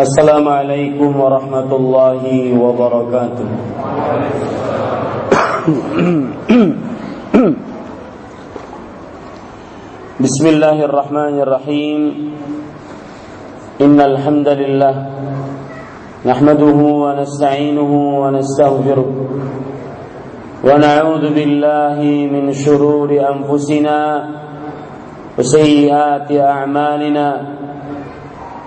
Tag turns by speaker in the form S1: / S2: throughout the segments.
S1: السلام عليكم ورحمة الله وبركاته. بسم الله الرحمن الرحيم. إن الحمد لله نحمده ونستعينه ونستغفره ونعوذ بالله من شرور أنفسنا وسيئات أعمالنا.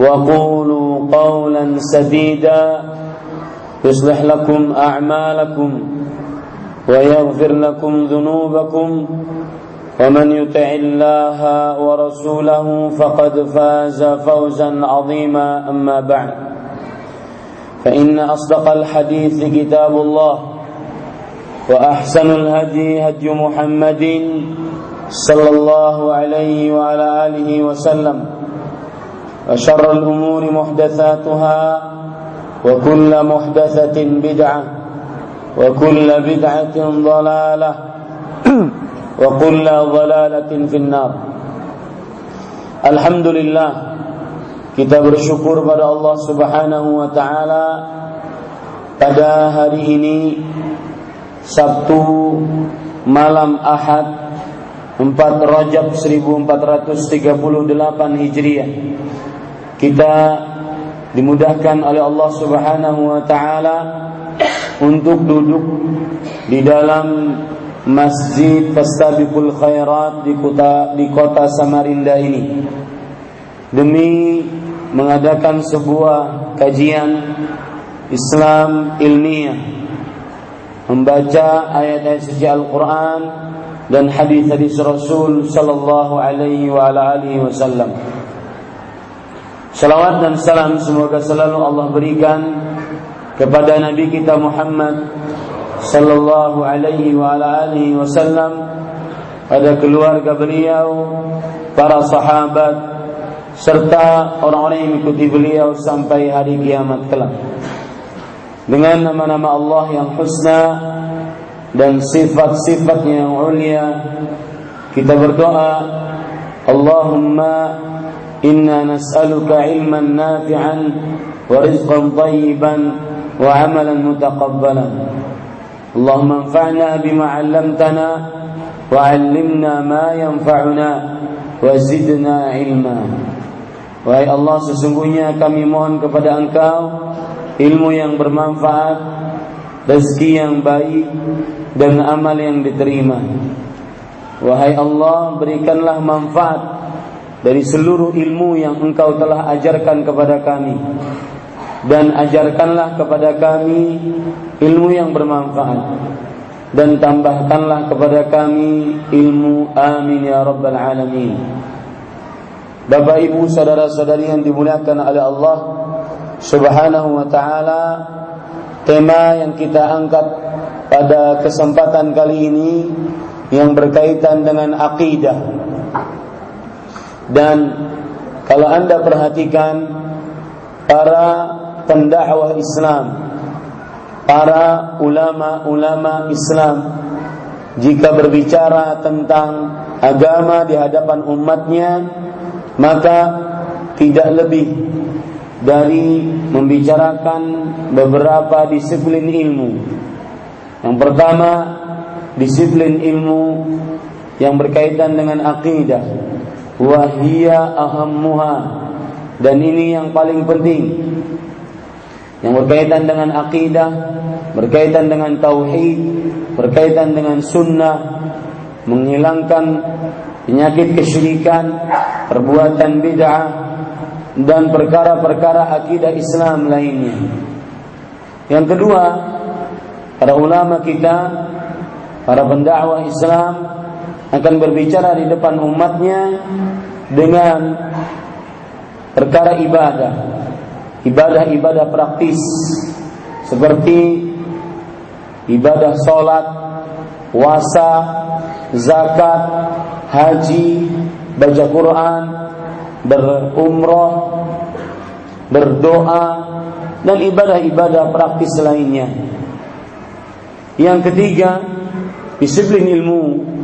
S1: وقولوا قولا سديدا يصلح لكم اعمالكم ويغفر لكم ذنوبكم ومن يطع الله ورسوله فقد فاز فوزا عظيما اما بعد. فان اصدق الحديث كتاب الله واحسن الهدي هدي محمد صلى الله عليه وعلى اله وسلم. وشر الامور محدثاتها وكل محدثه بدعه وكل بدعة ضلالة وكل ضلالة في النار Alhamdulillah kita bersyukur pada Allah Subhanahu wa taala pada hari ini Sabtu malam Ahad 4 Rajab 1438 Hijriah kita dimudahkan oleh Allah Subhanahu wa taala untuk duduk di dalam Masjid Fastabiqul Khairat di kota di kota Samarinda ini demi mengadakan sebuah kajian Islam ilmiah membaca ayat-ayat suci Al-Qur'an dan hadis-hadis Rasul sallallahu alaihi wa ala alihi wasallam. Salawat dan salam semoga selalu Allah berikan kepada Nabi kita Muhammad sallallahu alaihi wa ala alihi wasallam pada keluarga beliau, para sahabat serta orang-orang yang mengikuti beliau sampai hari kiamat kelak. Dengan nama-nama Allah yang husna dan sifat-sifatnya yang ulia kita berdoa Allahumma inna nas'aluka ilman nafi'an wa rizqan tayyiban وعملا متقبلا اللهم انفعنا بما علمتنا وعلمنا ما ينفعنا وزدنا علما Wahai Allah sesungguhnya kami mohon kepada Engkau ilmu yang bermanfaat, rezeki yang baik dan amal yang diterima. Wahai Allah berikanlah manfaat dari seluruh ilmu yang Engkau telah ajarkan kepada kami. Dan ajarkanlah kepada kami ilmu yang bermanfaat. Dan tambahkanlah kepada kami ilmu amin ya rabbal alamin. Bapak Ibu saudara-saudari yang dimuliakan oleh Allah Subhanahu wa taala tema yang kita angkat pada kesempatan kali ini yang berkaitan dengan akidah dan kalau Anda perhatikan para pendakwah Islam, para ulama-ulama Islam jika berbicara tentang agama di hadapan umatnya maka tidak lebih dari membicarakan beberapa disiplin ilmu. Yang pertama, disiplin ilmu yang berkaitan dengan akidah. Wahia ahammuha dan ini yang paling penting yang berkaitan dengan akidah, berkaitan dengan tauhid, berkaitan dengan sunnah, menghilangkan penyakit kesyirikan, perbuatan bid'ah dan perkara-perkara akidah Islam lainnya. Yang kedua, para ulama kita, para pendakwah Islam akan berbicara di depan umatnya dengan perkara ibadah. Ibadah-ibadah praktis. Seperti ibadah sholat, puasa, zakat, haji, baca Quran, berumroh, berdoa, dan ibadah-ibadah praktis lainnya. Yang ketiga, disiplin ilmu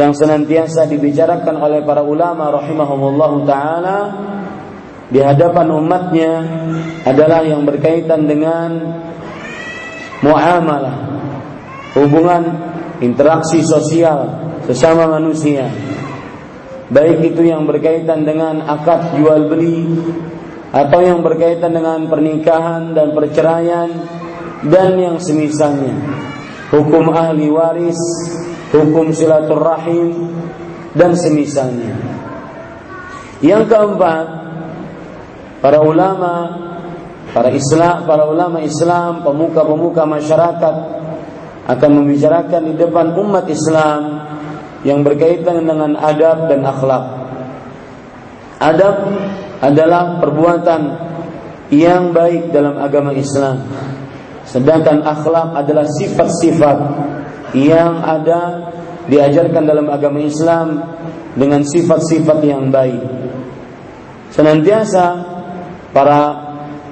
S1: yang senantiasa dibicarakan oleh para ulama rahimahumullah taala di hadapan umatnya adalah yang berkaitan dengan muamalah, hubungan interaksi sosial sesama manusia. Baik itu yang berkaitan dengan akad jual beli atau yang berkaitan dengan pernikahan dan perceraian dan yang semisalnya. Hukum ahli waris, hukum silaturahim dan semisalnya. Yang keempat, para ulama, para Islam, para ulama Islam, pemuka-pemuka masyarakat akan membicarakan di depan umat Islam yang berkaitan dengan adab dan akhlak. Adab adalah perbuatan yang baik dalam agama Islam. Sedangkan akhlak adalah sifat-sifat yang ada diajarkan dalam agama Islam dengan sifat-sifat yang baik. Senantiasa para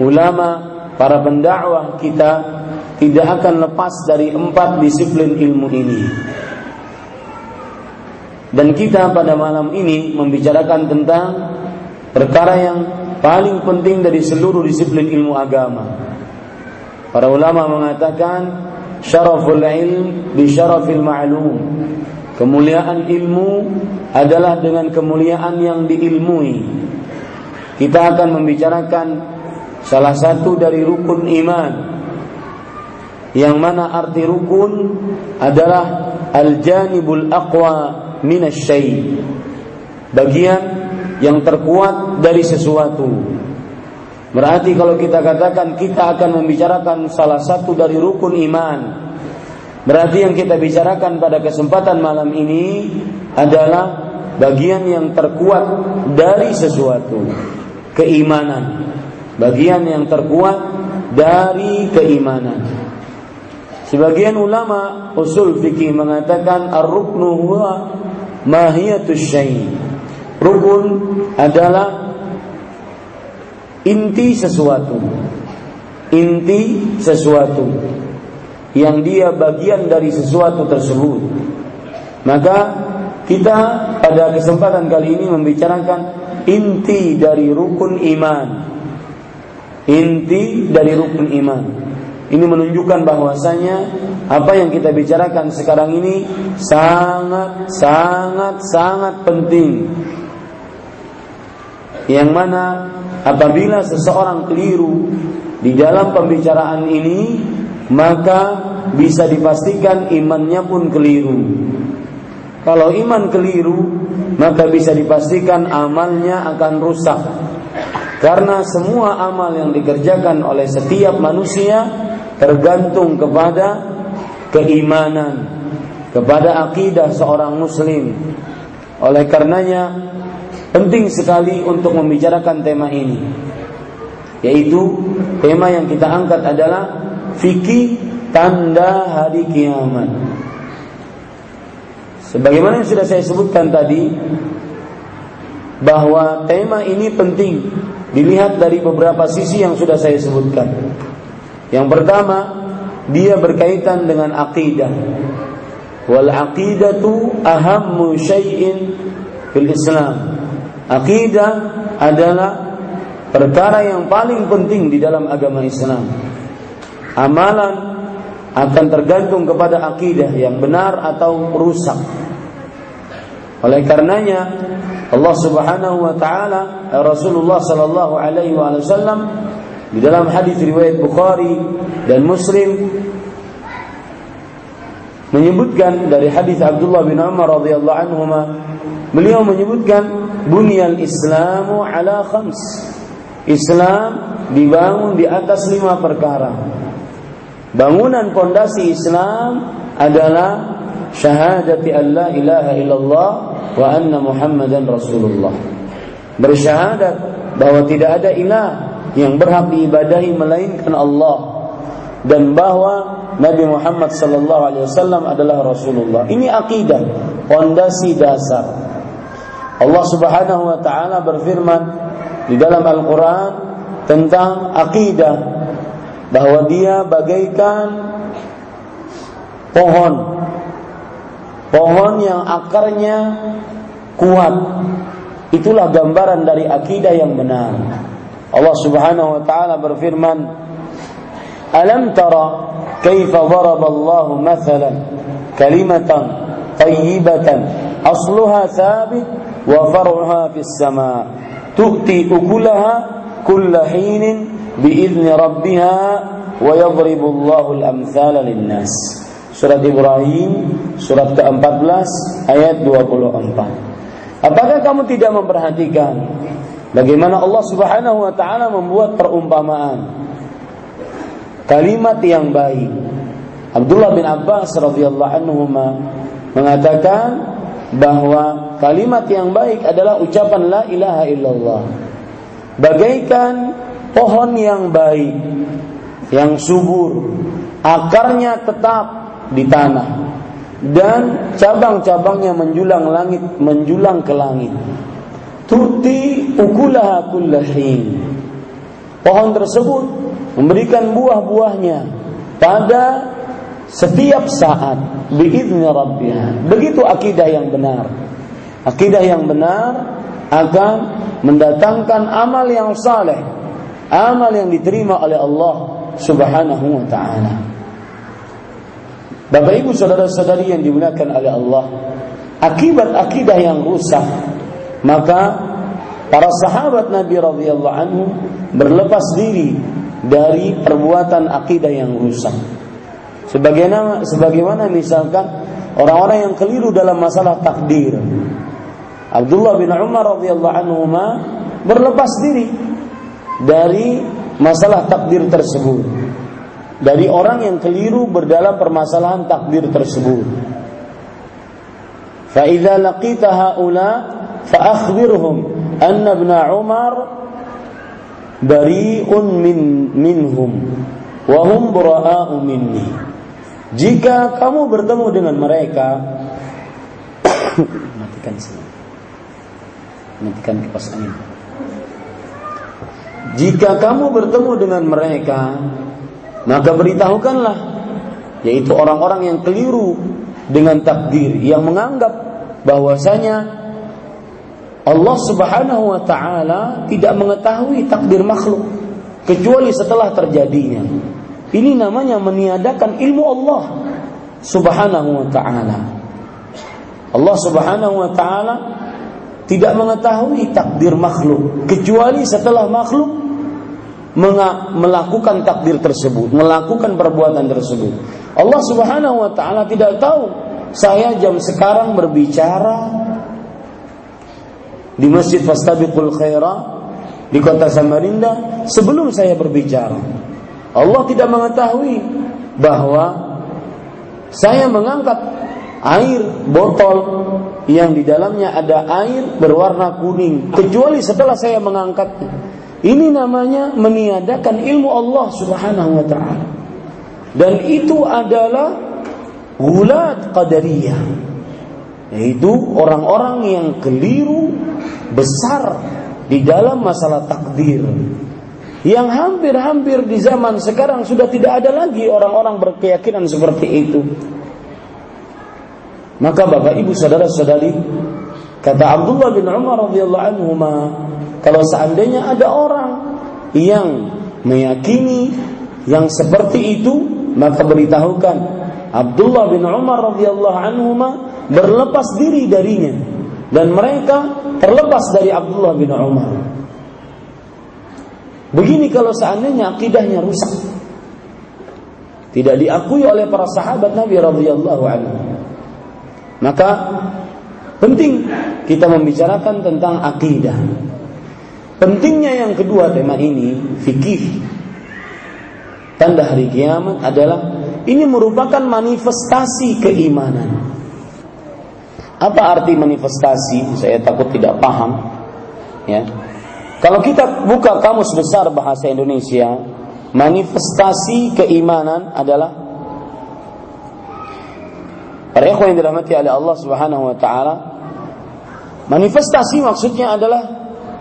S1: ulama, para pendakwah kita tidak akan lepas dari empat disiplin ilmu ini. Dan kita pada malam ini membicarakan tentang perkara yang paling penting dari seluruh disiplin ilmu agama. Para ulama mengatakan syaraful ilm bi syarafil ma'lum. Kemuliaan ilmu adalah dengan kemuliaan yang diilmui. Kita akan membicarakan salah satu dari rukun iman yang mana arti rukun adalah al-janibul aqwa minasyai bagian yang terkuat dari sesuatu berarti kalau kita katakan kita akan membicarakan salah satu dari rukun iman berarti yang kita bicarakan pada kesempatan malam ini adalah bagian yang terkuat dari sesuatu keimanan. Bagian yang terkuat dari keimanan. Sebagian ulama usul fikih mengatakan ar-ruknu huwa mahiyatus syai. Rukun adalah inti sesuatu. Inti sesuatu yang dia bagian dari sesuatu tersebut. Maka kita pada kesempatan kali ini membicarakan inti dari rukun iman. Inti dari rukun iman. Ini menunjukkan bahwasanya apa yang kita bicarakan sekarang ini sangat sangat sangat penting. Yang mana apabila seseorang keliru di dalam pembicaraan ini, maka bisa dipastikan imannya pun keliru. Kalau iman keliru, maka bisa dipastikan amalnya akan rusak. Karena semua amal yang dikerjakan oleh setiap manusia tergantung kepada keimanan, kepada akidah seorang muslim. Oleh karenanya penting sekali untuk membicarakan tema ini. Yaitu tema yang kita angkat adalah fikih tanda hari kiamat. Sebagaimana yang sudah saya sebutkan tadi bahwa tema ini penting dilihat dari beberapa sisi yang sudah saya sebutkan. Yang pertama, dia berkaitan dengan akidah. Wal aqidatu ahammu syai'in fil Islam. Akidah adalah perkara yang paling penting di dalam agama Islam. Amalan akan tergantung kepada akidah yang benar atau rusak. Oleh karenanya Allah Subhanahu wa taala Rasulullah sallallahu alaihi wasallam di dalam hadis riwayat Bukhari dan Muslim menyebutkan dari hadis Abdullah bin Umar radhiyallahu anhu beliau menyebutkan bunyal Islamu ala khams Islam dibangun di atas lima perkara bangunan pondasi Islam adalah syahadati an la ilaha illallah wa anna muhammadan rasulullah bersyahadat bahwa tidak ada ilah yang berhak diibadahi melainkan Allah dan bahwa Nabi Muhammad sallallahu alaihi wasallam adalah Rasulullah. Ini akidah, fondasi dasar. Allah Subhanahu wa taala berfirman di dalam Al-Qur'an tentang akidah bahwa dia bagaikan pohon. Pohon yang akarnya kuat. Itulah gambaran dari akidah yang benar. Allah Subhanahu wa taala berfirman Alam tara kaifa daraba Allah mathalan kalimatan tayyibatan asluha thabit wa far'uha fis sama. Tu'ti ukulaha kulla hinin bi'izni rabbiha wa yadribu Allahu al-amthala lin-nas. Surat Ibrahim surat ke-14 ayat 24 Apakah kamu tidak memperhatikan Bagaimana Allah Subhanahu wa taala membuat perumpamaan kalimat yang baik. Abdullah bin Abbas radhiyallahu anhu mengatakan bahwa kalimat yang baik adalah ucapan la ilaha illallah. Bagaikan pohon yang baik yang subur, akarnya tetap di tanah dan cabang-cabangnya menjulang langit, menjulang ke langit tuti ukulaha kullahin. Pohon tersebut memberikan buah-buahnya pada setiap saat biizni rabbiha. Begitu akidah yang benar. Akidah yang benar akan mendatangkan amal yang saleh, amal yang diterima oleh Allah Subhanahu wa taala. Bapak Ibu saudara-saudari yang dimuliakan oleh Allah, akibat akidah yang rusak maka para sahabat Nabi radhiyallahu anhu berlepas diri dari perbuatan akidah yang rusak. Sebagaimana sebagaimana misalkan orang-orang yang keliru dalam masalah takdir. Abdullah bin Umar radhiyallahu anhu berlepas diri dari masalah takdir tersebut. Dari orang yang keliru berdalam permasalahan takdir tersebut. Fa idza laqita haula فأخبرهم أن ابن عمر بريء من منهم وهم براء مني jika kamu bertemu dengan mereka matikan sini matikan kipas angin jika kamu bertemu dengan mereka maka beritahukanlah yaitu orang-orang yang keliru dengan takdir yang menganggap bahwasanya Allah Subhanahu wa taala tidak mengetahui takdir makhluk kecuali setelah terjadinya. Ini namanya meniadakan ilmu Allah Subhanahu wa taala. Allah Subhanahu wa taala tidak mengetahui takdir makhluk kecuali setelah makhluk melakukan takdir tersebut, melakukan perbuatan tersebut. Allah Subhanahu wa taala tidak tahu saya jam sekarang berbicara di Masjid Fastabiqul Khairat di kota Samarinda sebelum saya berbicara. Allah tidak mengetahui bahwa saya mengangkat air botol yang di dalamnya ada air berwarna kuning kecuali setelah saya mengangkatnya. Ini namanya meniadakan ilmu Allah Subhanahu wa taala. Dan itu adalah gulat qadariyah. Yaitu orang-orang yang keliru besar di dalam masalah takdir yang hampir-hampir di zaman sekarang sudah tidak ada lagi orang-orang berkeyakinan seperti itu. Maka Bapak Ibu saudara-saudari, kata Abdullah bin Umar radhiyallahu anhu, kalau seandainya ada orang yang meyakini yang seperti itu, maka beritahukan Abdullah bin Umar radhiyallahu anhu berlepas diri darinya dan mereka terlepas dari Abdullah bin Umar. Begini kalau seandainya akidahnya rusak. Tidak diakui oleh para sahabat Nabi radhiyallahu anhu. Maka penting kita membicarakan tentang akidah. Pentingnya yang kedua tema ini fikih. Tanda hari kiamat adalah ini merupakan manifestasi keimanan. Apa arti manifestasi? Saya takut tidak paham. Ya. Kalau kita buka kamus besar bahasa Indonesia, manifestasi keimanan adalah para ikhwan yang dirahmati oleh Allah Subhanahu wa taala, manifestasi maksudnya adalah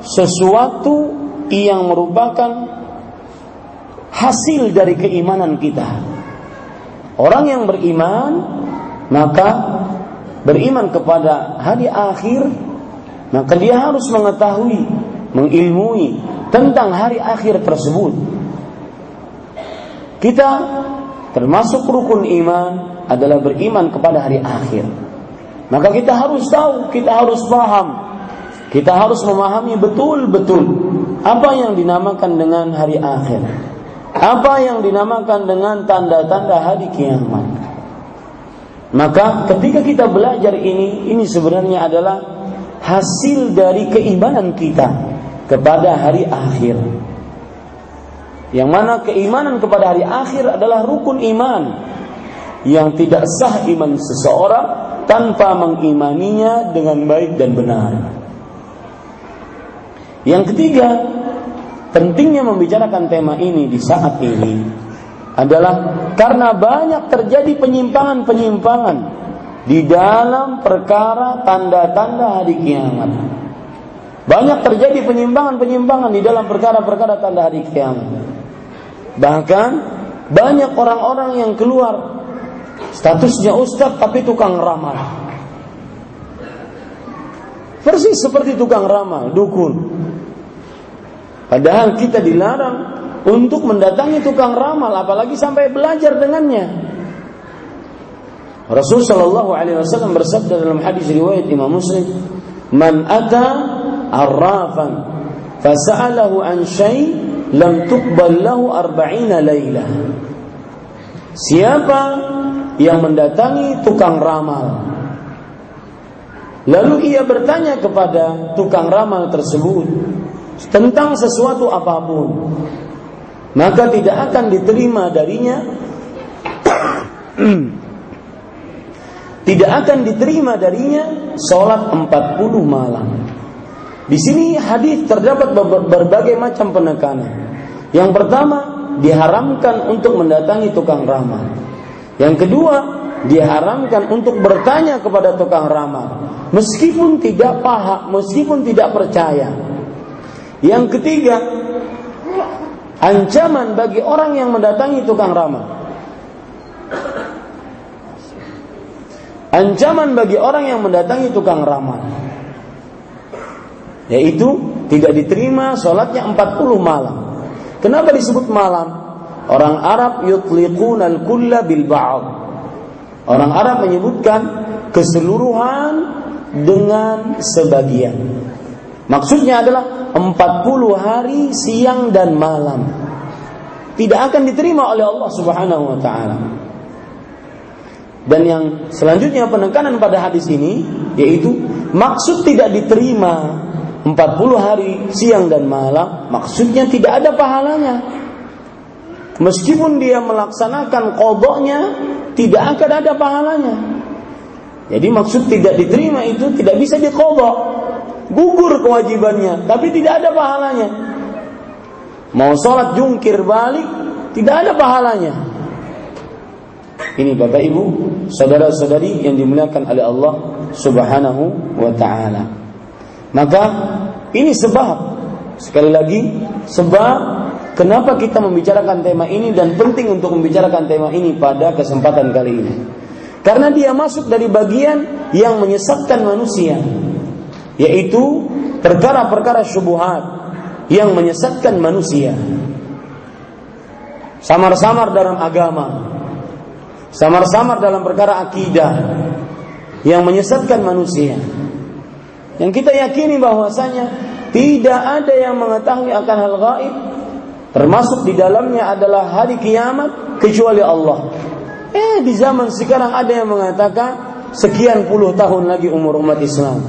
S1: sesuatu yang merupakan hasil dari keimanan kita. Orang yang beriman maka beriman kepada hari akhir, maka dia harus mengetahui, mengilmui tentang hari akhir tersebut. Kita termasuk rukun iman adalah beriman kepada hari akhir. Maka kita harus tahu, kita harus paham, kita harus memahami betul-betul apa yang dinamakan dengan hari akhir. Apa yang dinamakan dengan tanda-tanda hari kiamat. Maka ketika kita belajar ini, ini sebenarnya adalah hasil dari keimanan kita kepada hari akhir. Yang mana keimanan kepada hari akhir adalah rukun iman yang tidak sah iman seseorang tanpa mengimaninya dengan baik dan benar. Yang ketiga, pentingnya membicarakan tema ini di saat ini adalah karena banyak terjadi penyimpangan-penyimpangan di dalam perkara tanda-tanda hari kiamat. Banyak terjadi penyimpangan-penyimpangan di dalam perkara-perkara tanda hari kiamat. Bahkan banyak orang-orang yang keluar statusnya ustaz tapi tukang ramal. Persis seperti tukang ramal, dukun. Padahal kita dilarang untuk mendatangi tukang ramal apalagi sampai belajar dengannya. Rasul Shallallahu Alaihi Wasallam bersabda dalam hadis riwayat Imam Muslim, "Man ata arrafan fasa'alahu an syai lam tuqbal lahu arba'ina laila." Siapa yang mendatangi tukang ramal Lalu ia bertanya kepada tukang ramal tersebut tentang sesuatu apa pun maka tidak akan diterima darinya tidak akan diterima darinya sholat 40 malam. Di sini hadis terdapat berbagai macam penekanan. Yang pertama, diharamkan untuk mendatangi tukang ramal. Yang kedua, diharamkan untuk bertanya kepada tukang ramal, meskipun tidak paham, meskipun tidak percaya. Yang ketiga, ancaman bagi orang yang mendatangi tukang ramal. Ancaman bagi orang yang mendatangi tukang ramal yaitu tidak diterima sholatnya 40 malam. Kenapa disebut malam? Orang Arab yutliqun al-kulla bil ba'd. Orang Arab menyebutkan keseluruhan dengan sebagian. Maksudnya adalah 40 hari siang dan malam. Tidak akan diterima oleh Allah Subhanahu wa taala. Dan yang selanjutnya penekanan pada hadis ini yaitu maksud tidak diterima 40 hari siang dan malam maksudnya tidak ada pahalanya. Meskipun dia melaksanakan kodoknya tidak akan ada pahalanya. Jadi maksud tidak diterima itu tidak bisa dikodok gugur kewajibannya, tapi tidak ada pahalanya. Mau sholat jungkir balik, tidak ada pahalanya. Ini Bapak Ibu, saudara-saudari yang dimuliakan oleh Allah Subhanahu wa taala. Maka ini sebab sekali lagi sebab kenapa kita membicarakan tema ini dan penting untuk membicarakan tema ini pada kesempatan kali ini. Karena dia masuk dari bagian yang menyesatkan manusia yaitu perkara-perkara syubhat yang menyesatkan manusia. Samar-samar dalam agama, samar-samar dalam perkara akidah yang menyesatkan manusia. Yang kita yakini bahwasanya tidak ada yang mengetahui akan hal gaib termasuk di dalamnya adalah hari kiamat kecuali Allah. Eh di zaman sekarang ada yang mengatakan sekian puluh tahun lagi umur umat Islam.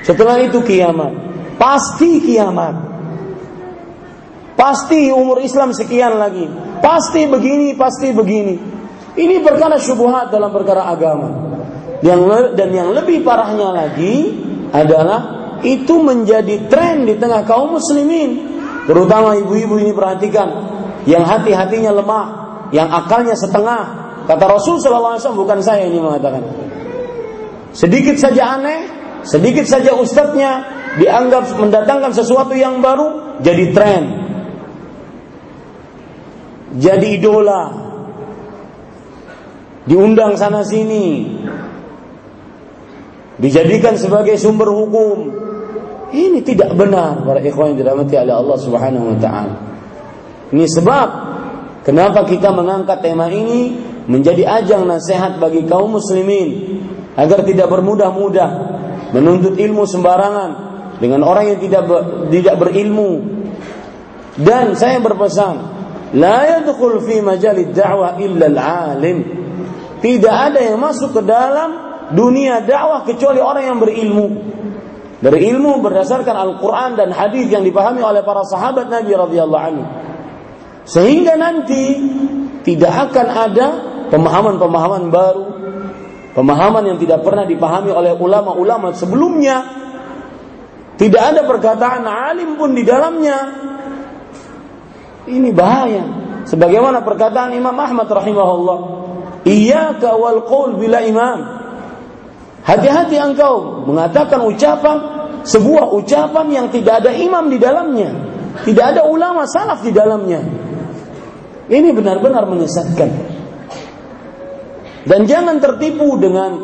S1: Setelah itu kiamat. Pasti kiamat. Pasti umur Islam sekian lagi. Pasti begini, pasti begini. Ini perkara syubhat dalam perkara agama. Dan yang lebih parahnya lagi adalah itu menjadi tren di tengah kaum muslimin. Terutama ibu-ibu ini perhatikan yang hati-hatinya lemah yang akalnya setengah. Kata Rasul SAW bukan saya ini mengatakan. Sedikit saja aneh sedikit saja ustadznya dianggap mendatangkan sesuatu yang baru jadi tren. Jadi idola. Diundang sana sini dijadikan sebagai sumber hukum. Ini tidak benar para ikhwan yang dirahmati oleh Allah Subhanahu wa taala. Ini sebab kenapa kita mengangkat tema ini menjadi ajang nasihat bagi kaum muslimin agar tidak bermudah-mudah menuntut ilmu sembarangan dengan orang yang tidak ber, tidak berilmu. Dan saya berpesan, la yadkhul fi majalid da'wah illa al-alim. Tidak ada yang masuk ke dalam dunia dakwah kecuali orang yang berilmu. Berilmu berdasarkan Al-Quran dan hadis yang dipahami oleh para sahabat Nabi radhiyallahu anhu. Sehingga nanti tidak akan ada pemahaman-pemahaman baru, pemahaman yang tidak pernah dipahami oleh ulama-ulama sebelumnya. Tidak ada perkataan alim pun di dalamnya. Ini bahaya. Sebagaimana perkataan Imam Ahmad rahimahullah, "Iyyaka wal qaul bila imam." Hati-hati engkau mengatakan ucapan sebuah ucapan yang tidak ada imam di dalamnya, tidak ada ulama salaf di dalamnya. Ini benar-benar menyesatkan. Dan jangan tertipu dengan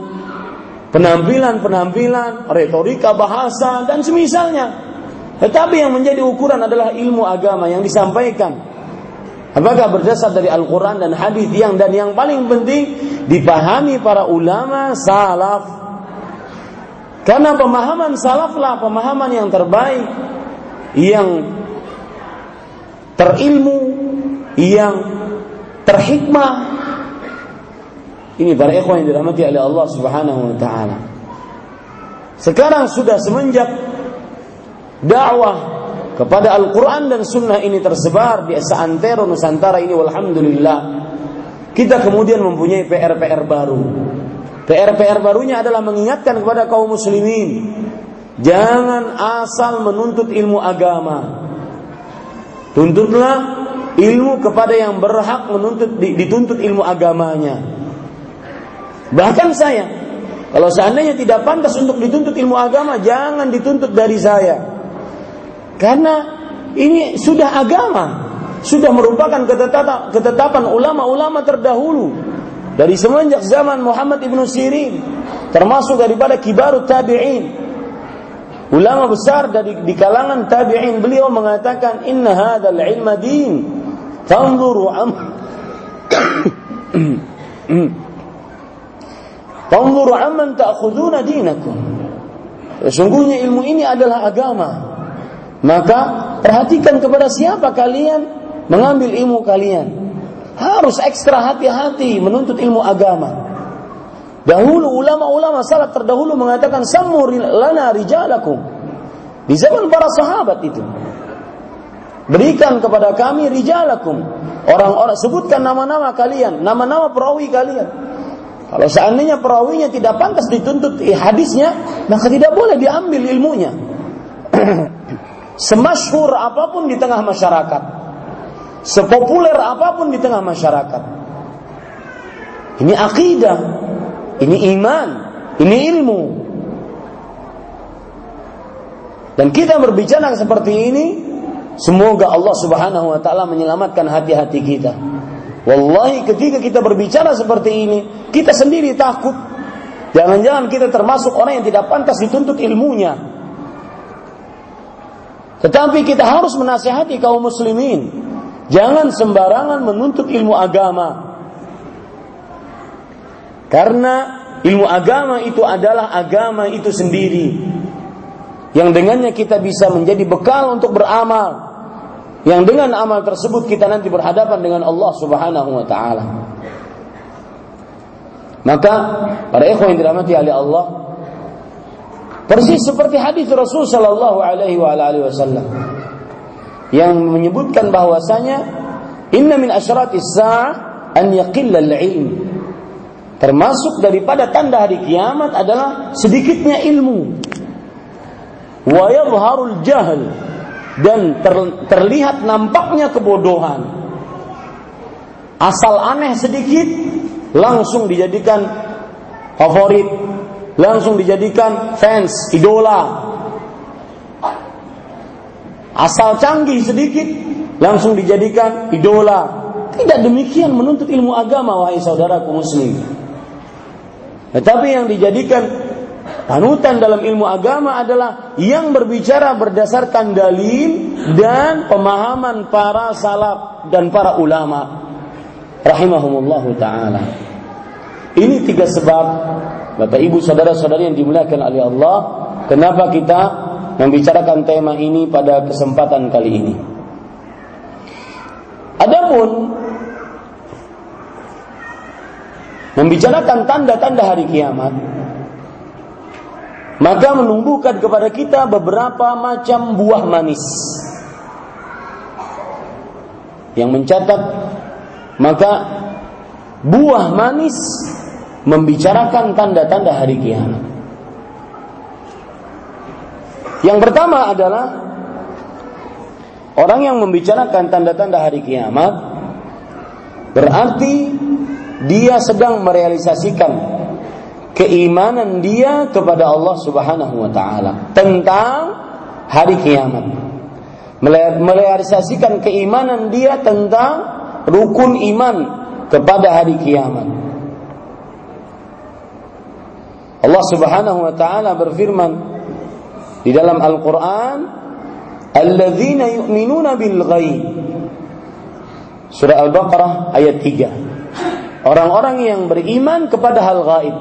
S1: penampilan-penampilan, retorika bahasa dan semisalnya. Tetapi yang menjadi ukuran adalah ilmu agama yang disampaikan. Apakah berdasar dari Al-Quran dan hadis yang dan yang paling penting dipahami para ulama salaf karena pemahaman salaflah pemahaman yang terbaik, yang terilmu, yang terhikmah. Ini para ikhwan yang dirahmati oleh Allah Subhanahu wa taala. Sekarang sudah semenjak dakwah kepada Al-Quran dan Sunnah ini tersebar di seantero Nusantara ini, walhamdulillah. Kita kemudian mempunyai PR-PR baru. PR-PR barunya adalah mengingatkan kepada kaum muslimin jangan asal menuntut ilmu agama. Tuntutlah ilmu kepada yang berhak menuntut dituntut ilmu agamanya. Bahkan saya, kalau seandainya tidak pantas untuk dituntut ilmu agama, jangan dituntut dari saya. Karena ini sudah agama, sudah merupakan ketetapan, ulama-ulama terdahulu dari semenjak zaman Muhammad ibnu Sirin termasuk daripada kibarut tabi'in. Ulama besar dari di kalangan tabi'in beliau mengatakan inna hadzal ilma din. Tanzuru am tanzuru amman ta'khuduna dinakum. Sesungguhnya ilmu ini adalah agama. Maka perhatikan kepada siapa kalian mengambil ilmu kalian harus ekstra hati-hati menuntut ilmu agama. Dahulu ulama-ulama salaf terdahulu mengatakan samur lana rijalakum. Di zaman para sahabat itu. Berikan kepada kami rijalakum. Orang-orang sebutkan nama-nama kalian, nama-nama perawi kalian. Kalau seandainya perawinya tidak pantas dituntut hadisnya, maka tidak boleh diambil ilmunya. Semasyhur apa pun di tengah masyarakat, sepopuler apa pun di tengah masyarakat. Ini akidah, ini iman, ini ilmu. Dan kita berbicara seperti ini, semoga Allah Subhanahu wa taala menyelamatkan hati-hati kita. Wallahi ketika kita berbicara seperti ini, kita sendiri takut. Jangan-jangan kita termasuk orang yang tidak pantas dituntut ilmunya. Tetapi kita harus menasihati kaum muslimin Jangan sembarangan menuntut ilmu agama. Karena ilmu agama itu adalah agama itu sendiri. yang dengannya kita bisa menjadi bekal untuk beramal yang dengan amal tersebut kita nanti berhadapan dengan Allah Subhanahu wa taala. Maka para ikhwan yang dirahmati oleh Allah persis seperti hadis Rasul sallallahu alaihi wasallam yang menyebutkan bahwasanya inna min asyratis sa'ah an yaqilla al-ilm. Termasuk daripada tanda hari kiamat adalah sedikitnya ilmu. Wa yadhharul jahl dan ter, terlihat nampaknya kebodohan. Asal aneh sedikit langsung dijadikan favorit langsung dijadikan fans idola asal canggih sedikit langsung dijadikan idola. Tidak demikian menuntut ilmu agama wahai saudaraku muslim. Tetapi yang dijadikan Panutan dalam ilmu agama adalah yang berbicara berdasarkan dalil dan pemahaman para salaf dan para ulama. Rahimahumullah taala. Ini tiga sebab Bapak Ibu saudara-saudari yang dimuliakan oleh Allah, kenapa kita membicarakan tema ini pada kesempatan kali ini. Adapun membicarakan tanda-tanda hari kiamat, maka menumbuhkan kepada kita beberapa macam buah manis yang mencatat maka buah manis membicarakan tanda-tanda hari kiamat. Yang pertama adalah orang yang membicarakan tanda-tanda hari kiamat berarti dia sedang merealisasikan keimanan dia kepada Allah Subhanahu wa taala tentang hari kiamat. Merealisasikan keimanan dia tentang rukun iman kepada hari kiamat. Allah Subhanahu wa taala berfirman di dalam Al-Qur'an, "Alladzina yu'minuna bil ghaib." Surah Al-Baqarah ayat 3. Orang-orang yang beriman kepada hal gaib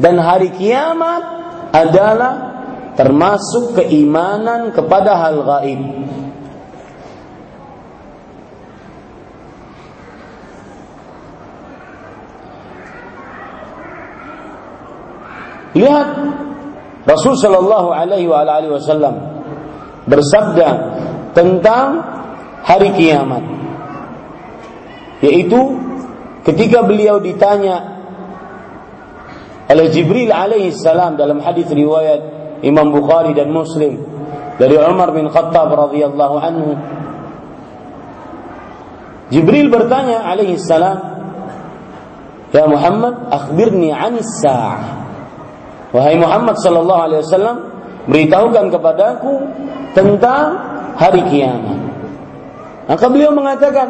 S1: dan hari kiamat adalah termasuk keimanan kepada hal gaib. Lihat Rasul Shallallahu Alaihi Wasallam bersabda tentang hari kiamat, yaitu ketika beliau ditanya oleh Jibril alaihi salam dalam hadis riwayat Imam Bukhari dan Muslim dari Umar bin Khattab radhiyallahu anhu Jibril bertanya alaihi salam Ya Muhammad akhbirni anis sa'ah Wahai Muhammad sallallahu alaihi wasallam beritahukan kepadaku tentang hari kiamat maka beliau mengatakan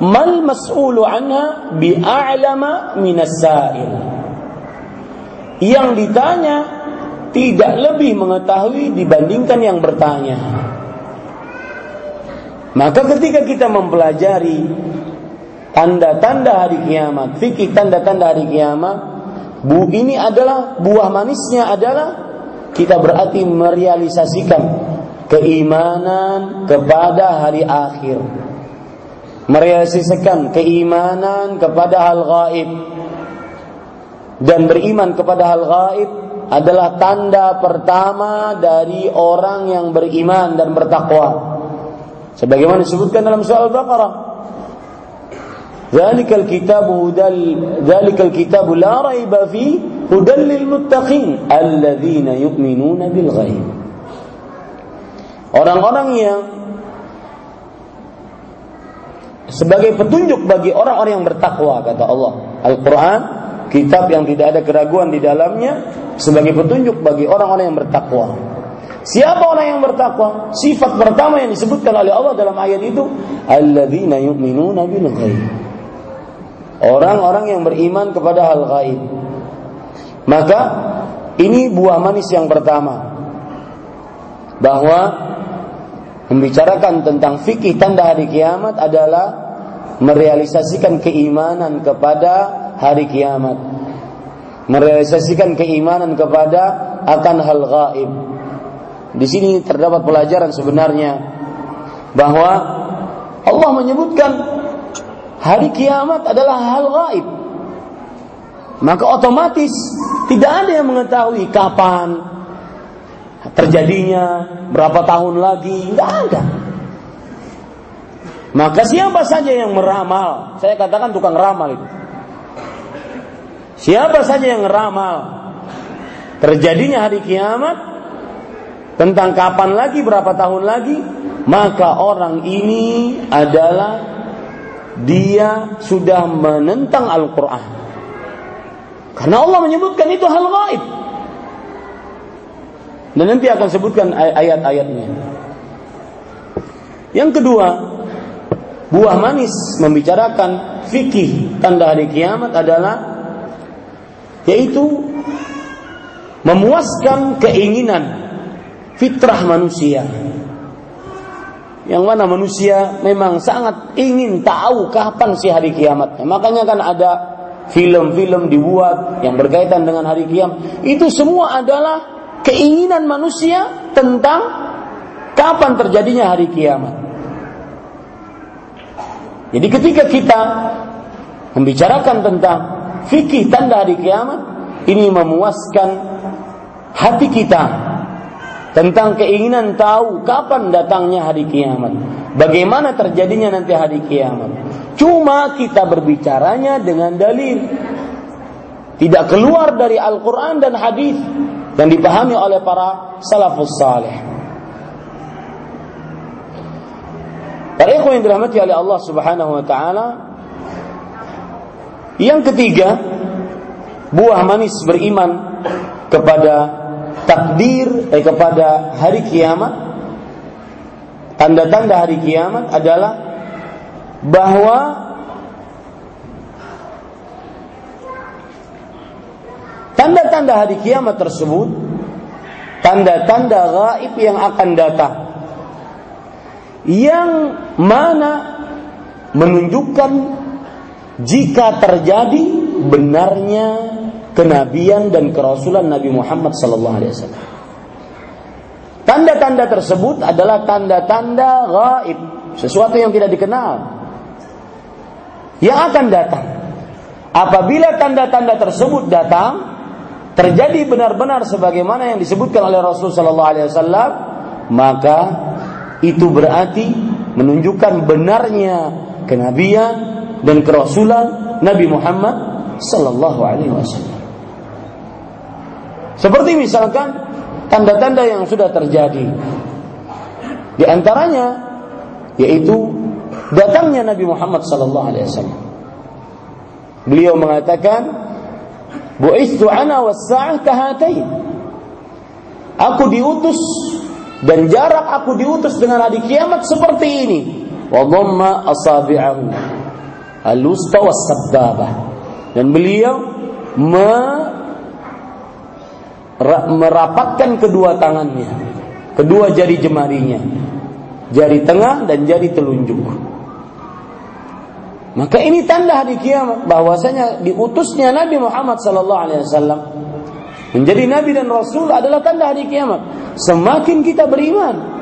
S1: mal mas'ulu anha bi'a'lama minas sa'il yang ditanya tidak lebih mengetahui dibandingkan yang bertanya. Maka ketika kita mempelajari tanda-tanda hari kiamat, fikih tanda-tanda hari kiamat, bu ini adalah buah manisnya adalah kita berarti merealisasikan keimanan kepada hari akhir. Merealisasikan keimanan kepada hal gaib dan beriman kepada hal gaib adalah tanda pertama dari orang yang beriman dan bertakwa. Sebagaimana disebutkan dalam surah Al-Baqarah. Hudal zalikal kitabu la raiba fi hudal lil muttaqin alladzina yu'minuna bil ghaib. Orang-orang yang sebagai petunjuk bagi orang-orang yang bertakwa kata Allah. Al-Qur'an kitab yang tidak ada keraguan di dalamnya sebagai petunjuk bagi orang-orang yang bertakwa. Siapa orang yang bertakwa? Sifat pertama yang disebutkan oleh Allah dalam ayat itu, alladzina yu'minuna bil ghaib. Orang-orang yang beriman kepada hal gaib. Maka ini buah manis yang pertama. Bahwa membicarakan tentang fikih tanda hari kiamat adalah merealisasikan keimanan kepada hari kiamat merealisasikan keimanan kepada akan hal gaib di sini terdapat pelajaran sebenarnya bahwa Allah menyebutkan hari kiamat adalah hal gaib. Maka otomatis tidak ada yang mengetahui kapan terjadinya, berapa tahun lagi, tidak ada. Maka siapa saja yang meramal, saya katakan tukang ramal itu. Siapa saja yang meramal terjadinya hari kiamat tentang kapan lagi, berapa tahun lagi, maka orang ini adalah dia sudah menentang Al-Quran. Karena Allah menyebutkan itu hal gaib. Dan nanti akan sebutkan ayat-ayatnya. Yang kedua, buah manis membicarakan fikih tanda hari kiamat adalah yaitu memuaskan keinginan fitrah manusia. Yang mana manusia memang sangat ingin tahu kapan sih hari kiamat. Makanya kan ada film-film dibuat yang berkaitan dengan hari kiamat. Itu semua adalah keinginan manusia tentang kapan terjadinya hari kiamat. Jadi ketika kita membicarakan tentang fikih tanda hari kiamat, ini memuaskan hati kita tentang keinginan tahu kapan datangnya hari kiamat. Bagaimana terjadinya nanti hari kiamat. Cuma kita berbicaranya dengan dalil. Tidak keluar dari Al-Quran dan hadis yang dipahami oleh para salafus saleh. Para ikhwan yang dirahmati oleh Allah Subhanahu wa taala, yang ketiga, buah manis beriman kepada takdir eh, kepada hari kiamat. Tanda-tanda hari kiamat adalah bahwa Tanda-tanda hari kiamat tersebut tanda-tanda gaib yang akan datang. Yang mana menunjukkan jika terjadi benarnya kenabian dan kerasulan Nabi Muhammad sallallahu alaihi wasallam. Tanda-tanda tersebut adalah tanda-tanda gaib, sesuatu yang tidak dikenal. Yang akan datang. Apabila tanda-tanda tersebut datang, terjadi benar-benar sebagaimana yang disebutkan oleh Rasul Sallallahu Alaihi Wasallam, maka itu berarti menunjukkan benarnya kenabian dan kerasulan Nabi Muhammad Sallallahu Alaihi Wasallam. Seperti misalkan tanda-tanda yang sudah terjadi, di antaranya yaitu datangnya Nabi Muhammad Sallallahu Alaihi Wasallam. Beliau mengatakan Bu'istu ana was-sa'ah kahatain. Aku diutus dan jarak aku diutus dengan hari kiamat seperti ini. Wa dhamma asabi'ahu al-wusta was-sabbabah. Dan beliau me merapatkan kedua tangannya, kedua jari jemarinya, jari tengah dan jari telunjuk. Maka ini tanda hari kiamat bahwasanya diutusnya Nabi Muhammad sallallahu alaihi wasallam menjadi nabi dan rasul adalah tanda hari kiamat. Semakin kita beriman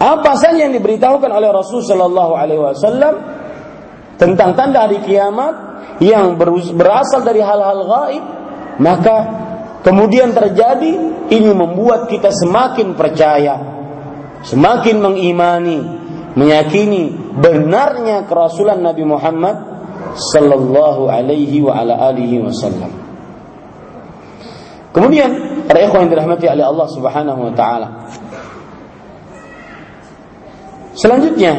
S1: apa saja yang diberitahukan oleh Rasul sallallahu alaihi wasallam tentang tanda hari kiamat yang berasal dari hal-hal gaib, maka kemudian terjadi ini membuat kita semakin percaya, semakin mengimani meyakini benarnya kerasulan Nabi Muhammad sallallahu alaihi wa ala alihi wasallam. Kemudian para ikhwan yang dirahmati oleh Allah Subhanahu wa taala. Selanjutnya,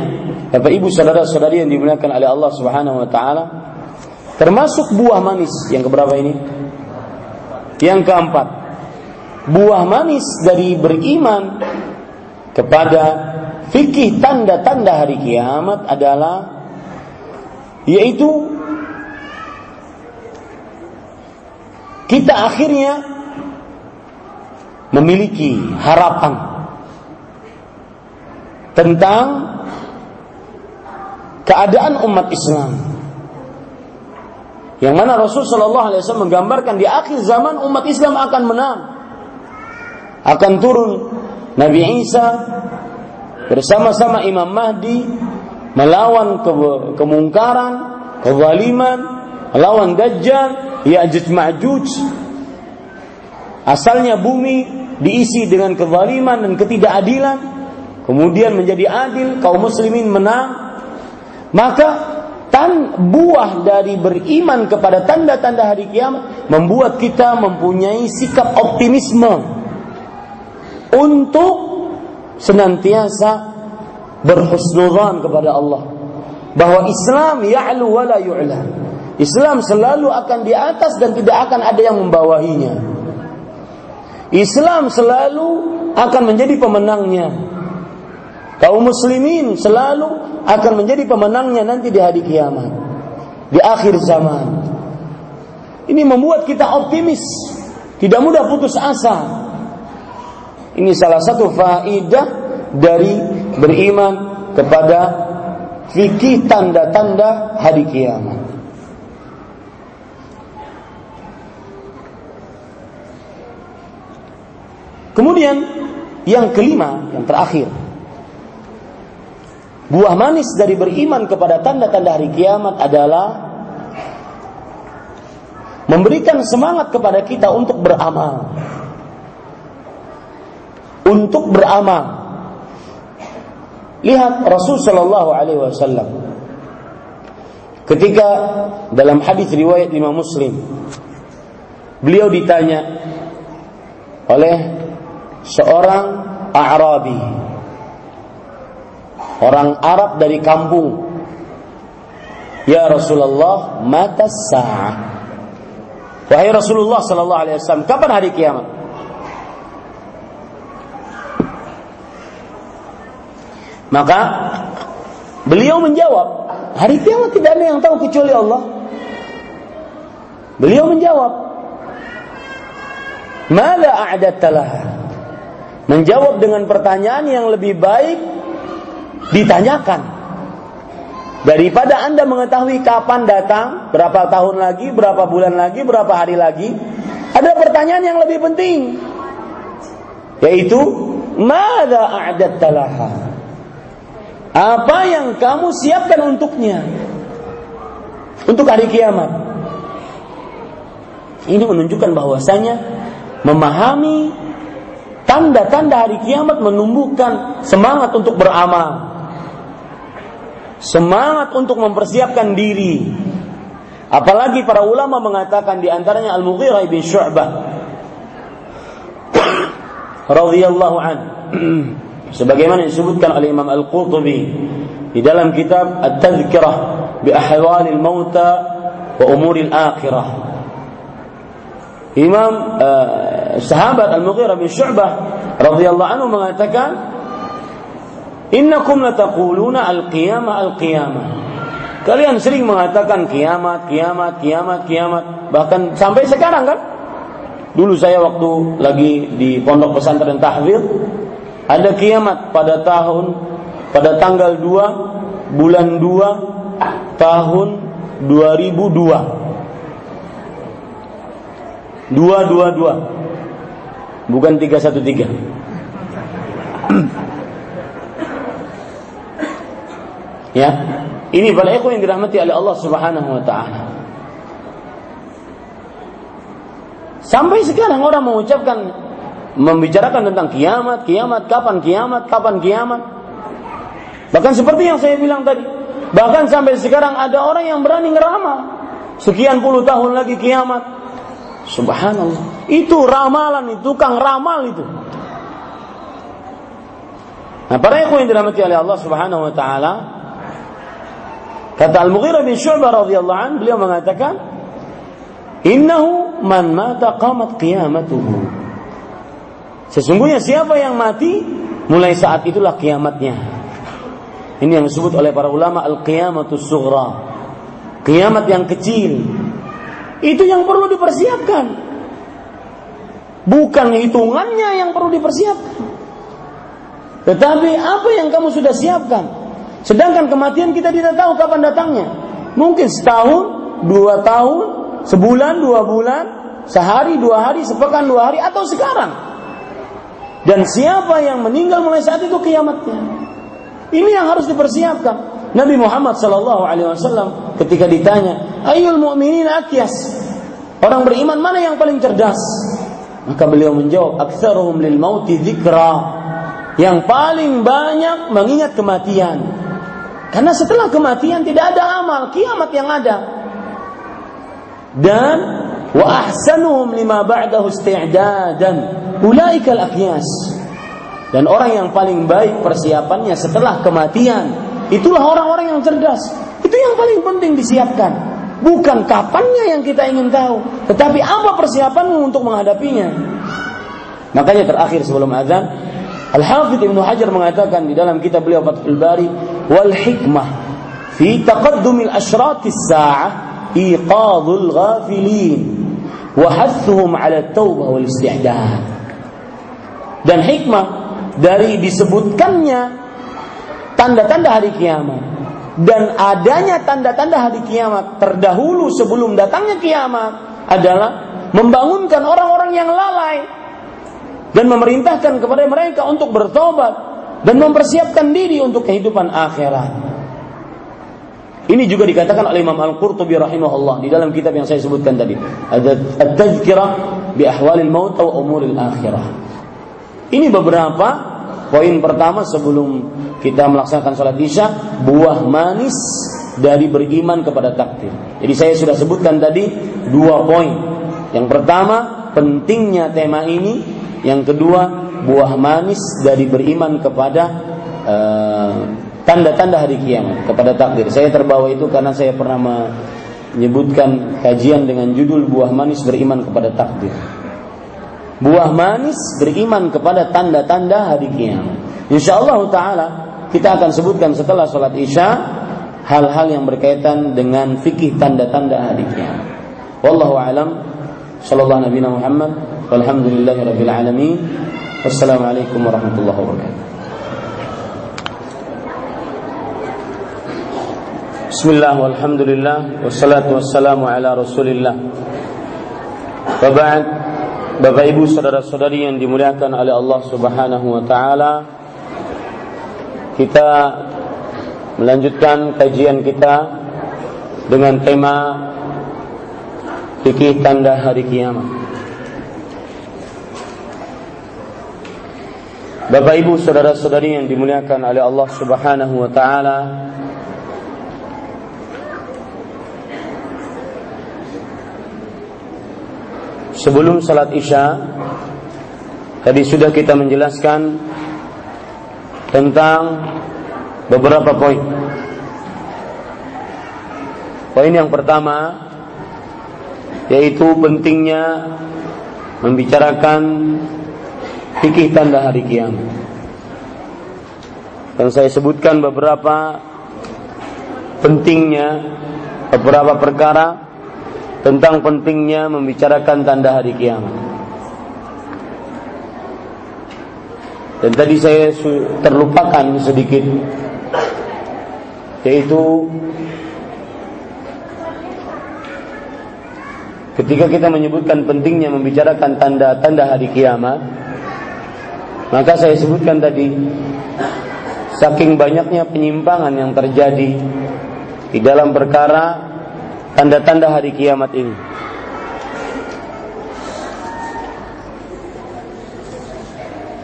S1: Bapak Ibu saudara-saudari yang dimuliakan oleh Allah Subhanahu wa taala, termasuk buah manis yang keberapa ini? Yang keempat, buah manis dari beriman kepada fikih tanda-tanda hari kiamat adalah yaitu kita akhirnya memiliki harapan tentang keadaan umat Islam. Yang mana Rasul Shallallahu Alaihi Wasallam menggambarkan di akhir zaman umat Islam akan menang akan turun. Nabi Isa bersama-sama Imam Mahdi melawan ke kemungkaran, kezaliman, melawan Dajjal, Ya'juj Ma'juj. Asalnya bumi diisi dengan kezaliman dan ketidakadilan, kemudian menjadi adil, kaum muslimin menang. Maka tan buah dari beriman kepada tanda-tanda hari kiamat membuat kita mempunyai sikap optimisme untuk senantiasa berhusnudzan kepada Allah bahwa Islam ya'lu wa la yu'la. Islam selalu akan di atas dan tidak akan ada yang membawahinya. Islam selalu akan menjadi pemenangnya. Kaum muslimin selalu akan menjadi pemenangnya nanti di hari kiamat. Di akhir zaman. Ini membuat kita optimis, tidak mudah putus asa. Ini salah satu faidah dari beriman kepada fikih tanda-tanda hari kiamat. Kemudian yang kelima, yang terakhir. Buah manis dari beriman kepada tanda-tanda hari kiamat adalah memberikan semangat kepada kita untuk beramal. Untuk beramal. Lihat Rasul Shallallahu Alaihi Wasallam ketika dalam hadis riwayat Imam Muslim beliau ditanya oleh seorang Arabi orang Arab dari kampung Ya Rasulullah mata sa'ah Wahai Rasulullah sallallahu alaihi wasallam kapan hari kiamat Maka beliau menjawab, hari kiamat tidak ada yang tahu kecuali Allah. Beliau menjawab, "Mala a'dadtalah?" Menjawab dengan pertanyaan yang lebih baik ditanyakan daripada Anda mengetahui kapan datang, berapa tahun lagi, berapa bulan lagi, berapa hari lagi. Ada pertanyaan yang lebih penting yaitu "Mala a'dadtalah?" Apa yang kamu siapkan untuknya? Untuk hari kiamat. Ini menunjukkan bahwasanya memahami tanda-tanda hari kiamat menumbuhkan semangat untuk beramal. Semangat untuk mempersiapkan diri. Apalagi para ulama mengatakan di antaranya Al-Mughirah bin Syu'bah radhiyallahu an sebagaimana disebutkan oleh Imam Al-Qurtubi di dalam kitab At-Tadhkirah bi ahwalil mauta wa umuril akhirah. Imam uh, sahabat Al-Mughirah bin Syu'bah radhiyallahu anhu mengatakan Innakum lataquluna al-qiyamah al-qiyamah. Kalian sering mengatakan kiamat, kiamat, kiamat, kiamat. Bahkan sampai sekarang kan? Dulu saya waktu lagi di pondok pesantren tahfidz ada kiamat pada tahun pada tanggal 2 bulan 2 tahun 2002. 222. Bukan 313. ya. Ini para ikhwan yang dirahmati oleh Allah Subhanahu wa taala. Sampai sekarang orang mengucapkan membicarakan tentang kiamat, kiamat, kapan kiamat, kapan kiamat. Bahkan seperti yang saya bilang tadi, bahkan sampai sekarang ada orang yang berani ngeramal. Sekian puluh tahun lagi kiamat. Subhanallah. Itu ramalan itu, tukang ramal itu. Nah, para ikhwan yang dirahmati oleh Allah Subhanahu wa taala, kata Al-Mughirah bin Syu'bah radhiyallahu anhu, beliau mengatakan, "Innahu man mata qamat qiyamatuhu." Sesungguhnya siapa yang mati, mulai saat itulah kiamatnya. Ini yang disebut oleh para ulama al-qiyamatus sughra. Kiamat yang kecil. Itu yang perlu dipersiapkan. Bukan hitungannya yang perlu dipersiapkan. Tetapi apa yang kamu sudah siapkan? Sedangkan kematian kita tidak tahu kapan datangnya. Mungkin setahun, dua tahun, sebulan, dua bulan, sehari, dua hari, sepekan, dua hari, atau sekarang. Dan siapa yang meninggal mulai saat itu kiamatnya. Ini yang harus dipersiapkan. Nabi Muhammad Shallallahu Alaihi Wasallam ketika ditanya, Ayul mu'minin akyas. Orang beriman mana yang paling cerdas? Maka beliau menjawab, Aktsaruhum lil mauti dzikra. Yang paling banyak mengingat kematian. Karena setelah kematian tidak ada amal, kiamat yang ada. Dan wa ahsanuhum lima ba'dahu isti'dadan. Ulaikal aqyas dan orang yang paling baik persiapannya setelah kematian itulah orang-orang yang cerdas. Itu yang paling penting disiapkan. Bukan kapannya yang kita ingin tahu tetapi apa persiapanmu untuk menghadapinya. Makanya terakhir sebelum azan Al-Hafidh Ibnu Hajar mengatakan di dalam kitab beliau Fathul Bari wal hikmah fi taqaddumil asyratis sa'ah iqadul ghafilin wa 'ala taubah wal isti'dad. Dan hikmah dari disebutkannya tanda-tanda hari kiamat dan adanya tanda-tanda hari kiamat terdahulu sebelum datangnya kiamat adalah membangunkan orang-orang yang lalai dan memerintahkan kepada mereka untuk bertobat dan mempersiapkan diri untuk kehidupan akhirat. Ini juga dikatakan oleh Imam Al-Qurtubi rahimahullah di dalam kitab yang saya sebutkan tadi. At-Tazkirah bi ahwalil maut atau umuril akhirah. Ini beberapa poin pertama sebelum kita melaksanakan salat Isya, buah manis dari beriman kepada takdir. Jadi saya sudah sebutkan tadi dua poin. Yang pertama, pentingnya tema ini, yang kedua, buah manis dari beriman kepada uh, tanda-tanda hari kiamat kepada takdir. Saya terbawa itu karena saya pernah menyebutkan kajian dengan judul buah manis beriman kepada takdir. Buah manis beriman kepada tanda-tanda hari kiamat. Insya Allah Taala kita akan sebutkan setelah sholat isya hal-hal yang berkaitan dengan fikih tanda-tanda hari kiamat. Wallahu a'lam. Sallallahu Nabi Muhammad. Walhamdulillahirabbil alamin. Wassalamualaikum warahmatullahi wabarakatuh. Bismillah walhamdulillah wassalatu wassalamu ala Rasulillah. Wa Bapak Ibu saudara-saudari yang dimuliakan oleh Allah Subhanahu wa taala, kita melanjutkan kajian kita dengan tema fikih tanda hari kiamat. Bapak Ibu saudara-saudari yang dimuliakan oleh Allah Subhanahu wa taala, sebelum salat Isya tadi sudah kita menjelaskan tentang beberapa poin. Poin yang pertama yaitu pentingnya membicarakan fikih tanda hari kiamat. Dan saya sebutkan beberapa pentingnya beberapa perkara tentang pentingnya membicarakan tanda hari kiamat. Dan tadi saya terlupakan sedikit yaitu ketika kita menyebutkan pentingnya membicarakan tanda-tanda hari kiamat maka saya sebutkan tadi saking banyaknya penyimpangan yang terjadi di dalam perkara tanda-tanda hari kiamat ini.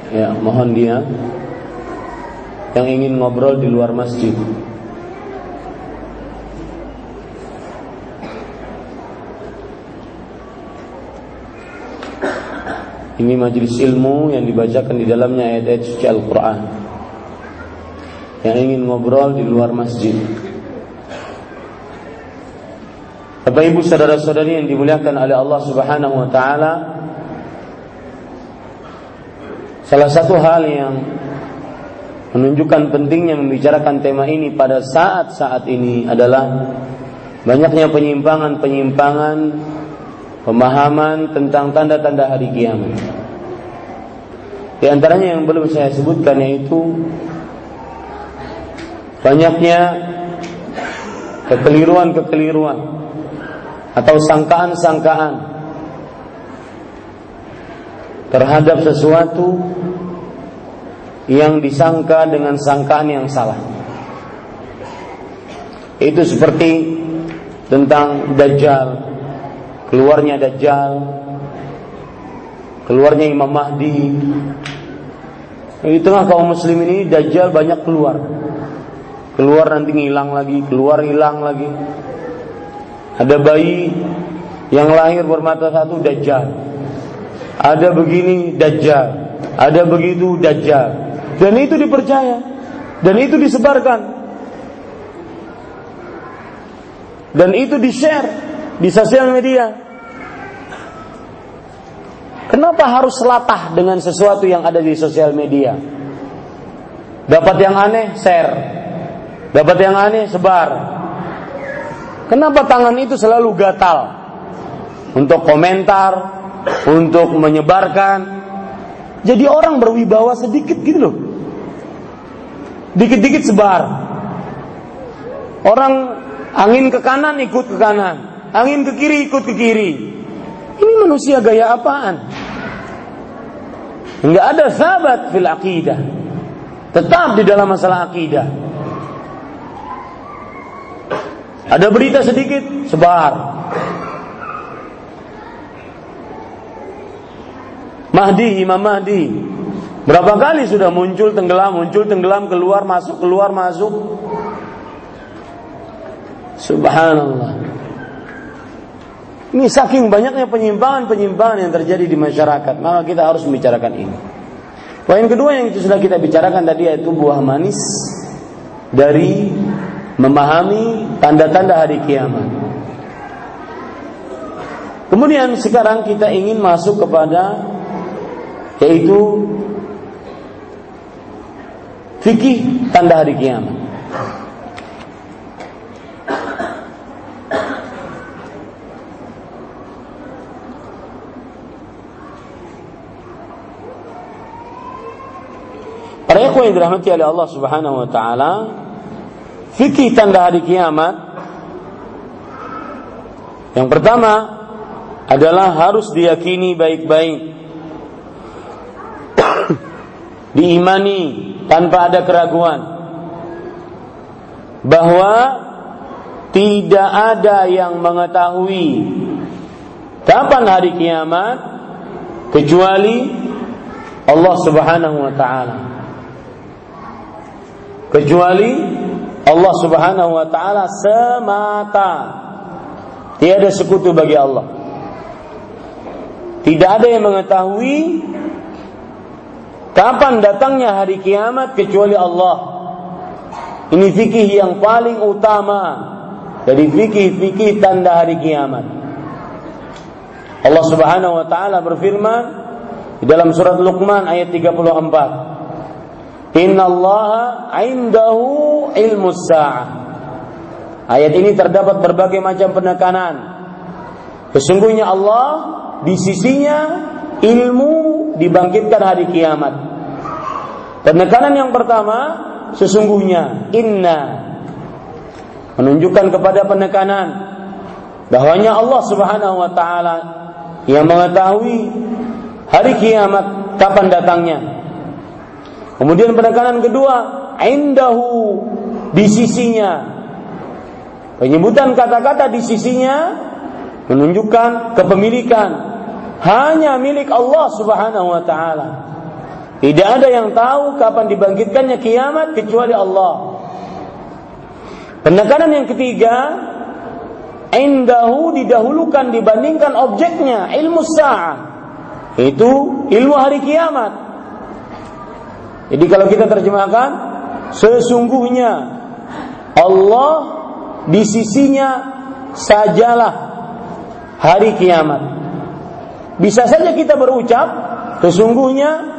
S1: Ya, mohon dia yang ingin ngobrol di luar masjid. Ini majelis ilmu yang dibacakan di dalamnya ayat-ayat suci Al-Quran. Yang ingin ngobrol di luar masjid. Bapak Ibu saudara-saudari yang dimuliakan oleh Allah Subhanahu wa taala Salah satu hal yang menunjukkan pentingnya membicarakan tema ini pada saat-saat ini adalah banyaknya penyimpangan-penyimpangan pemahaman tentang tanda-tanda hari kiamat. Di antaranya yang belum saya sebutkan yaitu banyaknya kekeliruan-kekeliruan atau sangkaan-sangkaan terhadap sesuatu yang disangka dengan sangkaan yang salah. Itu seperti tentang Dajjal, keluarnya Dajjal, keluarnya Imam Mahdi. Di tengah kaum muslim ini Dajjal banyak keluar. Keluar nanti ngilang lagi, keluar hilang lagi. Ada bayi yang lahir bermata satu Dajjal. Ada begini Dajjal. Ada begitu Dajjal. Dan itu dipercaya. Dan itu disebarkan. Dan itu di-share di sosial media. Kenapa harus selatah dengan sesuatu yang ada di sosial media? Dapat yang aneh, share. Dapat yang aneh, sebar. Kenapa tangan itu selalu gatal? Untuk komentar, untuk menyebarkan. Jadi orang berwibawa sedikit gitu loh dikit-dikit sebar. Orang angin ke kanan ikut ke kanan, angin ke kiri ikut ke kiri. Ini manusia gaya apaan? Enggak ada sahabat fil aqidah. Tetap di dalam masalah akidah. Ada berita sedikit, sebar. Mahdi, Imam Mahdi, Berapa kali sudah muncul tenggelam, muncul tenggelam, keluar masuk, keluar masuk. Subhanallah. Ini saking banyaknya penyimpangan-penyimpangan yang terjadi di masyarakat, maka kita harus membicarakan ini. Poin kedua yang sudah kita bicarakan tadi yaitu buah manis dari memahami tanda-tanda hari kiamat. Kemudian sekarang kita ingin masuk kepada yaitu fikih tanda hari kiamat. Para ikhwan yang dirahmati oleh Allah Subhanahu wa taala, fikih tanda hari kiamat yang pertama adalah harus diyakini baik-baik. Diimani tanpa ada keraguan bahwa tidak ada yang mengetahui kapan hari kiamat kecuali Allah Subhanahu wa taala. Kecuali Allah Subhanahu wa taala semata. Tiada sekutu bagi Allah. Tidak ada yang mengetahui Kapan datangnya hari kiamat kecuali Allah? Ini fikih yang paling utama dari fikih-fikih tanda hari kiamat. Allah Subhanahu wa taala berfirman di dalam surat Luqman ayat 34. Inna Allah indahu ilmu sa'ah. Ayat ini terdapat berbagai macam penekanan. Sesungguhnya Allah di sisinya ilmu dibangkitkan hari kiamat. Penekanan yang pertama sesungguhnya inna menunjukkan kepada penekanan bahwanya Allah Subhanahu wa taala yang mengetahui hari kiamat kapan datangnya. Kemudian penekanan kedua, indahu di sisinya. Penyebutan kata-kata di sisinya menunjukkan kepemilikan hanya milik Allah Subhanahu wa taala. Tidak ada yang tahu kapan dibangkitkannya kiamat kecuali Allah. Penekanan yang ketiga, indahu didahulukan dibandingkan objeknya, ilmu sa'ah. Itu ilmu hari kiamat. Jadi kalau kita terjemahkan, sesungguhnya Allah di sisinya sajalah hari kiamat. Bisa saja kita berucap sesungguhnya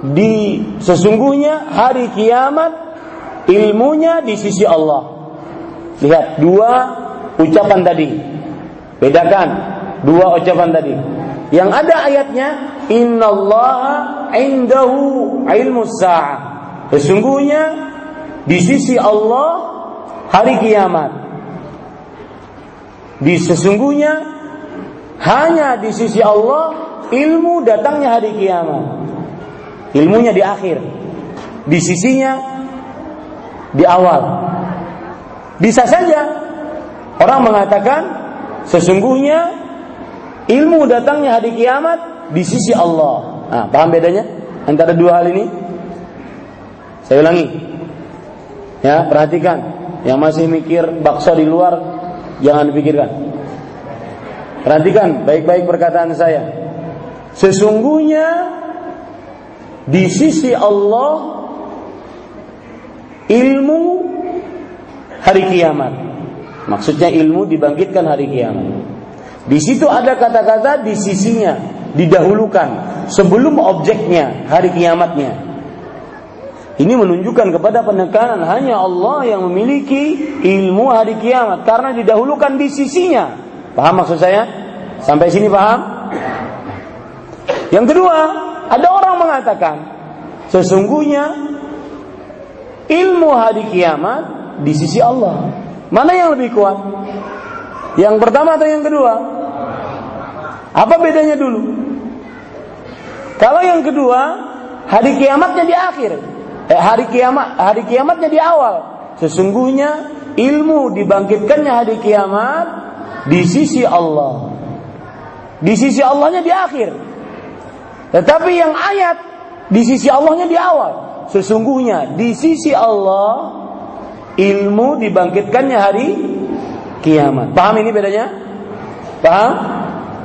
S1: di sesungguhnya hari kiamat ilmunya di sisi Allah. Lihat dua ucapan tadi. Bedakan dua ucapan tadi. Yang ada ayatnya innallaha indahu ilmu sa'ah. Sesungguhnya di sisi Allah hari kiamat. Di sesungguhnya hanya di sisi Allah ilmu datangnya hari kiamat. ilmunya di akhir. Di sisinya di awal. Bisa saja orang mengatakan sesungguhnya ilmu datangnya hari kiamat di sisi Allah. Nah, paham bedanya antara dua hal ini? Saya ulangi. Ya, perhatikan. Yang masih mikir bakso di luar jangan dipikirkan. Perhatikan baik-baik perkataan saya. Sesungguhnya di sisi Allah ilmu hari kiamat. Maksudnya ilmu dibangkitkan hari kiamat. Di situ ada kata-kata di sisinya, didahulukan sebelum objeknya hari kiamatnya. Ini menunjukkan kepada penekanan hanya Allah yang memiliki ilmu hari kiamat karena didahulukan di sisinya. Paham maksud saya? Sampai sini paham? Yang kedua, ada orang mengatakan sesungguhnya ilmu hari kiamat di sisi Allah. Mana yang lebih kuat? Yang pertama atau yang kedua? Apa bedanya dulu? Kalau yang kedua, hari kiamatnya di akhir. Eh, hari kiamat, hari kiamatnya di awal. Sesungguhnya ilmu dibangkitkannya hari kiamat di sisi Allah. Di sisi Allahnya di akhir. Tetapi yang ayat di sisi Allahnya di awal. Sesungguhnya di sisi Allah ilmu dibangkitkannya hari kiamat. Paham ini bedanya? Paham?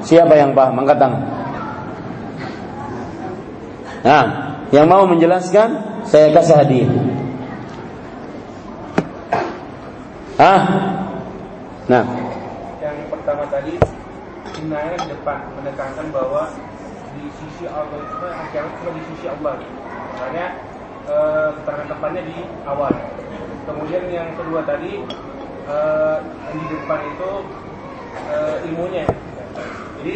S1: Siapa yang paham? Angkat tangan. Nah, yang mau menjelaskan saya kasih hadiah. Ah, nah.
S2: Yang pertama tadi, Inaya di depan menekankan bahwa di sisi Allah itu akhirnya cuma di sisi Allah. Makanya uh, keterangan depannya di awal. Kemudian yang kedua tadi uh, di depan itu uh, ilmunya. Jadi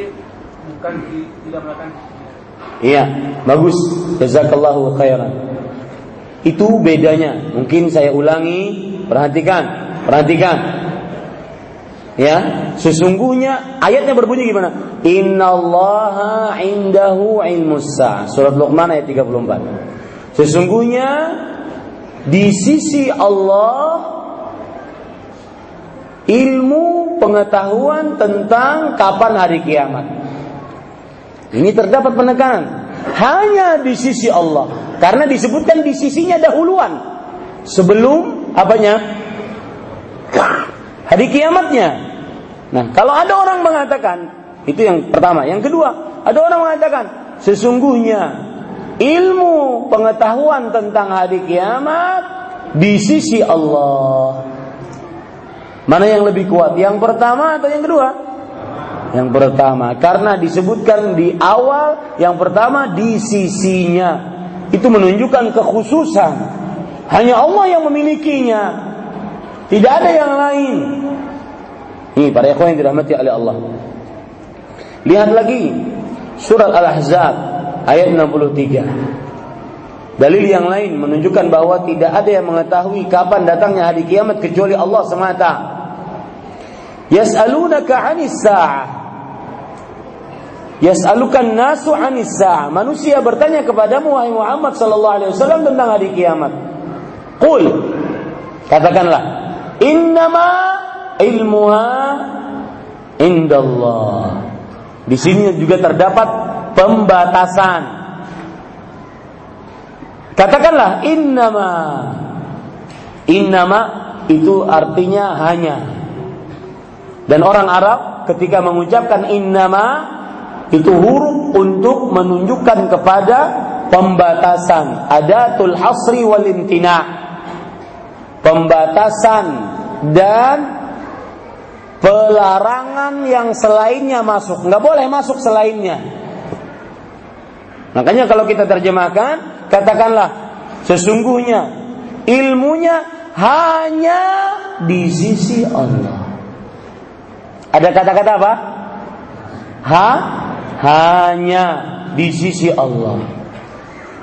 S2: bukan di, tidak melakukan
S1: Iya, bagus. Jazakallahu khairan. Itu bedanya. Mungkin saya ulangi, perhatikan, perhatikan. Ya, sesungguhnya ayatnya berbunyi gimana? Innallaha indahu ilmus Surat Luqman ayat 34. Sesungguhnya di sisi Allah ilmu pengetahuan tentang kapan hari kiamat. Ini terdapat penekanan hanya di sisi Allah karena disebutkan di sisinya dahuluan sebelum apanya hari kiamatnya. Nah, kalau ada orang mengatakan itu yang pertama, yang kedua, ada orang mengatakan sesungguhnya ilmu pengetahuan tentang hari kiamat di sisi Allah. Mana yang lebih kuat? Yang pertama atau yang kedua? Yang pertama, karena disebutkan di awal yang pertama di sisinya. Itu menunjukkan kekhususan. Hanya Allah yang memilikinya. Tidak ada yang lain. Ini para ikhwan yang dirahmati oleh Allah. Lihat lagi surat Al-Ahzab ayat 63. Dalil yang lain menunjukkan bahwa tidak ada yang mengetahui kapan datangnya hari kiamat kecuali Allah semata. Yas'alunaka 'anis sa'ah. Yas'alukan nasu 'anis. Manusia bertanya kepadamu wahai Muhammad sallallahu alaihi wasallam tentang hari kiamat. Qul katakanlah innama ilmuha indallah. Di sini juga terdapat pembatasan. Katakanlah innama. Innama itu artinya hanya. Dan orang Arab ketika mengucapkan innama itu huruf untuk menunjukkan kepada pembatasan. Adatul hasri wal imtina. Pembatasan dan pelarangan yang selainnya masuk. Nggak boleh masuk selainnya. Makanya kalau kita terjemahkan, katakanlah sesungguhnya ilmunya hanya di sisi Allah. Ada kata-kata apa? Ha? Hanya di sisi Allah.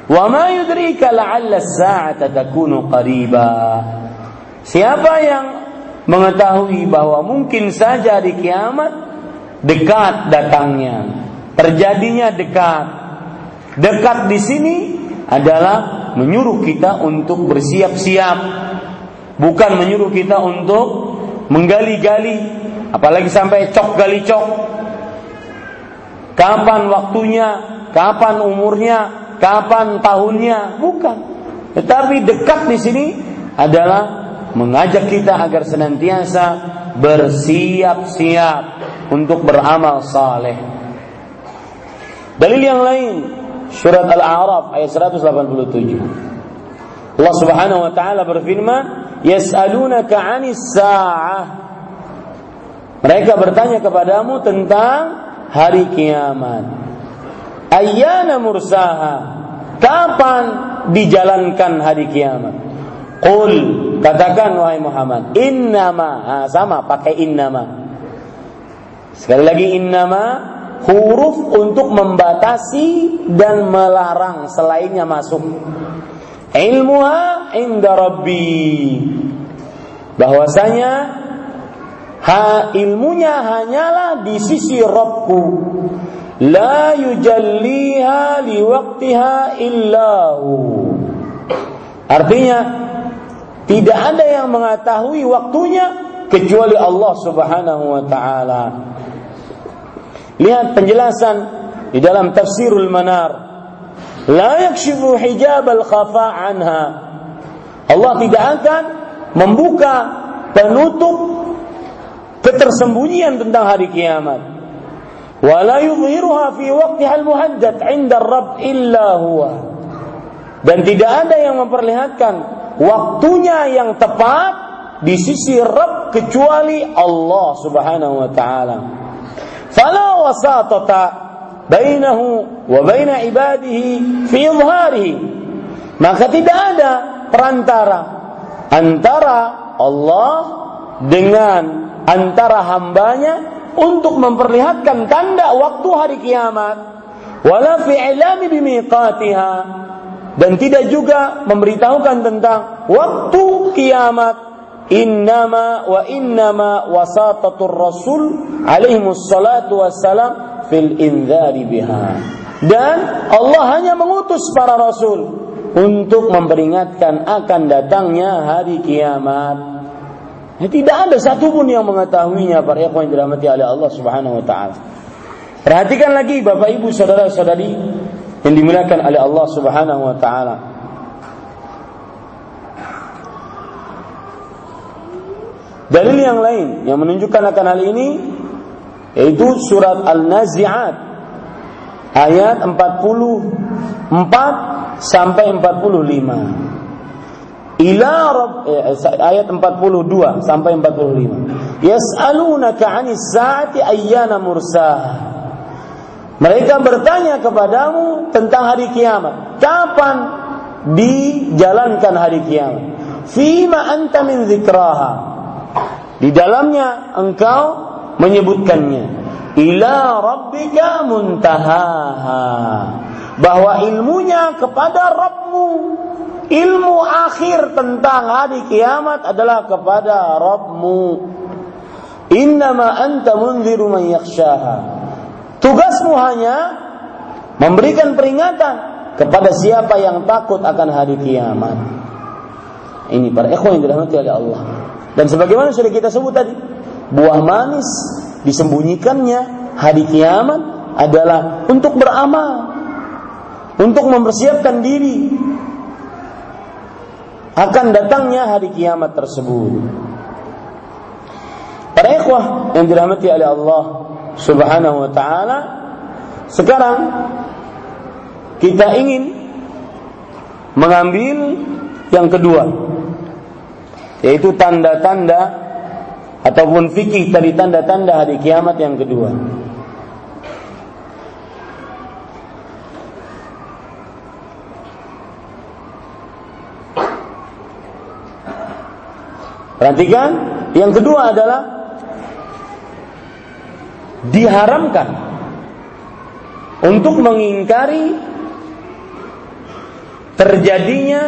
S1: Wa ma yudrika la'alla as-sa'ata takunu qariba. Siapa yang mengetahui bahwa mungkin saja di kiamat dekat datangnya, terjadinya dekat, Dekat di sini adalah menyuruh kita untuk bersiap-siap, bukan menyuruh kita untuk menggali-gali, apalagi sampai cok gali cok. Kapan waktunya, kapan umurnya, kapan tahunnya, bukan. Tetapi dekat di sini adalah mengajak kita agar senantiasa bersiap-siap untuk beramal saleh. Dalil yang lain, surat Al-A'raf ayat 187. Allah Subhanahu wa taala berfirman, "Yas'alunaka 'anis sa'ah." Mereka bertanya kepadamu tentang hari kiamat. Ayyana mursaha? Kapan dijalankan hari kiamat? Qul katakan wahai Muhammad, innama ha, sama pakai innama. Sekali lagi innama huruf untuk membatasi dan melarang selainnya masuk. Ilmuha inda rabbi. Bahwasanya ha ilmunya hanyalah di sisi Rabbku. La yujalliha liwaktiha illahu. Artinya tidak ada yang mengetahui waktunya kecuali Allah Subhanahu wa taala. Lihat penjelasan di dalam Tafsirul Manar. La yakshifu hijab al-khafa anha. Allah tidak akan membuka penutup ketersembunyian tentang hari kiamat. Wala yudhiruha fi waqtiha al-muhaddad 'inda ar-rabb illa huwa. Dan tidak ada yang memperlihatkan waktunya yang tepat di sisi Rabb kecuali Allah Subhanahu wa taala. Fala wasatata bainahu wa baina ibadihi fi idharihi. Maka tidak ada perantara antara Allah dengan antara hambanya untuk memperlihatkan tanda waktu hari kiamat. Wala fi ilami bimiqatiha dan tidak juga memberitahukan tentang waktu kiamat. Innama wa innama wasatatur rasul alaihi wassalatu wassalam fil indzari biha. Dan Allah hanya mengutus para rasul untuk memperingatkan akan datangnya hari kiamat. Ya, tidak ada satupun yang mengetahuinya para ikhwan yang dirahmati oleh Allah Subhanahu wa taala. Perhatikan lagi Bapak Ibu saudara-saudari yang dimuliakan oleh Allah Subhanahu wa taala. Dalil yang lain yang menunjukkan akan hal ini yaitu surat Al-Nazi'at ayat 44 sampai 45. Ila Rabb eh, ayat 42 sampai 45. Yas'alunaka 'anis sa'ati ayyana mursaha. Mereka bertanya kepadamu tentang hari kiamat. Kapan dijalankan hari kiamat? Fima anta min zikraha. Di dalamnya engkau menyebutkannya. Ila rabbika muntahaha. Bahwa ilmunya kepada Rabbmu. Ilmu akhir tentang hari kiamat adalah kepada Rabbmu. Innama anta munziru man. Tugasmu hanya memberikan peringatan kepada siapa yang takut akan hari kiamat. Ini para ikhwan yang dirahmati oleh Allah. Dan sebagaimana sudah kita sebut tadi, buah manis disembunyikannya hari kiamat adalah untuk beramal, untuk mempersiapkan diri akan datangnya hari kiamat tersebut. Para ikhwah yang dirahmati oleh Allah Subhanahu wa taala. Sekarang kita ingin mengambil yang kedua yaitu tanda-tanda ataupun fikih dari tanda-tanda hari kiamat yang kedua. Perhatikan, yang kedua adalah diharamkan untuk mengingkari terjadinya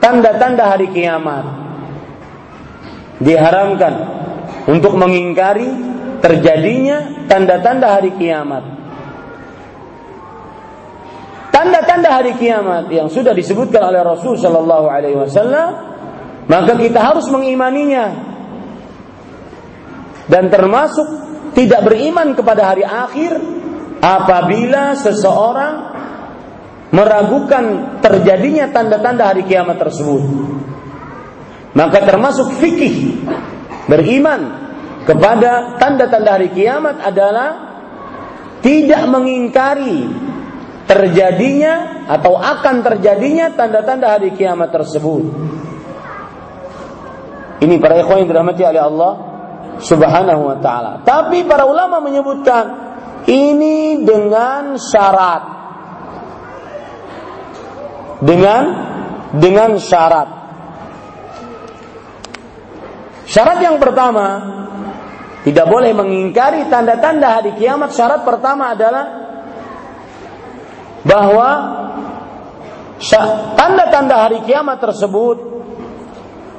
S1: tanda-tanda hari kiamat. Diharamkan untuk mengingkari terjadinya tanda-tanda hari kiamat. tanda-tanda hari kiamat yang sudah disebutkan oleh Rasul Shallallahu Alaihi Wasallam, maka kita harus mengimaninya dan termasuk tidak beriman kepada hari akhir apabila seseorang meragukan terjadinya tanda-tanda hari kiamat tersebut. Maka termasuk fikih beriman kepada tanda-tanda hari kiamat adalah tidak mengingkari terjadinya atau akan terjadinya tanda-tanda hari kiamat tersebut. Ini para ikhwan yang dirahmati oleh Allah Subhanahu wa taala. Tapi para ulama menyebutkan ini dengan syarat. Dengan dengan syarat. Syarat yang pertama tidak boleh mengingkari tanda-tanda hari kiamat. Syarat pertama adalah bahwa tanda-tanda hari kiamat tersebut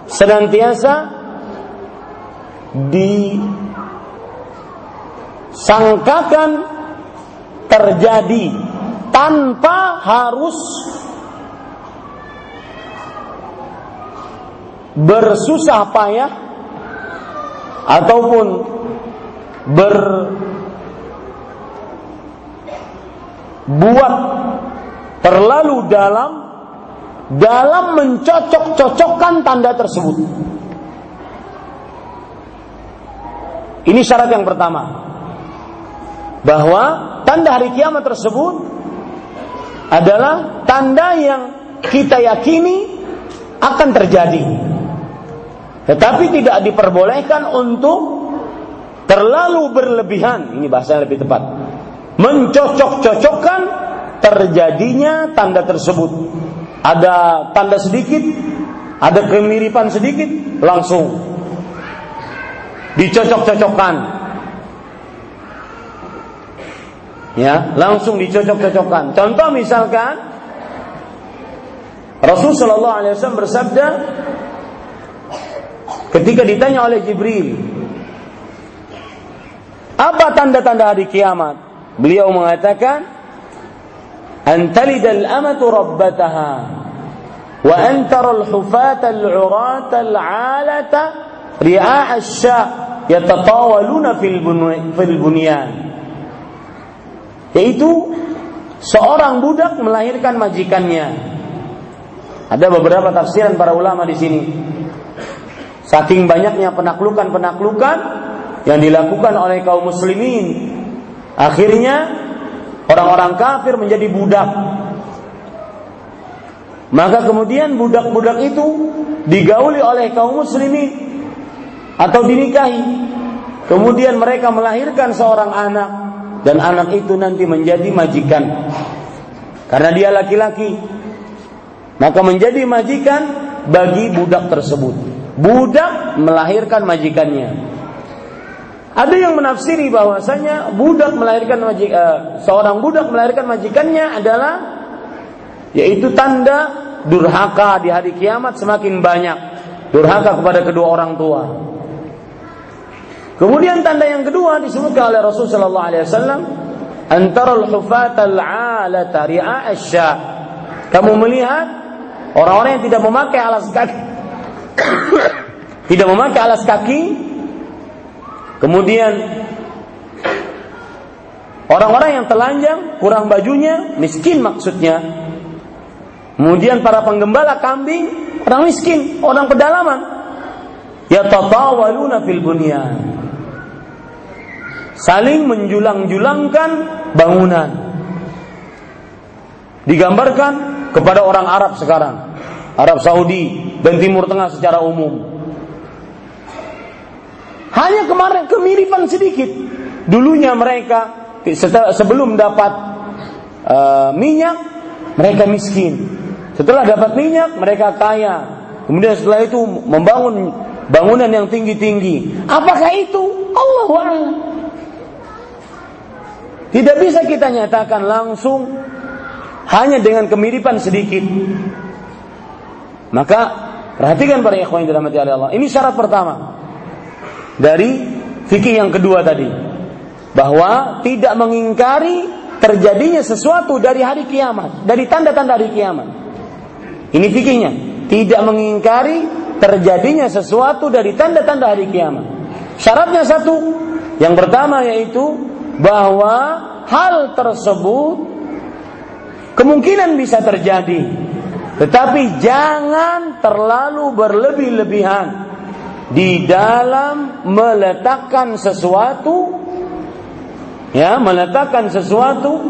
S1: senantiasa disangkakan terjadi tanpa harus bersusah payah ataupun berbuat terlalu dalam dalam mencocok-cocokkan tanda tersebut. Ini syarat yang pertama. Bahwa tanda hari kiamat tersebut adalah tanda yang kita yakini akan terjadi. Tetapi tidak diperbolehkan untuk terlalu berlebihan. Ini bahasa yang lebih tepat. Mencocok-cocokkan terjadinya tanda tersebut. Ada tanda sedikit, ada kemiripan sedikit, langsung dicocok-cocokkan. Ya, langsung dicocok-cocokkan. Contoh misalkan Rasul Shallallahu Alaihi Wasallam bersabda ketika ditanya oleh Jibril, apa tanda-tanda hari kiamat? Beliau mengatakan, antalidal amatu rabbataha wa antaral hufata al-urata al-alata ri'a asya yatatawaluna fil bunyan. Yaitu seorang budak melahirkan majikannya. Ada beberapa tafsiran para ulama di sini. Saking banyaknya penaklukan-penaklukan yang dilakukan oleh kaum muslimin. Akhirnya orang-orang kafir menjadi budak maka kemudian budak-budak itu digauli oleh kaum muslimin atau dinikahi. Kemudian mereka melahirkan seorang anak dan anak itu nanti menjadi majikan. Karena dia laki-laki, maka menjadi majikan bagi budak tersebut. Budak melahirkan majikannya. Ada yang menafsiri bahwasanya budak melahirkan majik, uh, seorang budak melahirkan majikannya adalah yaitu tanda durhaka di hari kiamat semakin banyak durhaka kepada kedua orang tua. Kemudian tanda yang kedua disebutkan oleh Rasul sallallahu alaihi wasallam antara al-hufat al-alata ri'a asya. Kamu melihat orang-orang yang tidak memakai alas kaki tidak memakai alas kaki kemudian orang-orang yang telanjang kurang bajunya miskin maksudnya kemudian para penggembala kambing orang miskin orang pedalaman ya tatawaluna fil bunyan saling menjulang-julangkan bangunan. Digambarkan kepada orang Arab sekarang, Arab Saudi dan Timur Tengah secara umum. Hanya kemarin kemiripan sedikit. Dulunya mereka sebelum dapat uh, minyak mereka miskin. Setelah dapat minyak mereka kaya. Kemudian setelah itu membangun bangunan yang tinggi-tinggi. Apakah itu? Allah tidak bisa kita nyatakan langsung hanya dengan kemiripan sedikit. Maka perhatikan para ikhwan yang dirahmati oleh Allah. Ini syarat pertama dari fikih yang kedua tadi bahwa tidak mengingkari terjadinya sesuatu dari hari kiamat, dari tanda-tanda hari kiamat. Ini fikihnya, tidak mengingkari terjadinya sesuatu dari tanda-tanda hari kiamat. Syaratnya satu, yang pertama yaitu bahwa hal tersebut kemungkinan bisa terjadi, tetapi jangan terlalu berlebih-lebihan di dalam meletakkan sesuatu ya meletakkan sesuatu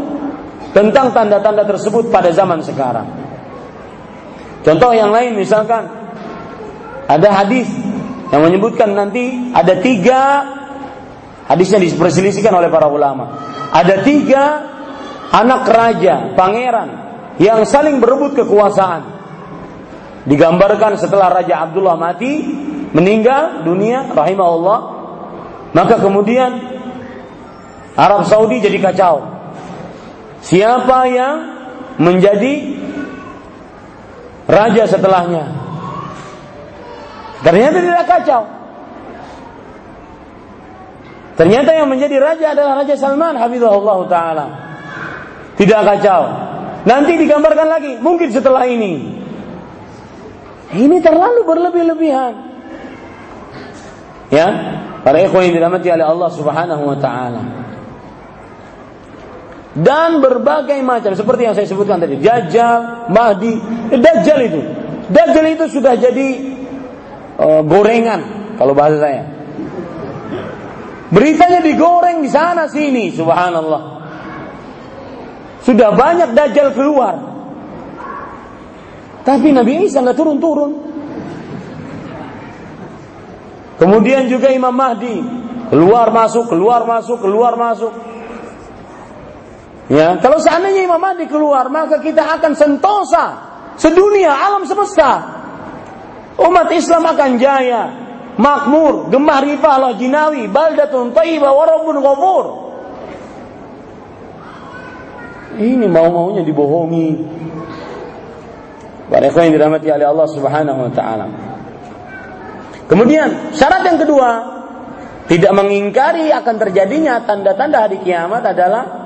S1: tentang tanda-tanda tersebut pada zaman sekarang. Contoh yang lain misalkan ada hadis yang menyebutkan nanti ada tiga hadisnya diperselisihkan oleh para ulama. Ada tiga anak raja, pangeran yang saling berebut kekuasaan. Digambarkan setelah Raja Abdullah mati, meninggal dunia rahimahullah, maka kemudian Arab Saudi jadi kacau. Siapa yang menjadi raja setelahnya? Ternyata tidak kacau. Ternyata yang menjadi raja adalah Raja Salman Habibullah taala. Tidak kacau. Nanti digambarkan lagi, mungkin setelah ini. Ini terlalu berlebih-lebihan. Ya, para ikhwan yang dirahmati oleh Allah Subhanahu wa taala dan berbagai macam seperti yang saya sebutkan tadi Dajjal, Mahdi, Dajjal itu. Dajjal itu sudah jadi uh, gorengan kalau bahasa saya. Beritanya digoreng di sana sini subhanallah. Sudah banyak Dajjal keluar. Tapi Nabi Isa nggak turun-turun. Kemudian juga Imam Mahdi keluar masuk keluar masuk keluar masuk Ya, kalau seandainya Imam Mahdi keluar, maka kita akan sentosa sedunia alam semesta. Umat Islam akan jaya, makmur, gemah rifah Allah jinawi, baldatun thayyibah wa rabbun ghafur. Ini mau-maunya dibohongi. Para yang dirahmati oleh Allah Subhanahu wa taala. Kemudian syarat yang kedua, tidak mengingkari akan terjadinya tanda-tanda hari kiamat adalah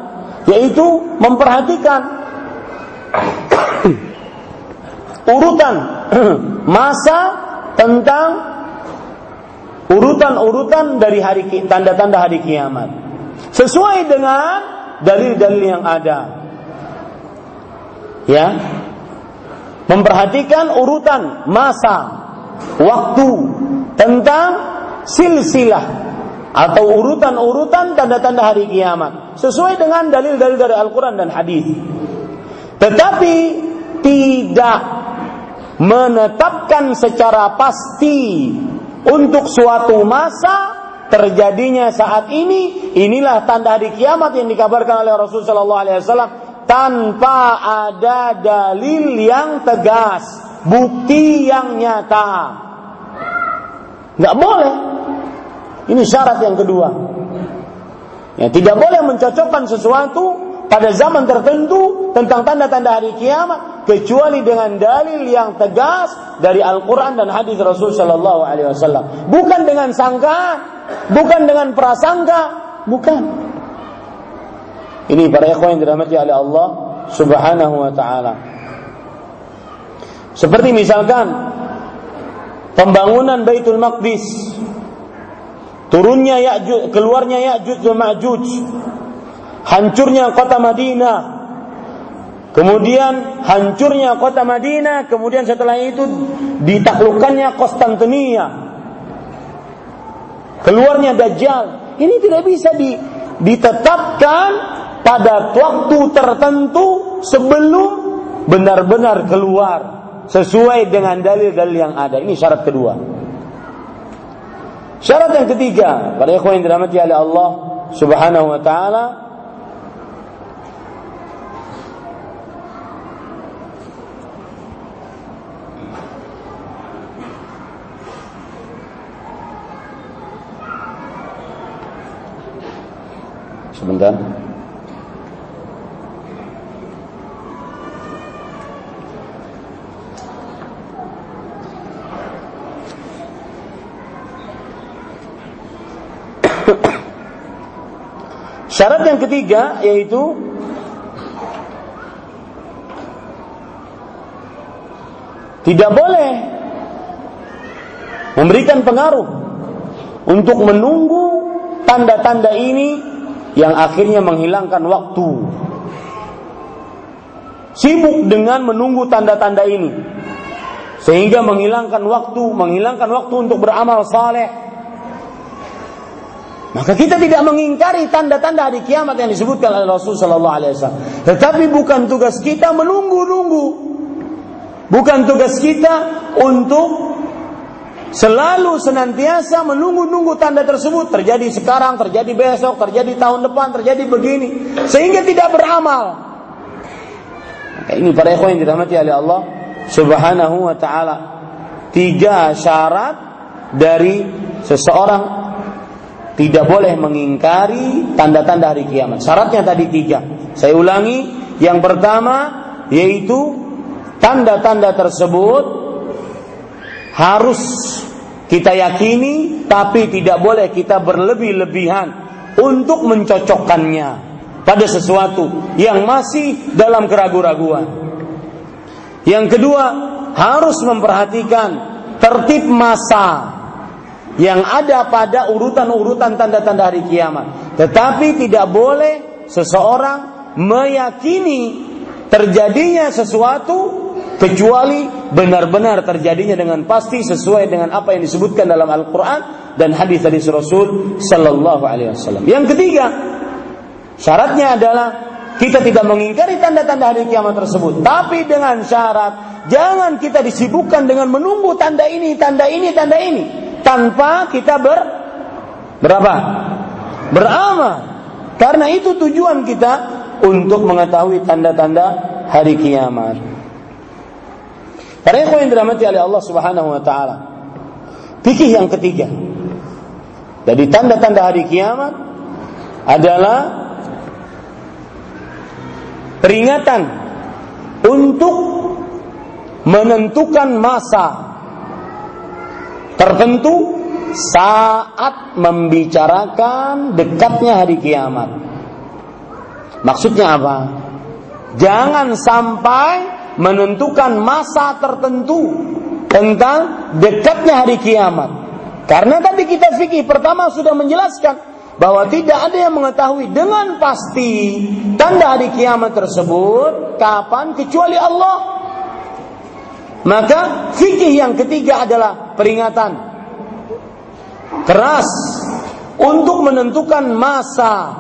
S1: yaitu memperhatikan urutan masa tentang urutan-urutan dari hari tanda-tanda hari kiamat. Sesuai dengan dalil-dalil yang ada. Ya. Memperhatikan urutan masa waktu tentang silsilah atau urutan-urutan tanda-tanda hari kiamat sesuai dengan dalil-dalil dari Al-Qur'an dan hadis. Tetapi tidak menetapkan secara pasti untuk suatu masa terjadinya saat ini inilah tanda hari kiamat yang dikabarkan oleh Rasul sallallahu alaihi wasallam tanpa ada dalil yang tegas, bukti yang nyata. Nggak boleh ini syarat yang kedua. Ya, tidak boleh mencocokkan sesuatu pada zaman tertentu tentang tanda-tanda hari kiamat kecuali dengan dalil yang tegas dari Al-Qur'an dan hadis Rasul sallallahu alaihi wasallam. Bukan dengan sangka, bukan dengan prasangka, bukan. Ini para ikhwan yang dirahmati oleh Allah Subhanahu wa taala. Seperti misalkan pembangunan Baitul Maqdis turunnya Ya'juj, keluarnya Ya'juj dan Ma'juj, hancurnya kota Madinah, kemudian hancurnya kota Madinah, kemudian setelah itu ditaklukkannya Konstantinia, keluarnya Dajjal. Ini tidak bisa di, ditetapkan pada waktu tertentu sebelum benar-benar keluar sesuai dengan dalil-dalil yang ada. Ini syarat kedua. Syarat yang ketiga, para ikhwan yang dirahmati oleh Allah Subhanahu wa taala Sebentar. Syarat yang ketiga yaitu tidak boleh memberikan pengaruh untuk menunggu tanda-tanda ini yang akhirnya menghilangkan waktu. Sibuk dengan menunggu tanda-tanda ini sehingga menghilangkan waktu, menghilangkan waktu untuk beramal saleh, maka kita tidak mengingkari tanda-tanda hari kiamat yang disebutkan oleh Rasul Sallallahu Alaihi Wasallam. Tetapi bukan tugas kita menunggu-nunggu Bukan tugas kita untuk selalu senantiasa menunggu-nunggu tanda tersebut terjadi sekarang, terjadi besok, terjadi tahun depan, terjadi begini sehingga tidak beramal. Ini para ikhwan yang dirahmati oleh Allah Subhanahu wa taala. Tiga syarat dari seseorang tidak boleh mengingkari tanda-tanda hari kiamat. Syaratnya tadi tiga. Saya ulangi, yang pertama yaitu Tanda-tanda tersebut harus kita yakini tapi tidak boleh kita berlebih-lebihan untuk mencocokkannya pada sesuatu yang masih dalam keraguan-raguan. Yang kedua, harus memperhatikan tertib masa yang ada pada urutan-urutan tanda-tanda hari kiamat. Tetapi tidak boleh seseorang meyakini terjadinya sesuatu kecuali benar-benar terjadinya dengan pasti sesuai dengan apa yang disebutkan dalam Al-Qur'an dan hadis-hadis Rasul sallallahu alaihi wasallam. Yang ketiga, syaratnya adalah kita tidak mengingkari tanda-tanda hari kiamat tersebut, tapi dengan syarat jangan kita disibukkan dengan menunggu tanda ini, tanda ini, tanda ini tanpa kita ber berapa? Beramal. Karena itu tujuan kita untuk mengetahui tanda-tanda hari kiamat. Para ikhwan yang dirahmati oleh Allah Subhanahu wa taala. Fikih yang ketiga dari tanda-tanda hari kiamat adalah peringatan untuk menentukan masa tertentu saat membicarakan dekatnya hari kiamat. Maksudnya apa? Jangan sampai menentukan masa tertentu tentang dekatnya hari kiamat. Karena tadi kita fikih pertama sudah menjelaskan bahwa tidak ada yang mengetahui dengan pasti tanda hari kiamat tersebut kapan kecuali Allah. Maka fikih yang ketiga adalah peringatan keras untuk menentukan masa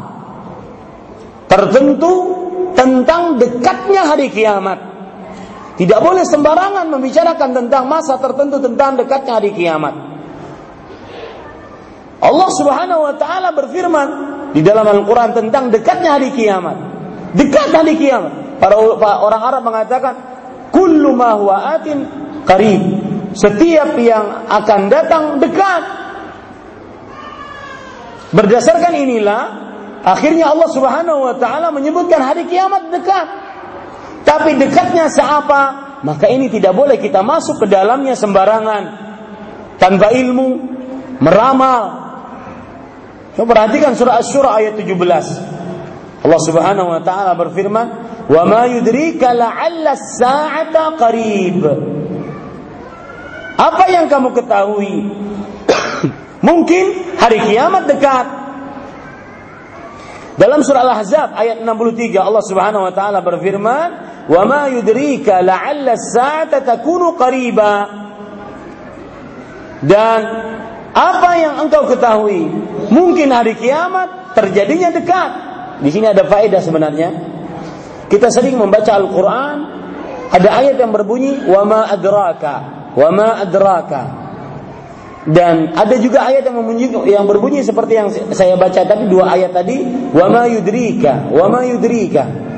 S1: tertentu tentang dekatnya hari kiamat. Tidak boleh sembarangan membicarakan tentang masa tertentu tentang dekatnya hari kiamat. Allah Subhanahu wa taala berfirman di dalam Al-Qur'an tentang dekatnya hari kiamat. Dekat hari kiamat. Para orang Arab mengatakan kullu ma huwa atin qarib. Setiap yang akan datang dekat. Berdasarkan inilah akhirnya Allah Subhanahu wa taala menyebutkan hari kiamat dekat. Tapi dekatnya seapa, maka ini tidak boleh kita masuk ke dalamnya sembarangan tanpa ilmu, meramal. Coba perhatikan surah Asy-Syura ayat 17. Allah Subhanahu wa taala berfirman, "Wa ma yudrika la'alla as-sa'ata qarib." Apa yang kamu ketahui? Mungkin hari kiamat dekat. Dalam surah Al-Ahzab ayat 63 Allah Subhanahu wa taala berfirman, wa ma yudrika la'alla as-sa'ata takunu qariba dan apa yang engkau ketahui mungkin hari kiamat terjadinya dekat di sini ada faedah sebenarnya kita sering membaca Al-Qur'an ada ayat yang berbunyi wa ma adraka wa ma adraka dan ada juga ayat yang berbunyi yang berbunyi seperti yang saya baca tadi dua ayat tadi wa ma yudrika wa ma yudrika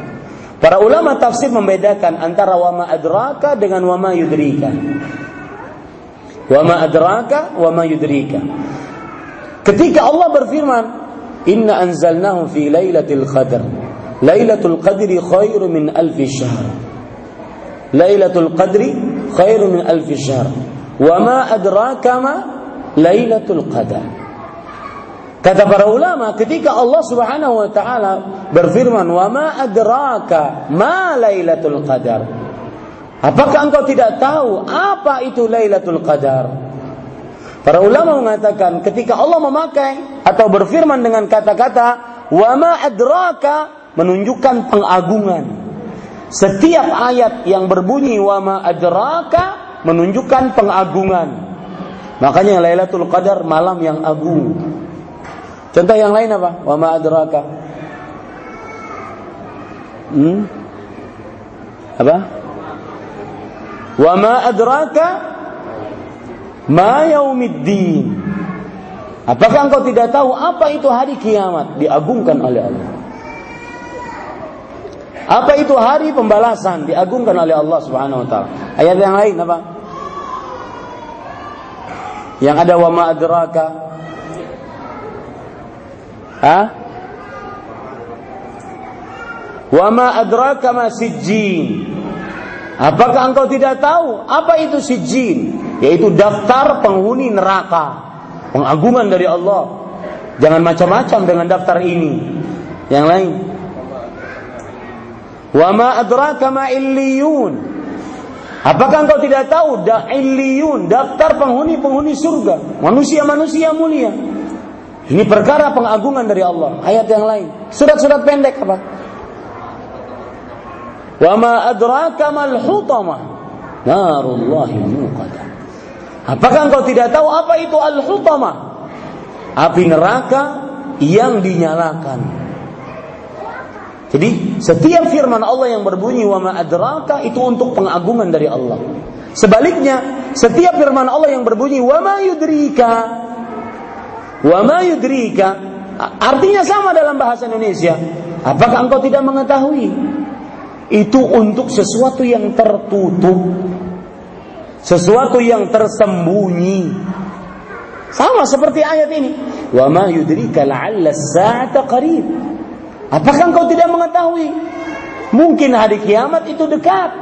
S1: Para ulama tafsir membedakan antara wama adraka dengan wama yudrika. Wama adraka wama yudrika. Ketika Allah berfirman, "Inna anzalnahu fi lailatul qadr." Lailatul qadri khairu min alfi syahr. Lailatul qadri khairu min alfi syahr. Wama adraka ma lailatul qadar. Kata para ulama, ketika Allah Subhanahu wa taala berfirman, "Wa ma adraka ma Lailatul Qadar?" Apakah engkau tidak tahu apa itu Lailatul Qadar? Para ulama mengatakan ketika Allah memakai atau berfirman dengan kata-kata wa ma adraka menunjukkan pengagungan. Setiap ayat yang berbunyi wa ma adraka menunjukkan pengagungan. Makanya Lailatul Qadar malam yang agung. Contoh yang lain apa? Wa ma adraka. Hmm? Apa? Wa ma adraka ma yaumiddin. Apakah engkau tidak tahu apa itu hari kiamat diagungkan oleh Allah? Apa itu hari pembalasan diagungkan oleh Allah Subhanahu wa taala? Ayat yang lain apa? Yang ada wa ma adraka Hah? Wa ma adraka ma sijjin. Apakah engkau tidak tahu apa itu sijin? Yaitu daftar penghuni neraka. Pengagungan dari Allah. Jangan macam-macam dengan daftar ini. Yang lain. Wa ma adraka ma illiyun. Apakah engkau tidak tahu da illiyun, daftar penghuni-penghuni surga, manusia-manusia mulia. Ini perkara pengagungan dari Allah. Ayat yang lain. Surat-surat pendek apa? Wa ma adraka mal hutamah? Narullahi. Apakah engkau tidak tahu apa itu al-hutamah? Api neraka yang dinyalakan. Jadi setiap firman Allah yang berbunyi wa ma itu untuk pengagungan dari Allah. Sebaliknya, setiap firman Allah yang berbunyi wa ma yudrika wa ma yudrika artinya sama dalam bahasa Indonesia. Apakah engkau tidak mengetahui? itu untuk sesuatu yang tertutup, sesuatu yang tersembunyi. Sama seperti ayat ini. Wa ma yudrika la'alla as-sa'ata qarib. Apakah engkau tidak mengetahui? Mungkin hari kiamat itu dekat.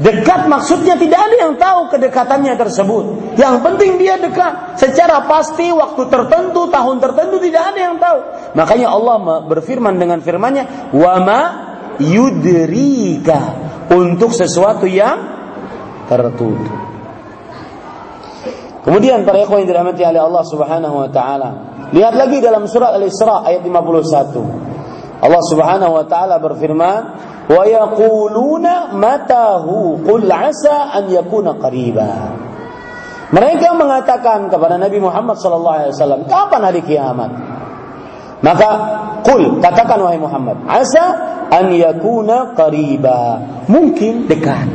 S1: Dekat maksudnya tidak ada yang tahu kedekatannya tersebut. Yang penting dia dekat. Secara pasti waktu tertentu, tahun tertentu tidak ada yang tahu. Makanya Allah berfirman dengan firman-Nya, "Wa ma yudrika untuk sesuatu yang tertutup. Kemudian para ikhwan yang dirahmati oleh Allah Subhanahu wa taala, lihat lagi dalam surat Al-Isra ayat 51. Allah Subhanahu wa taala berfirman, "Wa yaquluna matahu qul asa an yakuna qariba." Mereka mengatakan kepada Nabi Muhammad sallallahu alaihi wasallam, "Kapan hari kiamat?" Maka kul katakan wahai Muhammad, asa an yakuna qariba. Mungkin dekat.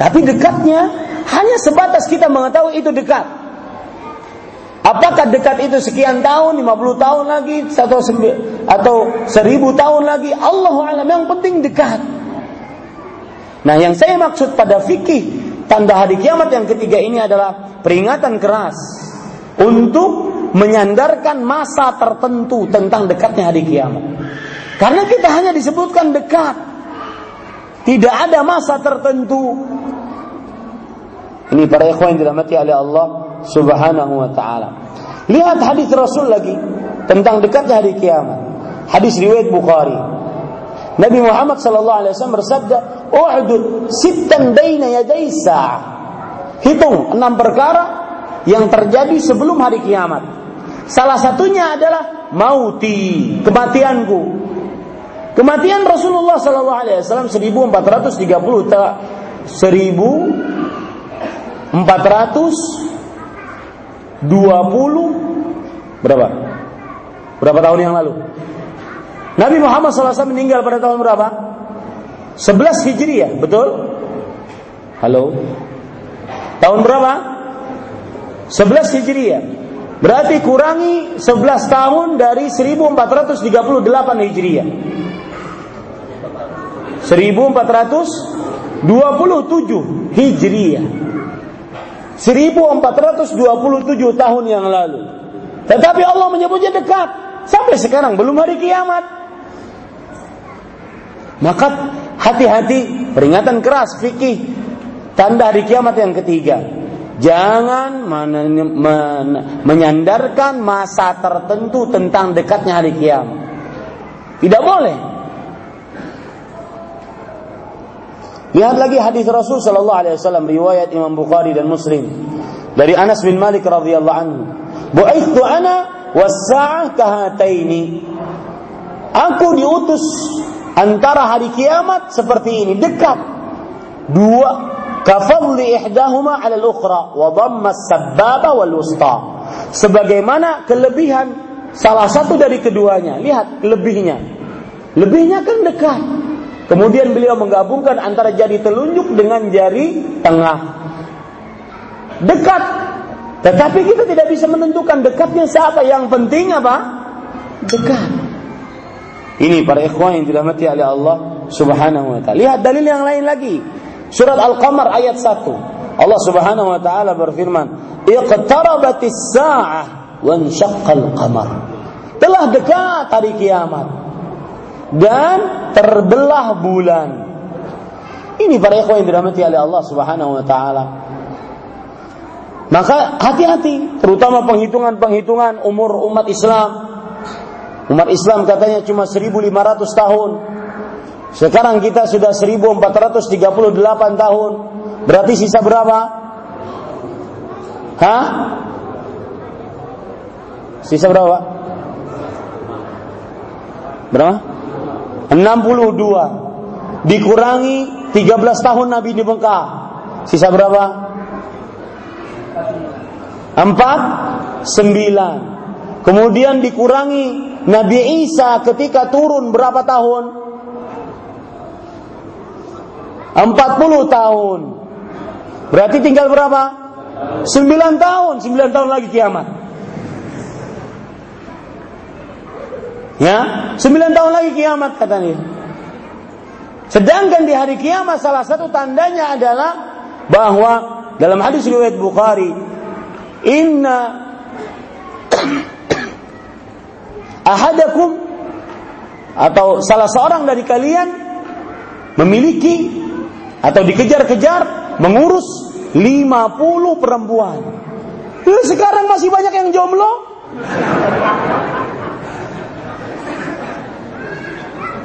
S1: Tapi dekatnya hanya sebatas kita mengetahui itu dekat. Apakah dekat itu sekian tahun, 50 tahun lagi, atau atau seribu tahun lagi? Allah alam yang penting dekat. Nah, yang saya maksud pada fikih tanda hari kiamat yang ketiga ini adalah peringatan keras untuk menyandarkan masa tertentu tentang dekatnya hari kiamat. Karena kita hanya disebutkan dekat. Tidak ada masa tertentu. Ini para ikhwan yang dirahmati oleh Allah Subhanahu wa taala. Lihat hadis Rasul lagi tentang dekatnya hari kiamat. Hadis riwayat Bukhari. Nabi Muhammad sallallahu alaihi wasallam bersabda, "Uhdud sittan baina yaday sa'ah." Hitung enam perkara yang terjadi sebelum hari kiamat. Salah satunya adalah mauti, kematianku. Kematian Rasulullah sallallahu alaihi wasallam 1430 1400 20 berapa? Berapa tahun yang lalu? Nabi Muhammad SAW meninggal pada tahun berapa? 11 Hijriah, betul? Halo? Tahun berapa? 11 Hijriah. Berarti kurangi 11 tahun dari 1438 Hijriah. 1427 Hijriah. 1427 tahun yang lalu Tetapi Allah menyebutnya dekat Sampai sekarang belum hari kiamat Maka hati-hati Peringatan keras fikih Tanda hari kiamat yang ketiga Jangan men men menyandarkan masa tertentu tentang dekatnya hari kiamat. Tidak boleh. Lihat lagi hadis Rasul sallallahu alaihi wasallam riwayat Imam Bukhari dan Muslim dari Anas bin Malik radhiyallahu anhu. Bu'ithu ana was-sa'ah kahataini. Aku diutus antara hari kiamat seperti ini, dekat. Dua kafadli ihdahuma 'ala al-ukhra wa dhamma as-sabbaba wal wusta. Sebagaimana kelebihan salah satu dari keduanya. Lihat lebihnya. Lebihnya kan dekat. Kemudian beliau menggabungkan antara jari telunjuk dengan jari tengah. Dekat. Tetapi kita tidak bisa menentukan dekatnya siapa. Yang penting apa? Dekat. Ini para ikhwan yang dirahmati oleh Allah Subhanahu wa taala. Lihat dalil yang lain lagi. Surat Al-Qamar ayat 1. Allah Subhanahu wa taala berfirman, "Iqtarabatis sa'ah wa al qamar." Telah dekat hari kiamat dan terbelah bulan. Ini para ikhwan yang dirahmati oleh Allah Subhanahu wa taala. Maka hati-hati, terutama penghitungan-penghitungan umur umat Islam. Umat Islam katanya cuma 1500 tahun. Sekarang kita sudah 1438 tahun. Berarti sisa berapa? Hah? Sisa berapa? Berapa? 62 dikurangi 13 tahun Nabi di Mekah. Sisa berapa? 4 9. Kemudian dikurangi Nabi Isa ketika turun berapa tahun? 40 tahun. Berarti tinggal berapa? 9 tahun, 9 tahun lagi kiamat. Ya, sembilan tahun lagi kiamat katanya. Sedangkan di hari kiamat salah satu tandanya adalah bahwa dalam hadis riwayat Bukhari, inna ahadakum atau salah seorang dari kalian memiliki atau dikejar-kejar mengurus 50 perempuan. Sekarang masih banyak yang jomblo.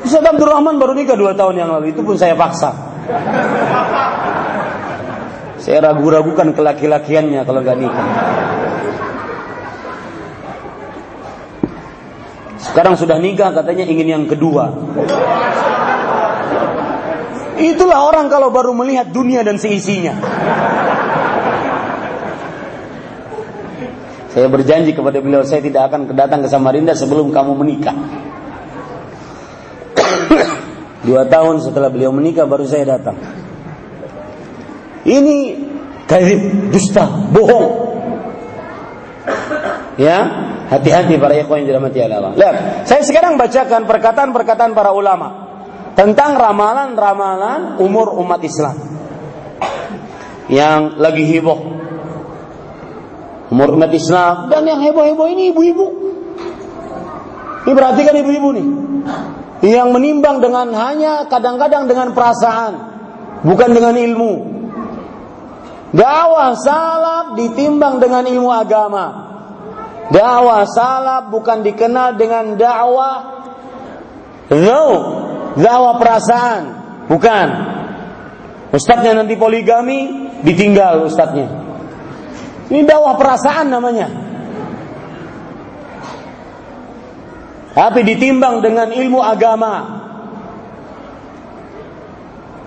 S1: Ustaz Abdurrahman baru nikah dua tahun yang lalu, itu pun saya paksa. Saya ragu-ragukan kelaki-lakiannya kalau nggak nikah. Sekarang sudah nikah katanya ingin yang kedua. Itulah orang kalau baru melihat dunia dan seisinya. Saya berjanji kepada beliau saya tidak akan kedatang ke Samarinda sebelum kamu menikah. Dua tahun setelah beliau menikah baru saya datang. Ini kadhib, dusta, bohong. Ya, hati-hati para ikhwan yang dirahmati Allah. Lihat, saya sekarang bacakan perkataan-perkataan para ulama tentang ramalan-ramalan umur umat Islam yang lagi heboh. Umur umat Islam dan yang heboh-heboh ini ibu-ibu. Ini perhatikan ibu-ibu nih yang menimbang dengan hanya kadang-kadang dengan perasaan, bukan dengan ilmu. Dakwah salaf ditimbang dengan ilmu agama. Dakwah salaf bukan dikenal dengan dakwah no, dakwah perasaan, bukan. Ustadznya nanti poligami, ditinggal ustadznya. Ini dakwah perasaan namanya. Tapi ditimbang dengan ilmu agama.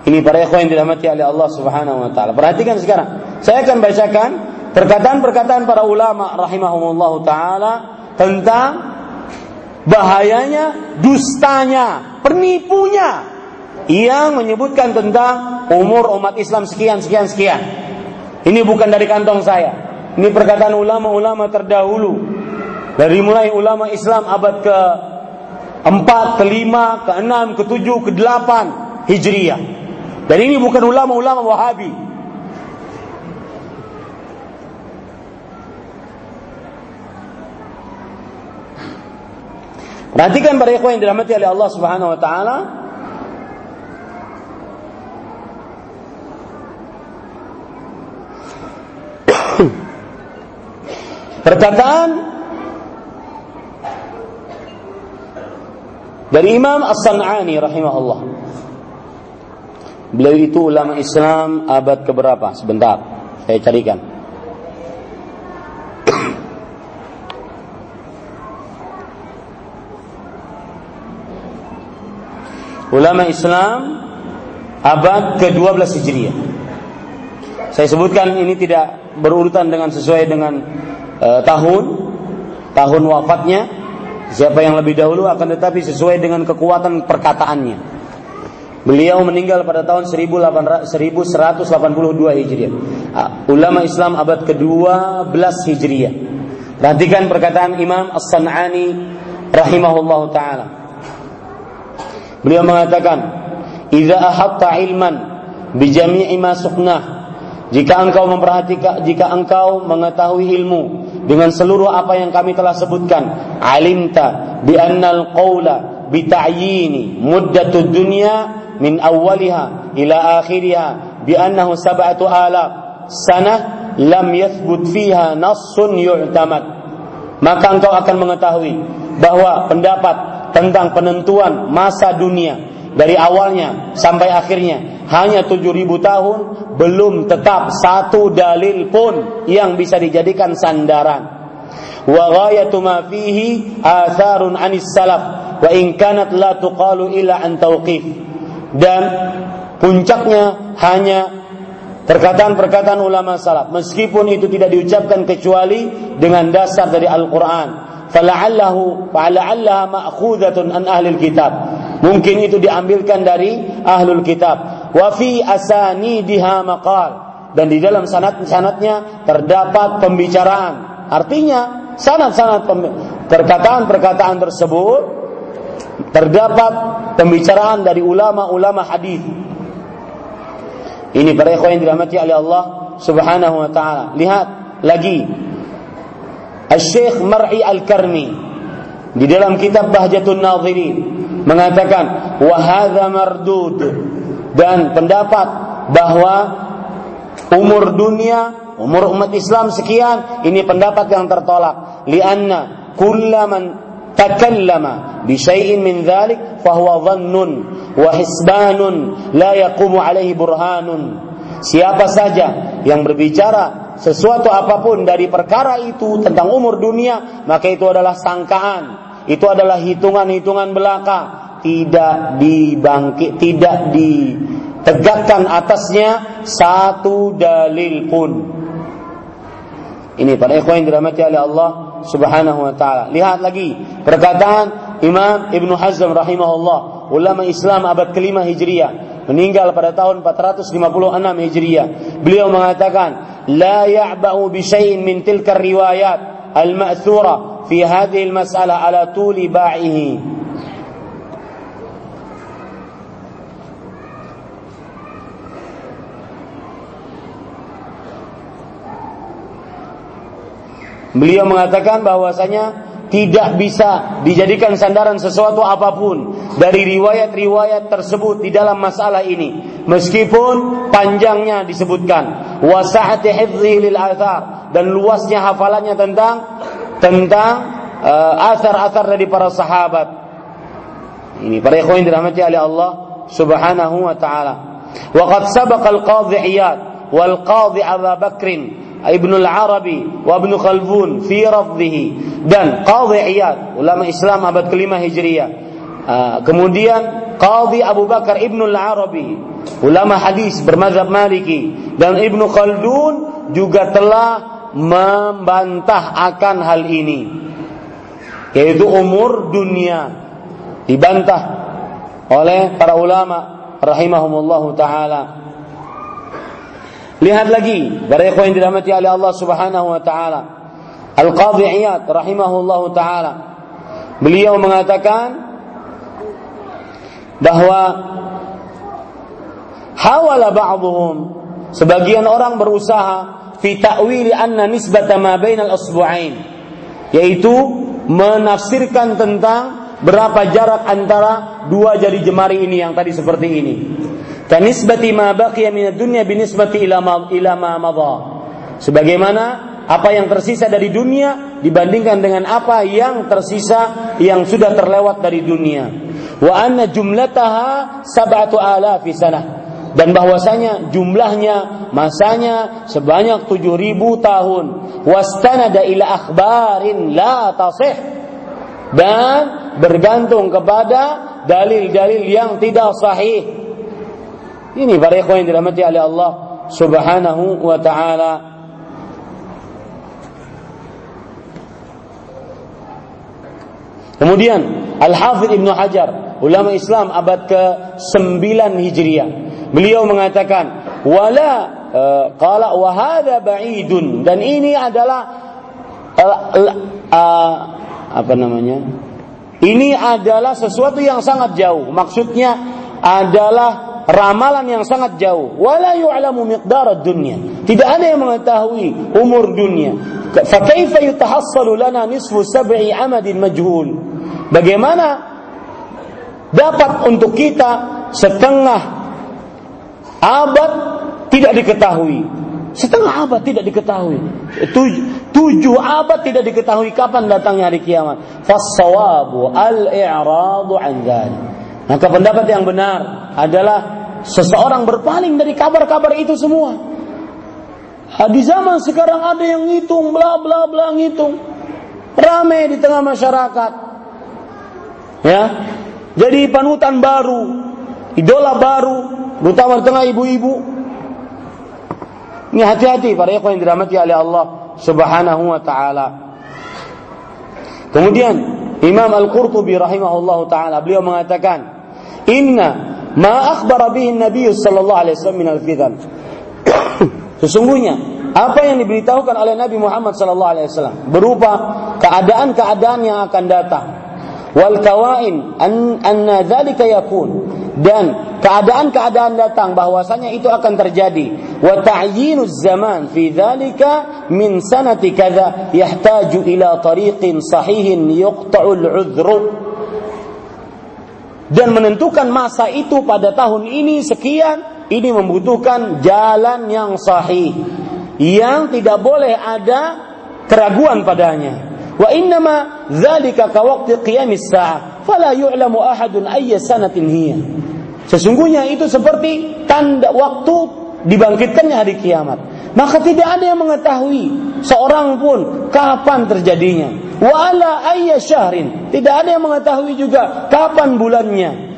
S1: Ini para ikhwan yang dirahmati oleh Allah Subhanahu wa taala. Perhatikan sekarang. Saya akan bacakan perkataan-perkataan para ulama rahimahumullah taala tentang bahayanya, dustanya, penipunya yang menyebutkan tentang umur umat Islam sekian sekian sekian. Ini bukan dari kantong saya. Ini perkataan ulama-ulama terdahulu dari mulai ulama Islam abad ke 4, ke 5, ke 6, ke 7, ke 8 Hijriyah. Dan ini bukan ulama-ulama Wahabi. Perhatikan para ikhwan yang dirahmati oleh Allah Subhanahu wa taala. Perkataan dari Imam As-San'ani rahimahullah. Beliau itu ulama Islam abad keberapa? Sebentar, saya carikan. ulama Islam abad ke-12 Hijriah. Saya sebutkan ini tidak berurutan dengan sesuai dengan uh, tahun tahun wafatnya siapa yang lebih dahulu akan tetapi sesuai dengan kekuatan perkataannya. Beliau meninggal pada tahun 1182 Hijriah. Uh, ulama Islam abad ke-12 Hijriah. Perhatikan perkataan Imam As-San'ani rahimahullahu taala. Beliau mengatakan, "Idza ahatta ilman bi jami'i ma jika engkau memperhatikan, jika engkau mengetahui ilmu dengan seluruh apa yang kami telah sebutkan, alimta bi annal qawla bi ta'yini muddatud dunya min awwaliha ila akhiriha bi annahu sab'atu alaf sanah lam yathbut fiha nassun yu'tamad. Maka engkau akan mengetahui bahwa pendapat tentang penentuan masa dunia dari awalnya sampai akhirnya hanya 7000 tahun belum tetap satu dalil pun yang bisa dijadikan sandaran. Wa ghayatu ma fihi atharun anis salaf wa in kanat la tuqalu illa an tauqif dan puncaknya hanya perkataan-perkataan ulama salaf. Meskipun itu tidak diucapkan kecuali dengan dasar dari Al-Qur'an. Fala'allahu fala'allaha ma'khudatun an ahli kitab. Mungkin itu diambilkan dari ahlul kitab wa fi asanidiha maqal. Dan di dalam sanad-sanadnya terdapat pembicaraan. Artinya sanad-sanad perkataan-perkataan tersebut terdapat pembicaraan dari ulama-ulama hadis. Ini para yang dirahmati oleh Allah Subhanahu wa taala. Lihat lagi. Al-Syekh Mar'i Al-Karmi di dalam kitab Bahjatun Nadhirin mengatakan wahada mardud dan pendapat bahwa umur dunia umur umat Islam sekian ini pendapat yang tertolak. Lianna kullaman takallama bi syai'in min dhalik fahuwa dhannun wa hisbanun la yaqumu alaihi burhanun. Siapa saja yang berbicara sesuatu apa pun dari perkara itu tentang umur dunia, maka itu adalah sangkaan, itu adalah hitungan-hitungan belaka, tidak dibangkit tidak ditegakkan atasnya satu dalil pun. Ini para ikhwan yang dirahmati oleh Allah Subhanahu wa taala. Lihat lagi perkataan Imam Ibnu Hazm rahimahullah ulama Islam abad kelima Hijriah meninggal pada tahun 456 Hijriah. Beliau mengatakan la ya'ba'u bi syai'in min tilka riwayat al-ma'thura fi hadhihi al-mas'alah ala tuli ba'ihi. Beliau mengatakan bahwasanya tidak bisa dijadikan sandaran sesuatu apa pun dari riwayat-riwayat tersebut di dalam masalah ini. Meskipun panjangnya disebutkan. Lil athar. Dan luasnya hafalannya tentang tentang uh, athar-athar dari para sahabat. Ini para ikhwan dirahmati oleh Allah Subhanahu wa taala. Wa qad sabaqa al-qadhi wal qadhi Abu Bakrin Ibnu Al-Arabi wa Ibnu Khalfun fi rafdhihi. Dan Qadhi Iyad ulama Islam abad kelima Hijriah. Uh, kemudian Qadhi Abu Bakar Ibnu Al-Arabi ulama hadis bermazhab Maliki. Dan Ibnu Khaldun juga telah membantah akan hal ini. Yaitu umur dunia. Dibantah oleh para ulama rahimahumullahu taala Lihat lagi para ikhwan yang dirahmati oleh Allah Subhanahu wa taala. Al-Qadhi Iyad rahimahullahu taala. Beliau mengatakan bahwa hawala ba'dhum sebagian orang berusaha fi ta'wili anna nisbata ma bainal asbu'ain yaitu menafsirkan tentang berapa jarak antara dua jari jemari ini yang tadi seperti ini kanisbati ma baqiya min dunya binisbati ila ma ila ma madha. Sebagaimana apa yang tersisa dari dunia dibandingkan dengan apa yang tersisa yang sudah terlewat dari dunia. Wa anna jumlataha sab'atu alafi sanah. Dan bahwasanya jumlahnya masanya sebanyak 7000 tahun. Wastanada ila akhbarin la tasih. Dan bergantung kepada dalil-dalil yang tidak sahih ini para ikhwan yang dirahmati oleh Allah Subhanahu wa taala Kemudian Al-Hafidh Ibnu Hajar, ulama Islam abad ke-9 Hijriah. Beliau mengatakan, "Wala uh, qala wa hadha ba'idun." Dan ini adalah uh, uh, apa namanya? Ini adalah sesuatu yang sangat jauh. Maksudnya adalah ramalan yang sangat jauh. Wala yu'lamu miqdar dunya. Tidak ada yang mengetahui umur dunia. Fa kaifa yutahassalu lana nisfu sab'i amadin majhul? Bagaimana dapat untuk kita setengah abad tidak diketahui? Setengah abad tidak diketahui. Tujuh, tujuh abad tidak diketahui kapan datangnya hari kiamat. Fassawabu al-i'radu an Maka pendapat yang benar adalah seseorang berpaling dari kabar-kabar itu semua. Di zaman sekarang ada yang ngitung, bla bla bla ngitung. Ramai di tengah masyarakat ya jadi panutan baru idola baru terutama di tengah ibu-ibu ini hati-hati para ikhwan yang dirahmati oleh Allah Subhanahu wa taala kemudian Imam Al-Qurtubi rahimahullah taala beliau mengatakan inna ma akhbara bihi Nabi sallallahu alaihi wasallam min al-fitan sesungguhnya apa yang diberitahukan oleh Nabi Muhammad sallallahu alaihi wasallam berupa keadaan-keadaan yang akan datang. Wal kawain an anna dzalika yakun. Dan keadaan-keadaan datang bahwasanya itu akan terjadi. Wa ta'yinuz zaman fi dzalika min sanati kadza yahtaju ila tariqin sahihin yuqta'ul 'udhru dan menentukan masa itu pada tahun ini sekian ini membutuhkan jalan yang sahih. Yang tidak boleh ada keraguan padanya. Wa innama dzalika ka waqti qiyamis sa'ah. Fala yu'lamu ahadun ayya sanatin hiya. Sesungguhnya itu seperti tanda waktu dibangkitkannya hari kiamat. Maka tidak ada yang mengetahui seorang pun kapan terjadinya wala ayya syahrin. Tidak ada yang mengetahui juga kapan bulannya.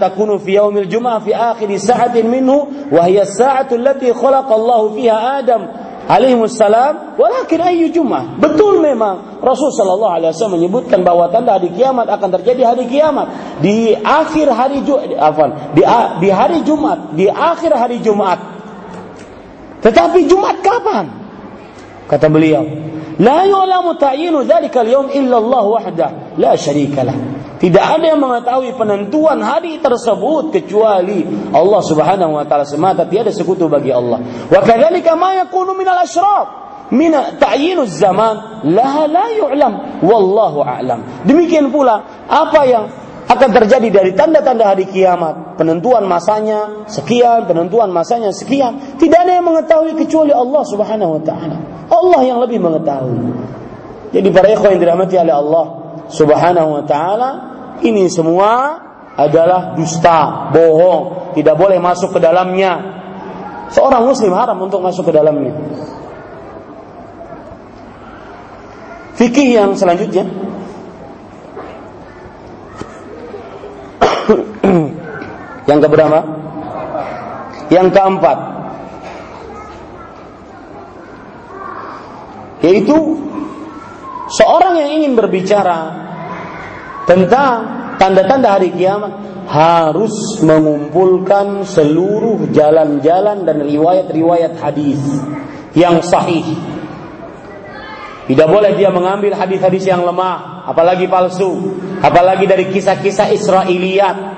S1: Takunu fi yaumil jum'ah fi akhir sa'atin minhu wa hiya as-sa'atu allati khalaqa Allah fiha Adam alaihimussalam walakin ayyu jum'ah. Betul memang Rasul sallallahu alaihi wasallam menyebutkan bahwa tanda hari kiamat akan terjadi hari kiamat. Di akhir hari Jumat di, di hari Jumat di akhir hari Jumat. Tetapi Jumat kapan? Kata beliau la yu'lamu ta'yinu dzalika al-yawm illa Allah wahdah la syarika tidak ada yang mengetahui penentuan hari tersebut kecuali Allah Subhanahu wa taala semata. Tiada sekutu bagi Allah. Wa kadzalika ma yakunu asyraf min ta'yinuz zaman la la yu'lam. Wallahu a'lam. Demikian pula apa yang akan terjadi dari tanda-tanda hari kiamat, penentuan masanya sekian, penentuan masanya sekian, tidak ada yang mengetahui kecuali Allah Subhanahu wa taala. Allah yang lebih mengetahui. Jadi para ikhwan yang dirahmati oleh Allah Subhanahu wa taala, ini semua adalah dusta, bohong, tidak boleh masuk ke dalamnya. Seorang muslim haram untuk masuk ke dalamnya. Fikih yang selanjutnya Yang keberapa? Yang keempat Yaitu Seorang yang ingin berbicara tentang tanda-tanda hari kiamat harus mengumpulkan seluruh jalan-jalan dan riwayat-riwayat hadis yang sahih. Tidak boleh dia mengambil hadis-hadis yang lemah, apalagi palsu, apalagi dari kisah-kisah Israiliyat.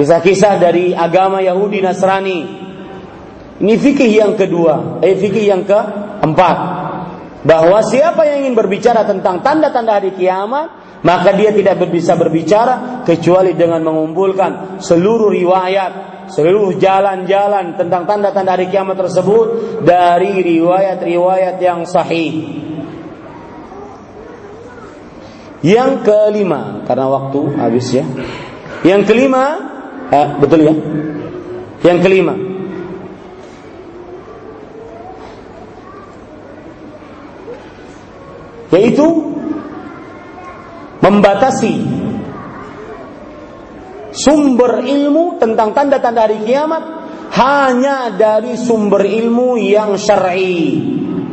S1: Kisah-kisah dari agama Yahudi Nasrani. Ini fikih yang kedua, eh fikih yang keempat. Bahwa siapa yang ingin berbicara tentang tanda-tanda hari kiamat, maka dia tidak bisa berbicara kecuali dengan mengumpulkan seluruh riwayat, seluruh jalan-jalan tentang tanda-tanda hari kiamat tersebut dari riwayat-riwayat yang sahih. Yang kelima, karena waktu habis ya. Yang kelima Ah, betul ya? Yang kelima. Yaitu membatasi sumber ilmu tentang tanda-tanda hari kiamat hanya dari sumber ilmu yang syar'i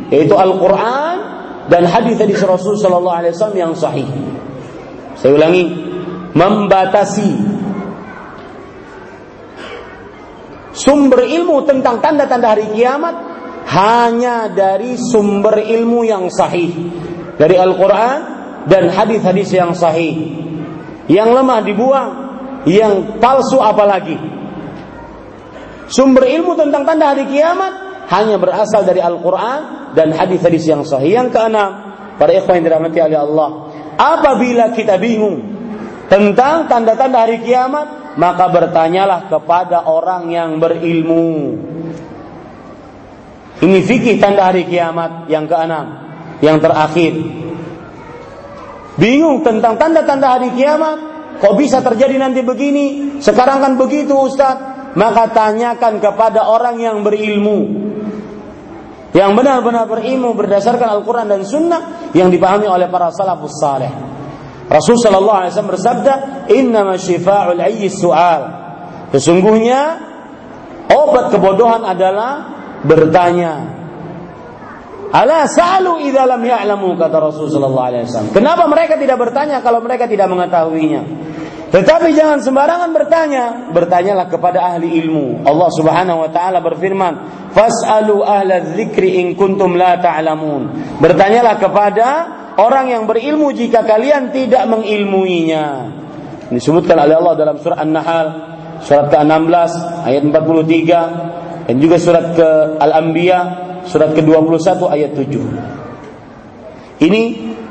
S1: yaitu Al-Qur'an dan hadis dari Rasul sallallahu alaihi wasallam yang sahih. Saya ulangi, membatasi sumber ilmu tentang tanda-tanda hari kiamat hanya dari sumber ilmu yang sahih dari Al-Qur'an dan hadis-hadis yang sahih. Yang lemah dibuang, yang palsu apalagi. Sumber ilmu tentang tanda hari kiamat hanya berasal dari Al-Quran dan hadis-hadis yang sahih. Yang keenam, para ikhwan yang dirahmati oleh Allah, apabila kita bingung tentang tanda-tanda hari kiamat, maka bertanyalah kepada orang yang berilmu. Ini fikih tanda hari kiamat yang keenam, yang terakhir. Bingung tentang tanda-tanda hari kiamat, kok bisa terjadi nanti begini? Sekarang kan begitu Ustaz maka tanyakan kepada orang yang berilmu yang benar-benar berilmu berdasarkan Al-Quran dan Sunnah yang dipahami oleh para salafus saleh. Rasul Shallallahu Alaihi Wasallam bersabda, Inna shifa'ul ayyi su'al. Sesungguhnya obat kebodohan adalah bertanya. Ala sa'alu idza lam ya'lamu kata Rasul sallallahu. Kenapa mereka tidak bertanya kalau mereka tidak mengetahuinya? Tetapi jangan sembarangan bertanya, bertanyalah kepada ahli ilmu. Allah Subhanahu wa taala berfirman, "Fas'alu ahla dzikri in kuntum la ta'lamun." Bertanyalah kepada orang yang berilmu jika kalian tidak mengilmuinya. Disebutkan oleh Allah dalam surah An-Nahl surat ke-16 ayat 43 dan juga surat ke Al-Anbiya surat ke-21 ayat 7. Ini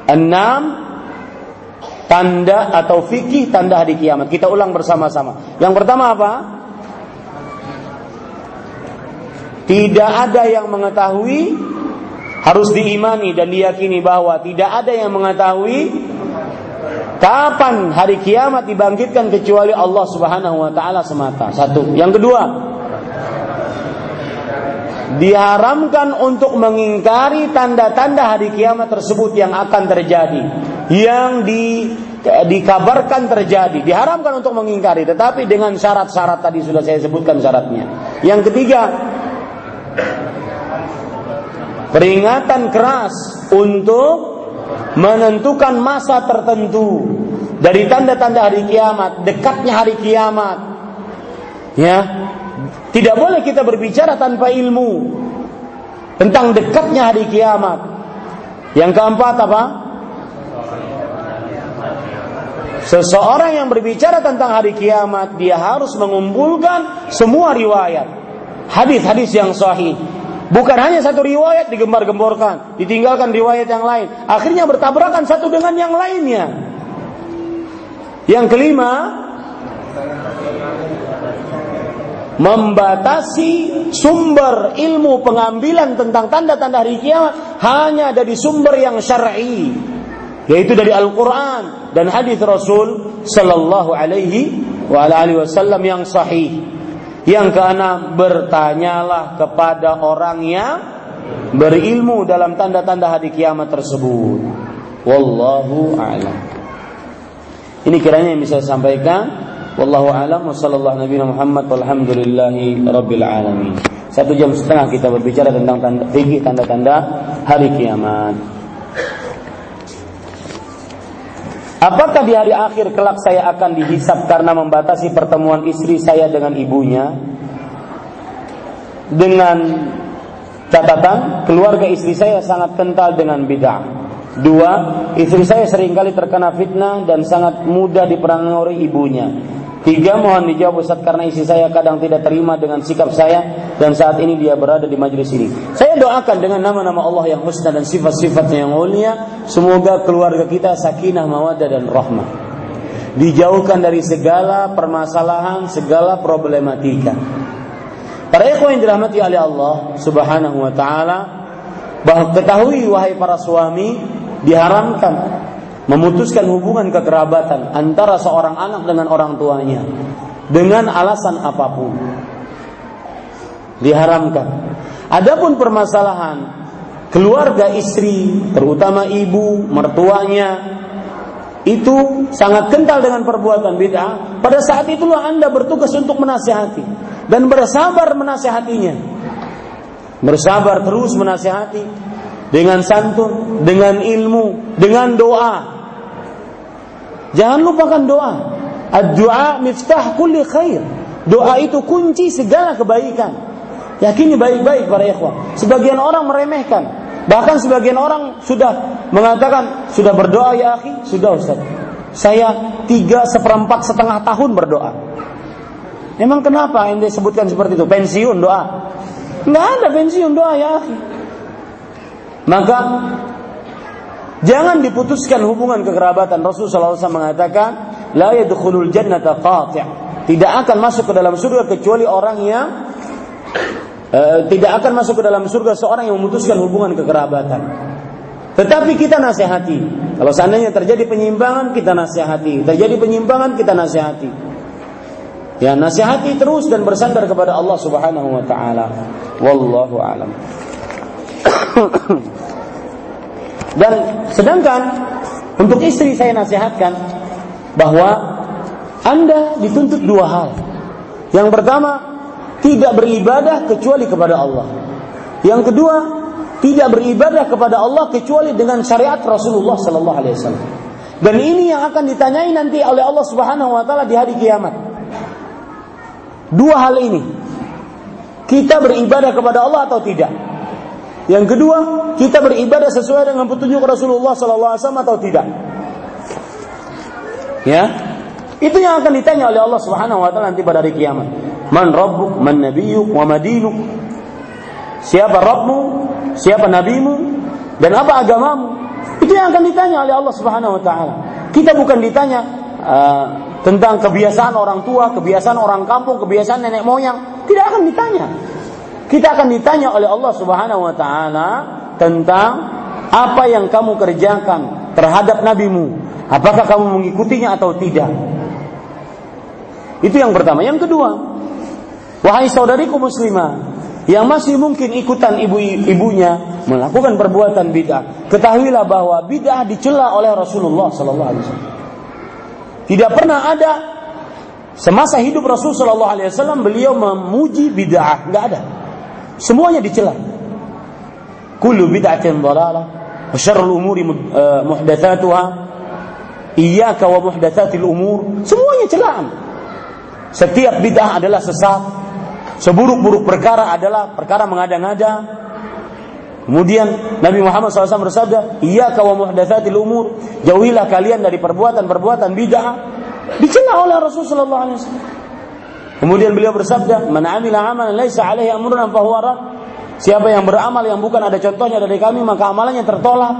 S1: enam tanda atau fikih tanda hari kiamat. Kita ulang bersama-sama. Yang pertama apa? Tidak ada yang mengetahui harus diimani dan diyakini bahwa tidak ada yang mengetahui kapan hari kiamat dibangkitkan kecuali Allah Subhanahu wa taala semata. Satu. Yang kedua, diharamkan untuk mengingkari tanda-tanda hari kiamat tersebut yang akan terjadi yang di, dikabarkan terjadi diharamkan untuk mengingkari tetapi dengan syarat-syarat tadi sudah saya sebutkan syaratnya yang ketiga peringatan keras untuk menentukan masa tertentu dari tanda-tanda hari kiamat dekatnya hari kiamat. Ya tidak boleh kita berbicara tanpa ilmu tentang dekatnya hari kiamat. Yang keempat apa? Seseorang yang berbicara tentang hari kiamat dia harus mengumpulkan semua riwayat, hadis-hadis yang sahih. Bukan hanya satu riwayat digembar-gemborkan, ditinggalkan riwayat yang lain. Akhirnya bertabrakan satu dengan yang lainnya. Yang kelima, membatasi sumber ilmu pengambilan tentang tanda-tanda hari kiamat hanya dari sumber yang syar'i yaitu dari Al-Qur'an dan hadis Rasul sallallahu alaihi wa alihi wasallam yang sahih. Yang keenam, bertanyalah kepada orang yang berilmu dalam tanda-tanda hari kiamat tersebut. Wallahu a'lam. Ini kiranya yang bisa saya sampaikan. Wallahu a'lam wa sallallahu nabi Muhammad rabbil alamin. Satu jam setengah kita berbicara tentang tanda, tanda-tanda hari kiamat. Apakah di hari akhir kelak saya akan dihisap karena membatasi pertemuan istri saya dengan ibunya? Dengan catatan keluarga istri saya sangat kental dengan bid'ah. Dua, istri saya sering kali terkena fitnah dan sangat mudah diperangi ibunya. Tiga, mohon dijawab Ustaz karena istri saya kadang tidak terima dengan sikap saya dan saat ini dia berada di majelis ini. Saya doakan dengan nama-nama Allah yang husna dan sifat-sifatnya yang mulia, semoga keluarga kita sakinah, mawaddah dan rahmah. Dijauhkan dari segala permasalahan, segala problematika. Para ikhwan yang dirahmati oleh Allah Subhanahu wa taala, bahwa ketahui wahai para suami diharamkan memutuskan hubungan kekerabatan antara seorang anak dengan orang tuanya. dengan alasan apa pun. Diharamkan. Adapun permasalahan keluarga istri, terutama ibu, mertuanya, itu sangat kental dengan perbuatan bid'ah. Pada saat itulah Anda bertugas untuk menasihati dan bersabar menasihatinya. Bersabar terus menasihati dengan santun, dengan ilmu, dengan doa. Jangan lupakan doa. Ad-du'a miftah kulli khair. Doa itu kunci segala kebaikan. Yakini baik-baik para ikhwah. Sebagian orang meremehkan. Bahkan sebagian orang sudah mengatakan, sudah berdoa ya akhi? Sudah Ustaz. Saya tiga seperempat setengah tahun berdoa. Emang kenapa yang disebutkan seperti itu? Pensiun doa. Nggak ada pensiun doa ya akhi. Maka jangan diputuskan hubungan kekerabatan. Rasulullah SAW mengatakan, la yadkhulul jannata qati'. Tidak akan masuk ke dalam surga kecuali orang yang uh, tidak akan masuk ke dalam surga seorang yang memutuskan hubungan kekerabatan. Tetapi kita nasihati. Kalau seandainya terjadi penyimpangan, kita nasihati. Terjadi penyimpangan, kita nasihati. Ya, nasihati terus dan bersandar kepada Allah Subhanahu wa taala. Wallahu alam. Dan sedangkan untuk istri saya nasihatkan bahwa Anda dituntut dua hal. Yang pertama, tidak beribadah kecuali kepada Allah. Yang kedua, tidak beribadah kepada Allah kecuali dengan syariat Rasulullah sallallahu alaihi wasallam. Dan ini yang akan ditanyai nanti oleh Allah Subhanahu wa taala di hari kiamat. Dua hal ini. Kita beribadah kepada Allah atau tidak? Yang kedua, kita beribadah sesuai dengan petunjuk Rasulullah sallallahu alaihi wasallam atau tidak? Ya. Itu yang akan ditanya oleh Allah Subhanahu wa taala nanti pada hari kiamat. Man rabbuk, man nabiyyuk, wa madinuk. Siapa Rabbmu, siapa nabimu, dan apa agamamu? Itu yang akan ditanya oleh Allah Subhanahu wa taala. Kita bukan ditanya uh, tentang kebiasaan orang tua, kebiasaan orang kampung, kebiasaan nenek moyang, tidak akan ditanya. Kita akan ditanya oleh Allah Subhanahu wa taala tentang apa yang kamu kerjakan terhadap nabimu. Apakah kamu mengikutinya atau tidak? Itu yang pertama. Yang kedua, wahai saudariku muslimah yang masih mungkin ikutan ibu-ibunya melakukan perbuatan bid'ah, ketahuilah bahwa bid'ah dicela oleh Rasulullah sallallahu alaihi wasallam. Tidak pernah ada semasa hidup Rasul sallallahu alaihi wasallam beliau memuji bid'ah, enggak ada. Semuanya dicela. Kullu bid'atin dhalalah wa syarrul umuri eh, muhdatsatuha. Iyyaka wa muhdatsatil umur. Semuanya celaan. Setiap bid'ah adalah sesat. Seburuk-buruk perkara adalah perkara mengada-ngada. Kemudian Nabi Muhammad SAW bersabda, Iyaka wa muhdatsatil umur. Jauhilah kalian dari perbuatan-perbuatan bid'ah. Dicela oleh Rasulullah SAW. Kemudian beliau bersabda, "Man 'amila 'amalan laisa 'alaihi amruna fahuwa rad." Siapa yang beramal yang bukan ada contohnya dari kami, maka amalannya tertolak.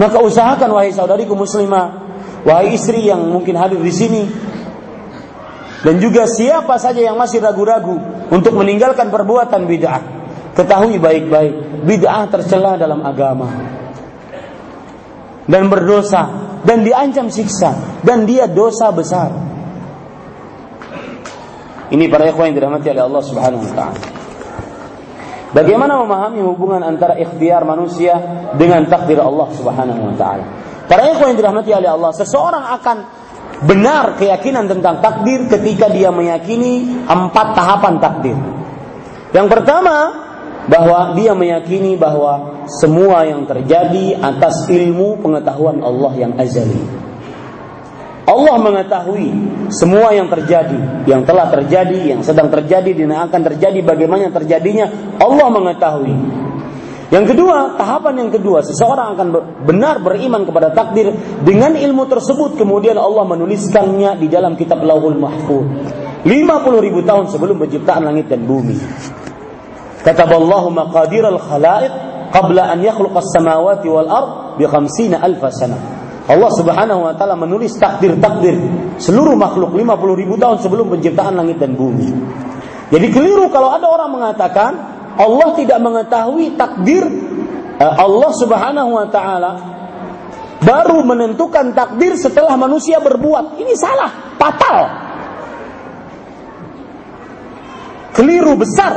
S1: Maka usahakan wahai saudariku muslimah, wahai istri yang mungkin hadir di sini, dan juga siapa saja yang masih ragu-ragu untuk meninggalkan perbuatan bid'ah, ketahui baik-baik, bid'ah tercela dalam agama dan berdosa dan diancam siksa dan dia dosa besar. Ini para ikhwan yang dirahmati oleh Allah Subhanahu wa taala. Bagaimana memahami hubungan antara ikhtiar manusia dengan takdir Allah Subhanahu wa taala? Para ikhwan yang dirahmati oleh Allah, seseorang akan benar keyakinan tentang takdir ketika dia meyakini empat tahapan takdir. Yang pertama, bahwa dia meyakini bahwa semua yang terjadi atas ilmu pengetahuan Allah yang azali. Allah mengetahui semua yang terjadi, yang telah terjadi, yang sedang terjadi, dan yang akan terjadi, bagaimana terjadinya. Allah mengetahui. Yang kedua, tahapan yang kedua, seseorang akan benar beriman kepada takdir dengan ilmu tersebut, kemudian Allah menuliskannya di dalam kitab Lauhul Mahfuz. 50 ribu tahun sebelum penciptaan langit dan bumi. Kata Allah maqadir al-khalaiq qabla an yakhluqa as-samawati wal ard bi 50 alf sanah. Allah Subhanahu wa taala menulis takdir-takdir seluruh makhluk 50 ribu tahun sebelum penciptaan langit dan bumi. Jadi keliru kalau ada orang mengatakan Allah tidak mengetahui takdir eh, Allah Subhanahu wa taala baru menentukan takdir setelah manusia berbuat. Ini salah, fatal. keliru besar.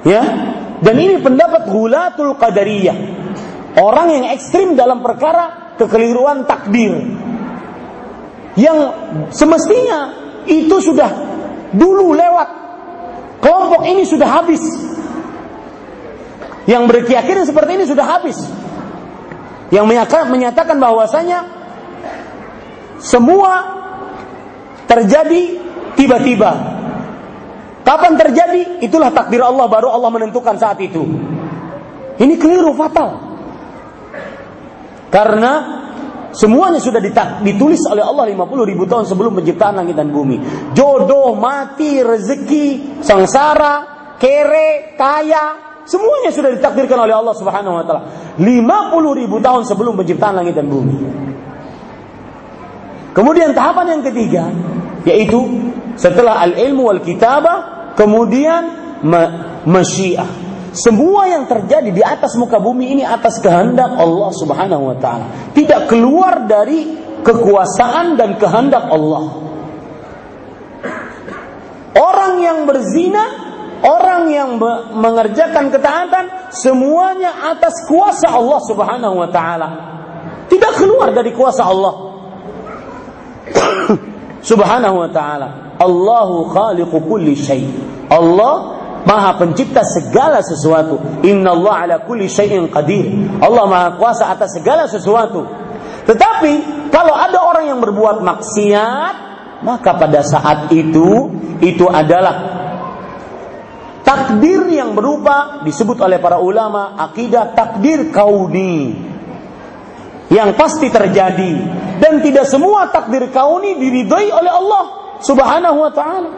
S1: Ya, dan ini pendapat hulatul qadariyah. Orang yang ekstrim dalam perkara kekeliruan takdir. Yang semestinya itu sudah dulu lewat. Kelompok ini sudah habis. Yang berkeyakinan seperti ini sudah habis. Yang menyatakan bahwasanya semua terjadi tiba-tiba. Kapan terjadi? Itulah takdir Allah baru Allah menentukan saat itu. Ini keliru fatal. Karena semuanya sudah ditulis oleh Allah 50 ribu tahun sebelum penciptaan langit dan bumi. Jodoh, mati, rezeki, sengsara, kere, kaya, semuanya sudah ditakdirkan oleh Allah Subhanahu wa taala. 50 ribu tahun sebelum penciptaan langit dan bumi. Kemudian tahapan yang ketiga yaitu setelah al-ilmu wal kitabah kemudian masyiah. Semua yang terjadi di atas muka bumi ini atas kehendak Allah Subhanahu wa taala. Tidak keluar dari kekuasaan dan kehendak Allah. Orang yang berzina, orang yang mengerjakan ketaatan, semuanya atas kuasa Allah Subhanahu wa taala. Tidak keluar dari kuasa Allah. Subhanahu wa taala. Allahu khaliqu kulli syai. Allah Maha pencipta segala sesuatu. Inna Allah ala kulli syai'in qadir. Allah maha kuasa atas segala sesuatu. Tetapi kalau ada orang yang berbuat maksiat, maka pada saat itu itu adalah takdir yang berupa disebut oleh para ulama akidah takdir kauni yang pasti terjadi dan tidak semua takdir kauni diridhoi oleh Allah Subhanahu wa taala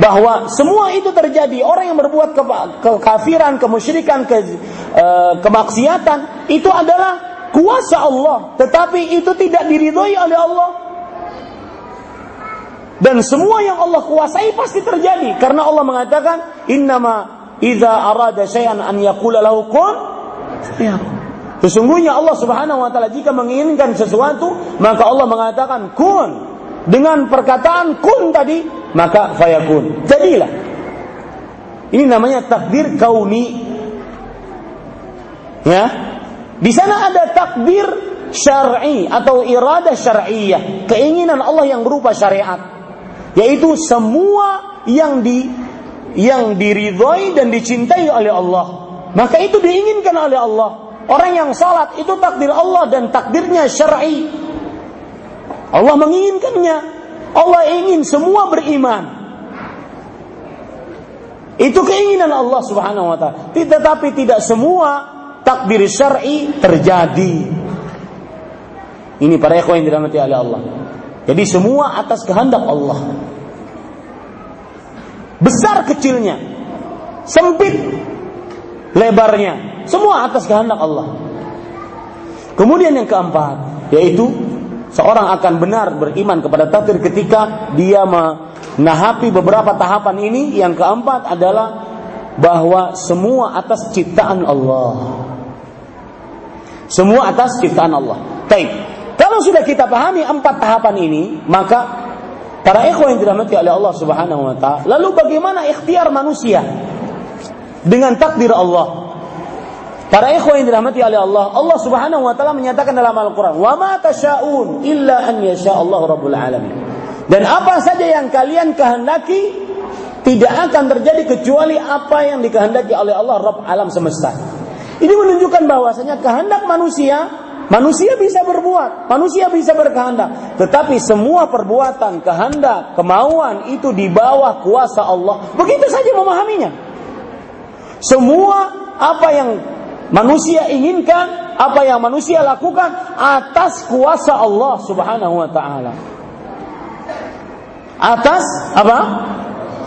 S1: bahwa semua itu terjadi. Orang yang berbuat ke kekafiran, kemusyrikan, ke, e, kemaksiatan itu adalah kuasa Allah, tetapi itu tidak diridhoi oleh Allah. Dan semua yang Allah kuasai pasti terjadi. Karena Allah mengatakan innama idza arada syai'an an yaqula lahu kun Sesungguhnya Allah Subhanahu wa taala jika menginginkan sesuatu maka Allah mengatakan kun. Dengan perkataan kun tadi maka fayakun. Jadilah. Ini namanya takdir kauni. Ya. Di sana ada takdir syar'i atau irada syar'iyah, keinginan Allah yang berupa syariat. Yaitu semua yang di yang diridhoi dan dicintai oleh Allah. Maka itu diinginkan oleh Allah. Orang yang salat itu takdir Allah dan takdirnya syar'i. Allah menginginkannya. Allah ingin semua beriman. Itu keinginan Allah Subhanahu wa taala. Tetapi tidak semua takdir syar'i terjadi. Ini para ikhwan yang dirahmati oleh Allah. Jadi semua atas kehendak Allah. Besar kecilnya, sempit lebarnya, semua atas kehendak Allah. Kemudian yang keempat, yaitu seorang akan benar beriman kepada takdir ketika dia menahapi beberapa tahapan ini. Yang keempat adalah bahwa semua atas ciptaan Allah. Semua atas ciptaan Allah. Baik. Kalau sudah kita pahami empat tahapan ini, maka para ikhwan yang dirahmati oleh Allah Subhanahu wa taala, lalu bagaimana ikhtiar manusia dengan takdir Allah? Para ikhwan yang dirahmati oleh Allah, Allah Subhanahu wa taala menyatakan dalam Al-Qur'an, "Wa ma tasyaun illa an yasha Allah rabbul alamin." Dan apa saja yang kalian kehendaki tidak akan terjadi kecuali apa yang dikehendaki oleh Allah Rabb alam semesta. Ini menunjukkan bahwasanya kehendak manusia Manusia bisa berbuat, manusia bisa berkehendak, tetapi semua perbuatan, kehendak, kemauan itu di bawah kuasa Allah. Begitu saja memahaminya. Semua apa yang manusia inginkan, apa yang manusia lakukan atas kuasa Allah Subhanahu wa taala. Atas apa?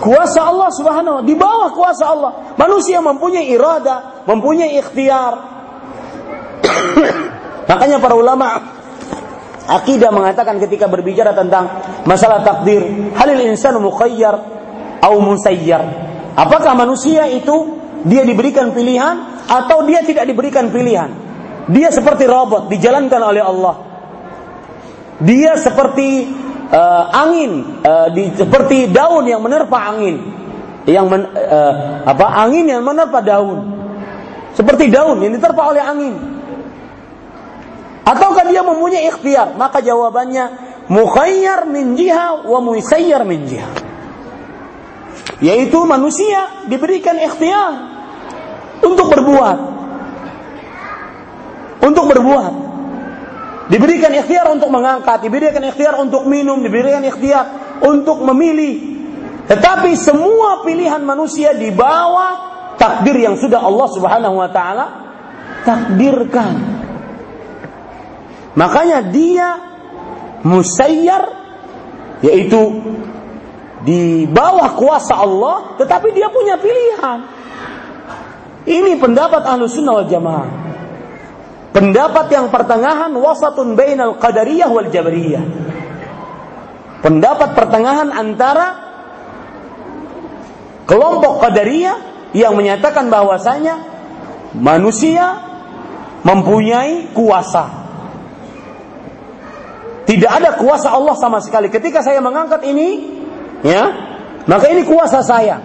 S1: Kuasa Allah Subhanahu wa di bawah kuasa Allah. Manusia mempunyai irada, mempunyai ikhtiar. Makanya para ulama akidah mengatakan ketika berbicara tentang masalah takdir, halil insanu mukhayyar au musayyar. Apakah manusia itu dia diberikan pilihan atau dia tidak diberikan pilihan. Dia seperti robot dijalankan oleh Allah. Dia seperti uh, angin uh, di, seperti daun yang menerpa angin. Yang men, uh, apa angin yang menerpa daun. Seperti daun yang diterpa oleh angin. Ataukah dia mempunyai ikhtiar? Maka jawabannya mukhayyar min jiha wa musayyar min jiha. Yaitu manusia diberikan ikhtiar untuk berbuat untuk berbuat diberikan ikhtiar untuk mengangkat diberikan ikhtiar untuk minum diberikan ikhtiar untuk memilih tetapi semua pilihan manusia di bawah takdir yang sudah Allah Subhanahu wa taala takdirkan. Makanya dia musayyar yaitu di bawah kuasa Allah tetapi dia punya pilihan. Ini pendapat ahlu sunnah wal jamaah. Pendapat yang pertengahan wasatun bainal qadariyah wal jabariyah. Pendapat pertengahan antara kelompok Qadariyah yang menyatakan bahwasanya manusia mempunyai kuasa. Tidak ada kuasa Allah sama sekali. Ketika saya mengangkat ini, ya, maka ini kuasa saya.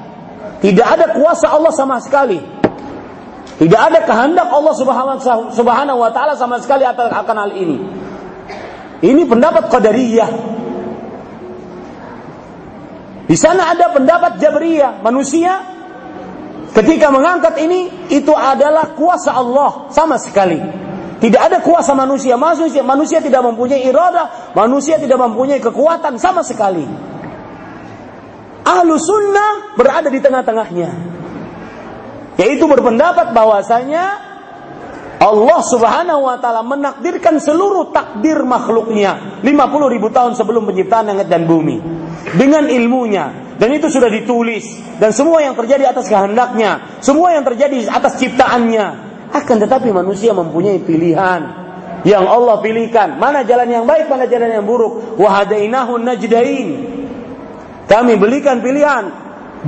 S1: Tidak ada kuasa Allah sama sekali. Tidak ada kehendak Allah Subhanahu wa taala sama sekali akan hal ini. Ini pendapat Qadariyah di sana ada pendapat Jabriyah, manusia ketika mengangkat ini itu adalah kuasa Allah sama sekali. Tidak ada kuasa manusia. Manusia manusia tidak mempunyai iradah, manusia tidak mempunyai kekuatan sama sekali. Ahlu sunnah berada di tengah-tengahnya. Yaitu berpendapat bahwasanya Allah subhanahu wa ta'ala menakdirkan seluruh takdir makhluknya 50 ribu tahun sebelum penciptaan langit dan bumi. Dengan ilmunya. Dan itu sudah ditulis. Dan semua yang terjadi atas kehendaknya, semua yang terjadi atas ciptaannya. Akan tetapi manusia mempunyai pilihan yang Allah pilihkan, mana jalan yang baik, mana jalan yang buruk. Wahadainahu najdain. Kami belikan pilihan.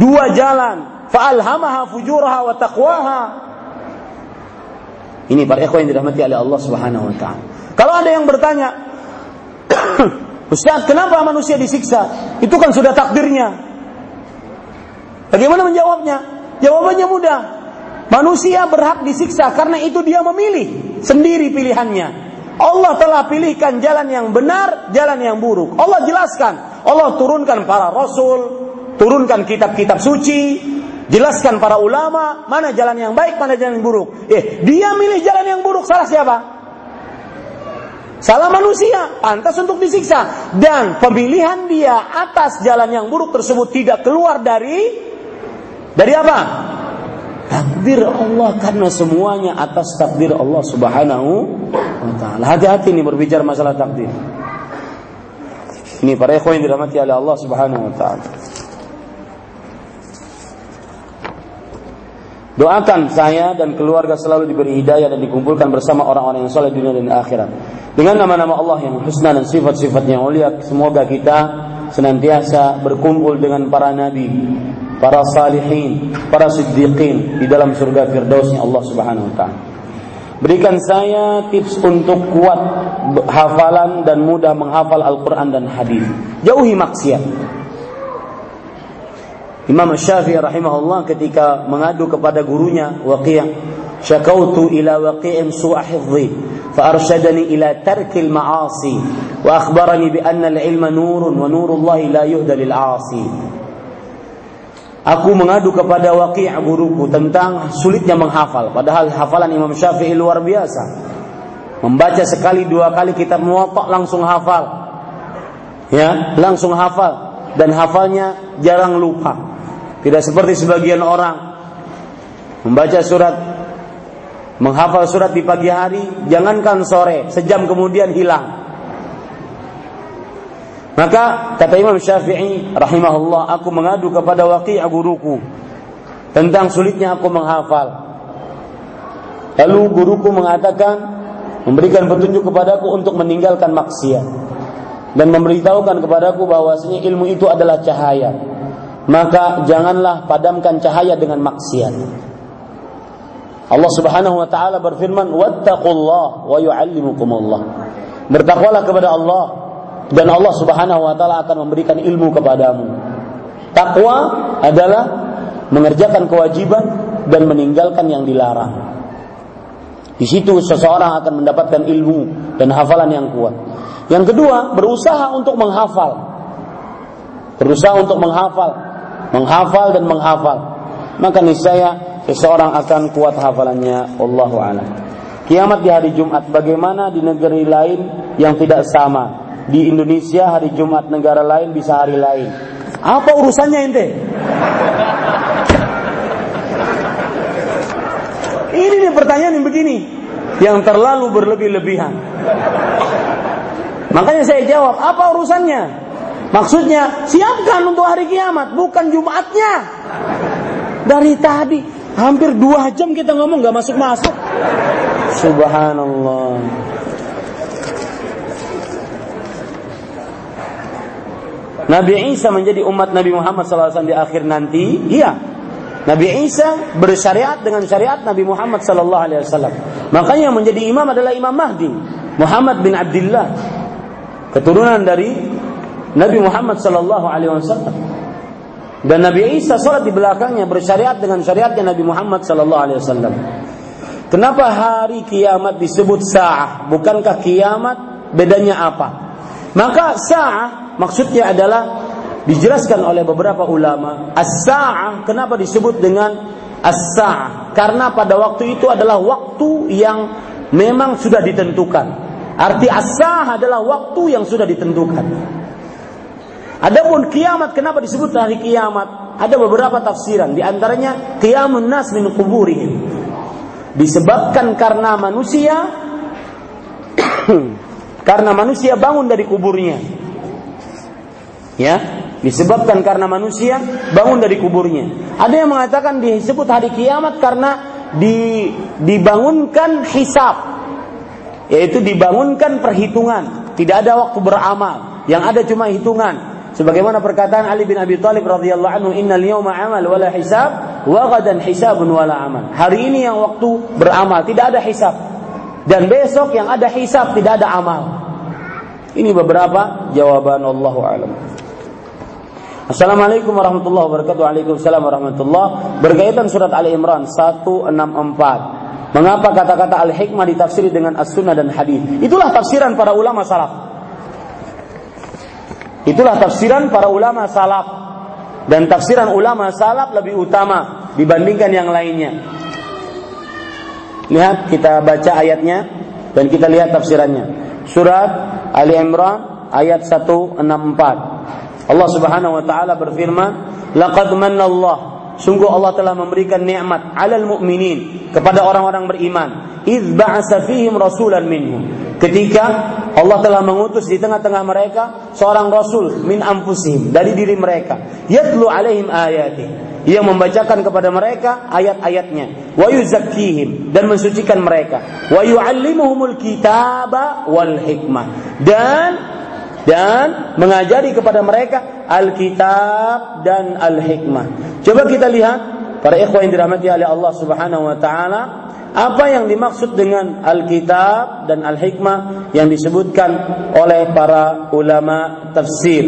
S1: Dua jalan, fa'alhamaha fujuraha wa taqwaha. Ini para ikhwan yang dirahmati oleh Allah Subhanahu wa taala. Kalau ada yang bertanya, Ustaz, kenapa manusia disiksa? Itu kan sudah takdirnya. Bagaimana menjawabnya? Jawabannya mudah. Manusia berhak disiksa karena itu dia memilih sendiri pilihannya. Allah telah pilihkan jalan yang benar, jalan yang buruk. Allah jelaskan. Allah turunkan para rasul, turunkan kitab-kitab suci, jelaskan para ulama mana jalan yang baik, mana jalan yang buruk. Eh, dia milih jalan yang buruk, salah siapa? Salah manusia, pantas untuk disiksa. Dan pemilihan dia atas jalan yang buruk tersebut tidak keluar dari dari apa? Takdir Allah karena semuanya atas takdir Allah Subhanahu wa taala. Hati-hati nih berbicara masalah takdir. Ini para ikhwan yang dirahmati oleh Allah Subhanahu wa taala. Doakan saya dan keluarga selalu diberi hidayah dan dikumpulkan bersama orang-orang yang soleh dunia dan akhirat. Dengan nama-nama Allah yang husna dan sifat-sifat yang mulia, semoga kita senantiasa berkumpul dengan para nabi, para salihin, para siddiqin di dalam surga firdausnya Allah Subhanahu wa taala. Berikan saya tips untuk kuat hafalan dan mudah menghafal Al-Quran dan hadis. Jauhi maksiat. Imam Syafi'i rahimahullah ketika mengadu kepada gurunya Waqi' syakautu ila waqi'in su'a hifdhi fa arsyadani ila tarkil ma'asi wa akhbarani bi anna al-ilma nurun wa la yuhda lil 'asi Aku mengadu kepada Waqi' guruku tentang sulitnya menghafal padahal hafalan Imam Syafi'i luar biasa. Membaca sekali dua kali kitab muwatta langsung hafal. Ya langsung hafal. Dan hafalnya jarang lupa tidak seperti sebagian orang membaca surat, menghafal surat di pagi hari, jangankan sore, sejam kemudian hilang. Maka kata Imam Syafi'i rahimahullah, aku mengadu kepada Waqi' guruku tentang sulitnya aku menghafal. Lalu guruku mengatakan memberikan petunjuk kepadaku untuk meninggalkan maksiat dan memberitahukan kepadaku bahwasanya ilmu itu adalah cahaya maka janganlah padamkan cahaya dengan maksiat. Allah Subhanahu wa taala berfirman, "Wattaqullah wa yu'allimukumullah." Bertakwalah kepada Allah dan Allah Subhanahu wa taala akan memberikan ilmu kepadamu. Takwa adalah mengerjakan kewajiban dan meninggalkan yang dilarang. Di situ seseorang akan mendapatkan ilmu dan hafalan yang kuat. Yang kedua, berusaha untuk menghafal. Berusaha untuk menghafal, menghafal dan menghafal. Maka niscaya seseorang akan kuat hafalannya. Allahu a'lam. Kiamat di hari Jumat bagaimana di negeri lain yang tidak sama? Di Indonesia hari Jumat negara lain bisa hari lain. Apa urusannya ente? Ini nih pertanyaan yang begini, yang terlalu berlebih-lebihan. Makanya saya jawab, apa urusannya? Maksudnya, siapkan untuk hari kiamat, bukan Jumatnya. Dari tadi, hampir dua jam kita ngomong gak masuk-masuk. Subhanallah. Nabi Isa menjadi umat Nabi Muhammad SAW di akhir nanti, iya, Nabi Isa bersyariat dengan syariat Nabi Muhammad sallallahu alaihi wasallam. Makanya yang menjadi imam adalah Imam Mahdi, Muhammad bin Abdullah. Keturunan dari Nabi Muhammad sallallahu alaihi wasallam. Dan Nabi Isa salat di belakangnya bersyariat dengan syariatnya Nabi Muhammad sallallahu alaihi wasallam. Kenapa hari kiamat disebut sa'ah? Bukankah kiamat bedanya apa? Maka sa'ah maksudnya adalah dijelaskan oleh beberapa ulama as-sa'ah kenapa disebut dengan as-sa'ah karena pada waktu itu adalah waktu yang memang sudah ditentukan arti as-sa'ah adalah waktu yang sudah ditentukan adapun kiamat kenapa disebut hari kiamat ada beberapa tafsiran di antaranya qiyamun nas min kuburihim disebabkan karena manusia karena manusia bangun dari kuburnya ya disebabkan karena manusia bangun dari kuburnya. Ada yang mengatakan disebut hari kiamat karena di, dibangunkan hisab, yaitu dibangunkan perhitungan. Tidak ada waktu beramal, yang ada cuma hitungan. Sebagaimana perkataan Ali bin Abi Thalib radhiyallahu anhu, "Innal yawma amal wala hisab, wa ghadan hisabun wala amal." Hari ini yang waktu beramal, tidak ada hisab. Dan besok yang ada hisab, tidak ada amal. Ini beberapa jawaban Allah alam. Assalamualaikum warahmatullahi wabarakatuh. Waalaikumsalam warahmatullahi Berkaitan surat Ali Imran 164. Mengapa kata-kata al-hikmah ditafsiri dengan as-sunnah dan hadis? Itulah tafsiran para ulama salaf. Itulah tafsiran para ulama salaf. Dan tafsiran ulama salaf lebih utama dibandingkan yang lainnya. Lihat kita baca ayatnya dan kita lihat tafsirannya. Surat Ali Imran ayat 164. Allah Subhanahu wa taala berfirman, "Laqad Allah Sungguh Allah telah memberikan nikmat alal mu'minin kepada orang-orang beriman. Idz ba'asa fihim rasulan minhum. Ketika Allah telah mengutus di tengah-tengah mereka seorang rasul min anfusihim dari diri mereka. Yatlu alaihim ayati. Yang membacakan kepada mereka ayat-ayatnya. Wa yuzakkihim dan mensucikan mereka. Wa yu'allimuhumul kitaba wal hikmah. Dan dan mengajari kepada mereka Alkitab dan Al-Hikmah. Coba kita lihat para ikhwan yang dirahmati oleh Allah Subhanahu wa taala, apa yang dimaksud dengan Alkitab dan Al-Hikmah yang disebutkan oleh para ulama tafsir.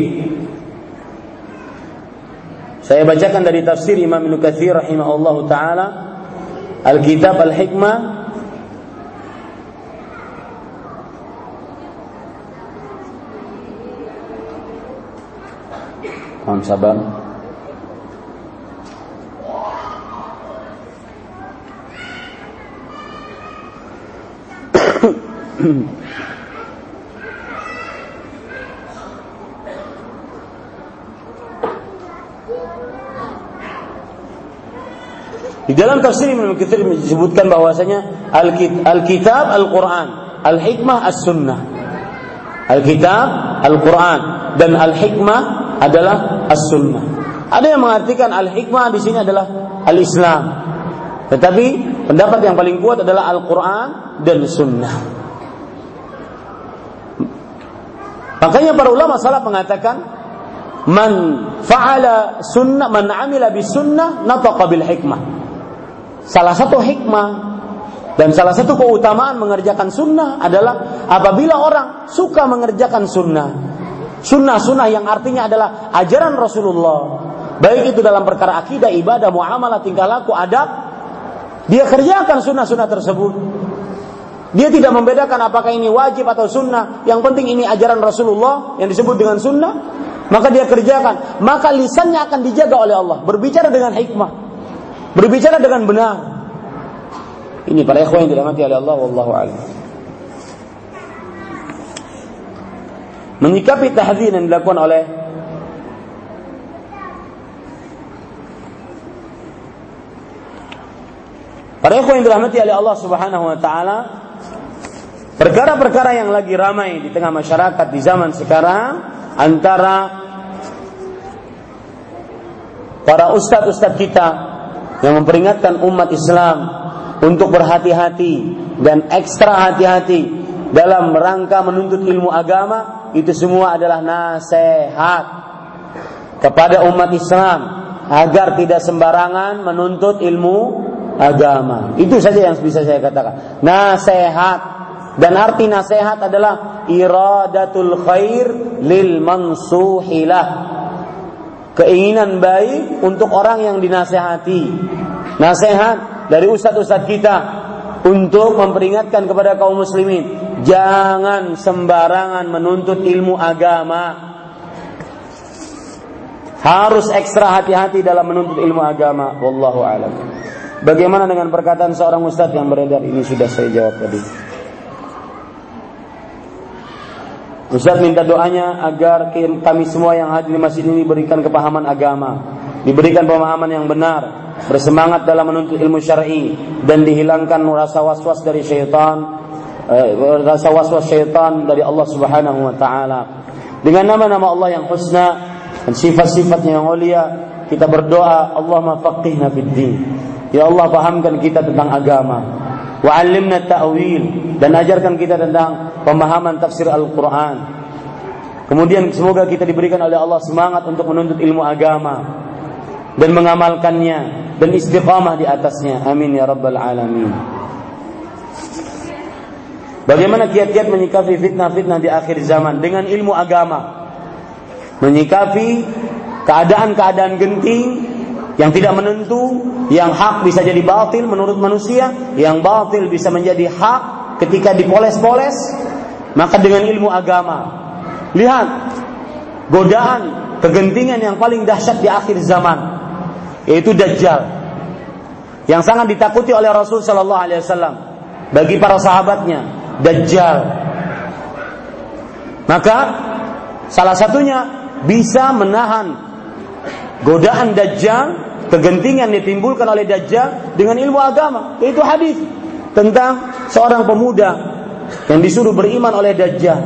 S1: Saya bacakan dari tafsir Imam Ibnu Katsir rahimahullahu taala, Alkitab Al-Hikmah Mohon sabar. Di dalam tafsir Ibnu Katsir disebutkan bahwasanya Alkitab Al-Qur'an, Al-Hikmah As-Sunnah. Alkitab Al-Qur'an dan Al-Hikmah adalah as-sunnah. Ada yang mengartikan al-hikmah di sini adalah al-Islam. Tetapi pendapat yang paling kuat adalah Al-Qur'an dan sunnah. Makanya para ulama salah mengatakan man fa'ala sunnah man amila bis sunnah nataqa bil hikmah. Salah satu hikmah dan salah satu keutamaan mengerjakan sunnah adalah apabila orang suka mengerjakan sunnah Sunnah-sunnah yang artinya adalah ajaran Rasulullah. Baik itu dalam perkara akidah, ibadah, muamalah, tingkah laku, adab. Dia kerjakan sunnah-sunnah tersebut. Dia tidak membedakan apakah ini wajib atau sunnah. Yang penting ini ajaran Rasulullah yang disebut dengan sunnah. Maka dia kerjakan. Maka lisannya akan dijaga oleh Allah. Berbicara dengan hikmah. Berbicara dengan benar. Ini para ikhwan yang dirahmati oleh Allah. Wallahu a'lam. Menyikapi tahdzir yang dilakukan oleh Para ikhwan yang dirahmati oleh Allah Subhanahu wa taala, perkara-perkara yang lagi ramai di tengah masyarakat di zaman sekarang antara para ustadz-ustadz kita yang memperingatkan umat Islam untuk berhati-hati dan ekstra hati-hati dalam rangka menuntut ilmu agama itu semua adalah nasihat kepada umat Islam agar tidak sembarangan menuntut ilmu agama. Itu saja yang bisa saya katakan. Nasihat dan arti nasihat adalah iradatul khair lil mansuhilah. Keinginan baik untuk orang yang dinasehati. Nasihat dari ustadz-ustadz kita untuk memperingatkan kepada kaum muslimin jangan sembarangan menuntut ilmu agama. Harus ekstra hati-hati dalam menuntut ilmu agama. Wallahu alam. Bagaimana dengan perkataan seorang ustadz yang beredar? Ini sudah saya jawab tadi Ustaz minta doanya agar kami semua yang hadir di masjid ini diberikan kepahaman agama, diberikan pemahaman yang benar, bersemangat dalam menuntut ilmu syar'i dan dihilangkan rasa was-was dari syaitan eh, rasa was-was syaitan dari Allah Subhanahu wa taala. Dengan nama-nama Allah yang husna dan sifat-sifatnya yang mulia, kita berdoa, Allah faqihna fid. Ya Allah pahamkan kita tentang agama. Wa 'allimna ta'wil dan ajarkan kita tentang pemahaman tafsir Al-Qur'an. Kemudian semoga kita diberikan oleh Allah semangat untuk menuntut ilmu agama dan mengamalkannya dan istiqamah di atasnya. Amin ya rabbal alamin. Bagaimana kiat-kiat menyikapi fitnah-fitnah di akhir zaman dengan ilmu agama? Menyikapi keadaan-keadaan genting yang tidak menentu, yang hak bisa jadi batil menurut manusia, yang batil bisa menjadi hak ketika dipoles-poles, maka dengan ilmu agama. Lihat godaan, kegentingan yang paling dahsyat di akhir zaman yaitu Dajjal yang sangat ditakuti oleh Rasul Shallallahu Alaihi Wasallam bagi para sahabatnya Dajjal maka salah satunya bisa menahan godaan Dajjal kegentingan ditimbulkan oleh Dajjal dengan ilmu agama yaitu hadis tentang seorang pemuda yang disuruh beriman oleh Dajjal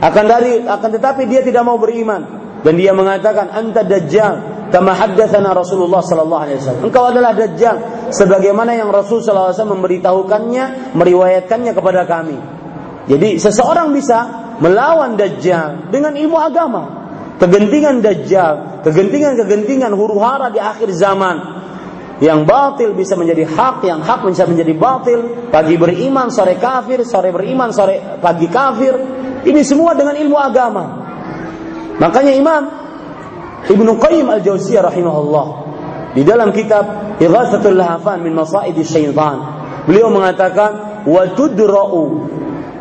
S1: akan dari akan tetapi dia tidak mau beriman dan dia mengatakan anta Dajjal kama haddatsana Rasulullah sallallahu alaihi wasallam. Engkau adalah dajjal sebagaimana yang Rasul sallallahu alaihi wasallam memberitahukannya, meriwayatkannya kepada kami. Jadi seseorang bisa melawan dajjal dengan ilmu agama. Kegentingan dajjal, kegentingan-kegentingan huru-hara di akhir zaman yang batil bisa menjadi hak, yang hak bisa menjadi batil. Pagi beriman, sore kafir, sore beriman, sore pagi kafir. Ini semua dengan ilmu agama. Makanya Imam Ibnu Qayyim Al-Jauziyah rahimahullah di dalam kitab Ighathatul Lahafan min Masaidi Syaitan beliau mengatakan wa tudra'u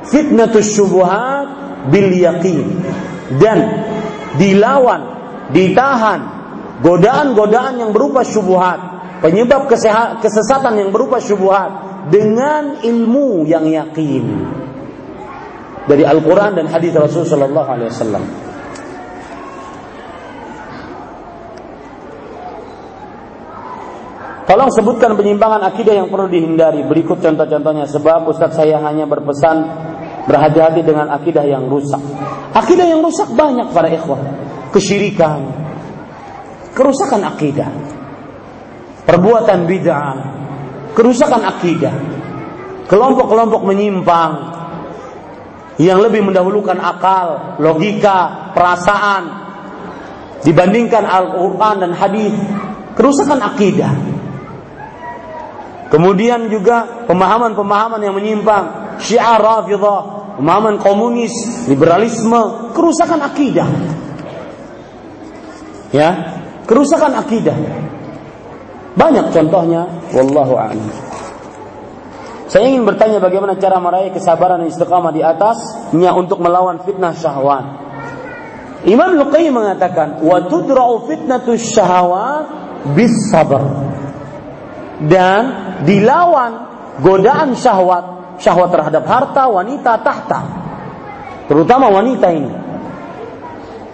S1: fitnatus syubuhat bil yaqin dan dilawan ditahan godaan-godaan yang berupa syubhat penyebab kesesatan yang berupa syubhat dengan ilmu yang yakin dari Al-Quran dan hadis Rasul Sallallahu Alaihi Wasallam. Tolong sebutkan penyimpangan akidah yang perlu dihindari. Berikut contoh-contohnya. Sebab Ustadz saya hanya berpesan berhati-hati dengan akidah yang rusak. Akidah yang rusak banyak para ikhwah. Kesyirikan, kerusakan akidah, perbuatan bid'ah, kerusakan akidah, kelompok-kelompok menyimpang. Yang lebih mendahulukan akal, logika, perasaan dibandingkan Al-Quran dan hadis, kerusakan akidah. Kemudian juga pemahaman-pemahaman yang menyimpang, Syiah Rafidhah pemahaman komunis, liberalisme, kerusakan akidah. Ya, kerusakan akidah. Banyak contohnya, wallahu a'lam. Saya ingin bertanya bagaimana cara meraih kesabaran dan istiqamah di atasnya untuk melawan fitnah syahwat. Imam Luqayyim mengatakan, "Wa tudra'u fitnatu syahwat bis sabr." Dan dilawan godaan syahwat, syahwat terhadap harta, wanita, tahta. Terutama wanita ini.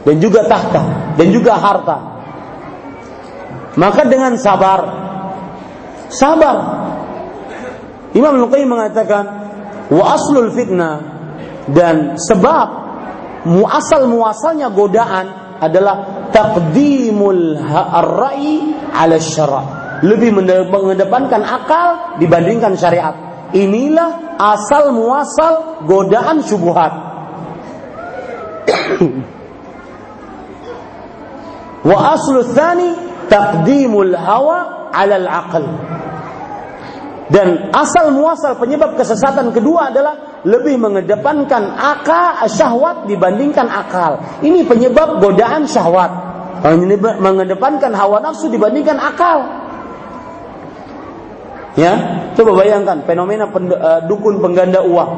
S1: Dan juga tahta, dan juga harta. Maka dengan sabar, sabar Imam Luqayyim mengatakan wa aslul fitnah dan sebab muasal muasalnya godaan adalah taqdimul ar-ra'i ala syara lebih mengedepankan akal dibandingkan syariat inilah asal muasal godaan syubhat wa aslu tsani taqdimul hawa ala al-aql dan asal muasal penyebab kesesatan kedua adalah lebih mengedepankan akal syahwat dibandingkan akal. Ini penyebab godaan syahwat. Mengedepankan hawa nafsu dibandingkan akal. Ya, coba bayangkan fenomena uh, dukun pengganda uang.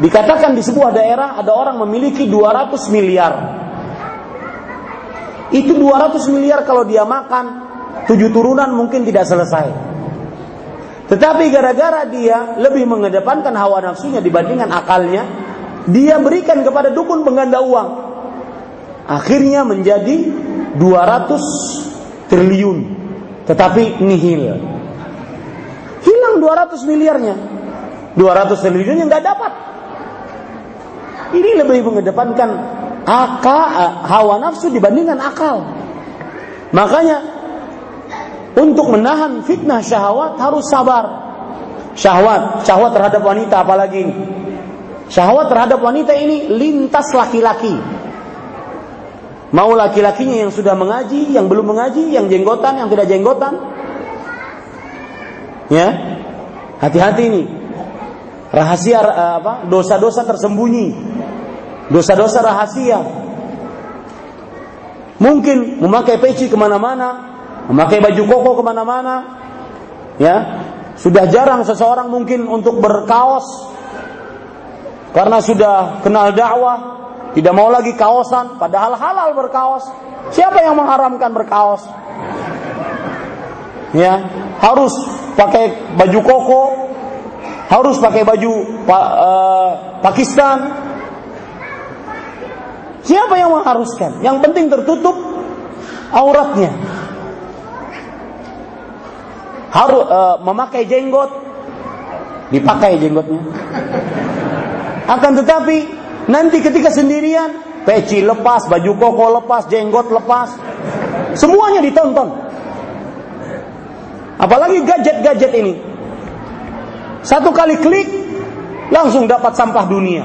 S1: Dikatakan di sebuah daerah ada orang memiliki 200 miliar. Itu 200 miliar kalau dia makan tujuh turunan mungkin tidak selesai. Tetapi gara-gara dia lebih mengedepankan hawa nafsunya dibandingkan akalnya, dia berikan kepada dukun pengganda uang. Akhirnya menjadi 200 triliun. Tetapi nihil. Hilang 200 miliarnya. 200 triliunnya nggak dapat. Ini lebih mengedepankan akal, hawa nafsu dibandingkan akal. Makanya untuk menahan fitnah syahwat harus sabar. Syahwat, syahwat terhadap wanita apalagi ini. Syahwat terhadap wanita ini lintas laki-laki. Mau laki-lakinya yang sudah mengaji, yang belum mengaji, yang jenggotan, yang tidak jenggotan. Ya. Hati-hati ini. Rahasia eh, apa? Dosa-dosa tersembunyi. Dosa-dosa rahasia. Mungkin memakai peci ke mana-mana, memakai baju koko ke mana-mana, ya sudah jarang seseorang mungkin untuk berkaos karena sudah kenal dakwah, tidak mau lagi kaosan, padahal halal berkaos. Siapa yang mengharamkan berkaos? Ya, harus pakai baju koko, harus pakai baju uh, Pakistan. Siapa yang mengharuskan? Yang penting tertutup auratnya. Harus uh, memakai jenggot dipakai jenggotnya. Akan tetapi nanti ketika sendirian peci lepas baju koko lepas jenggot lepas. Semuanya ditonton apalagi gadget-gadget ini satu kali klik langsung dapat sampah dunia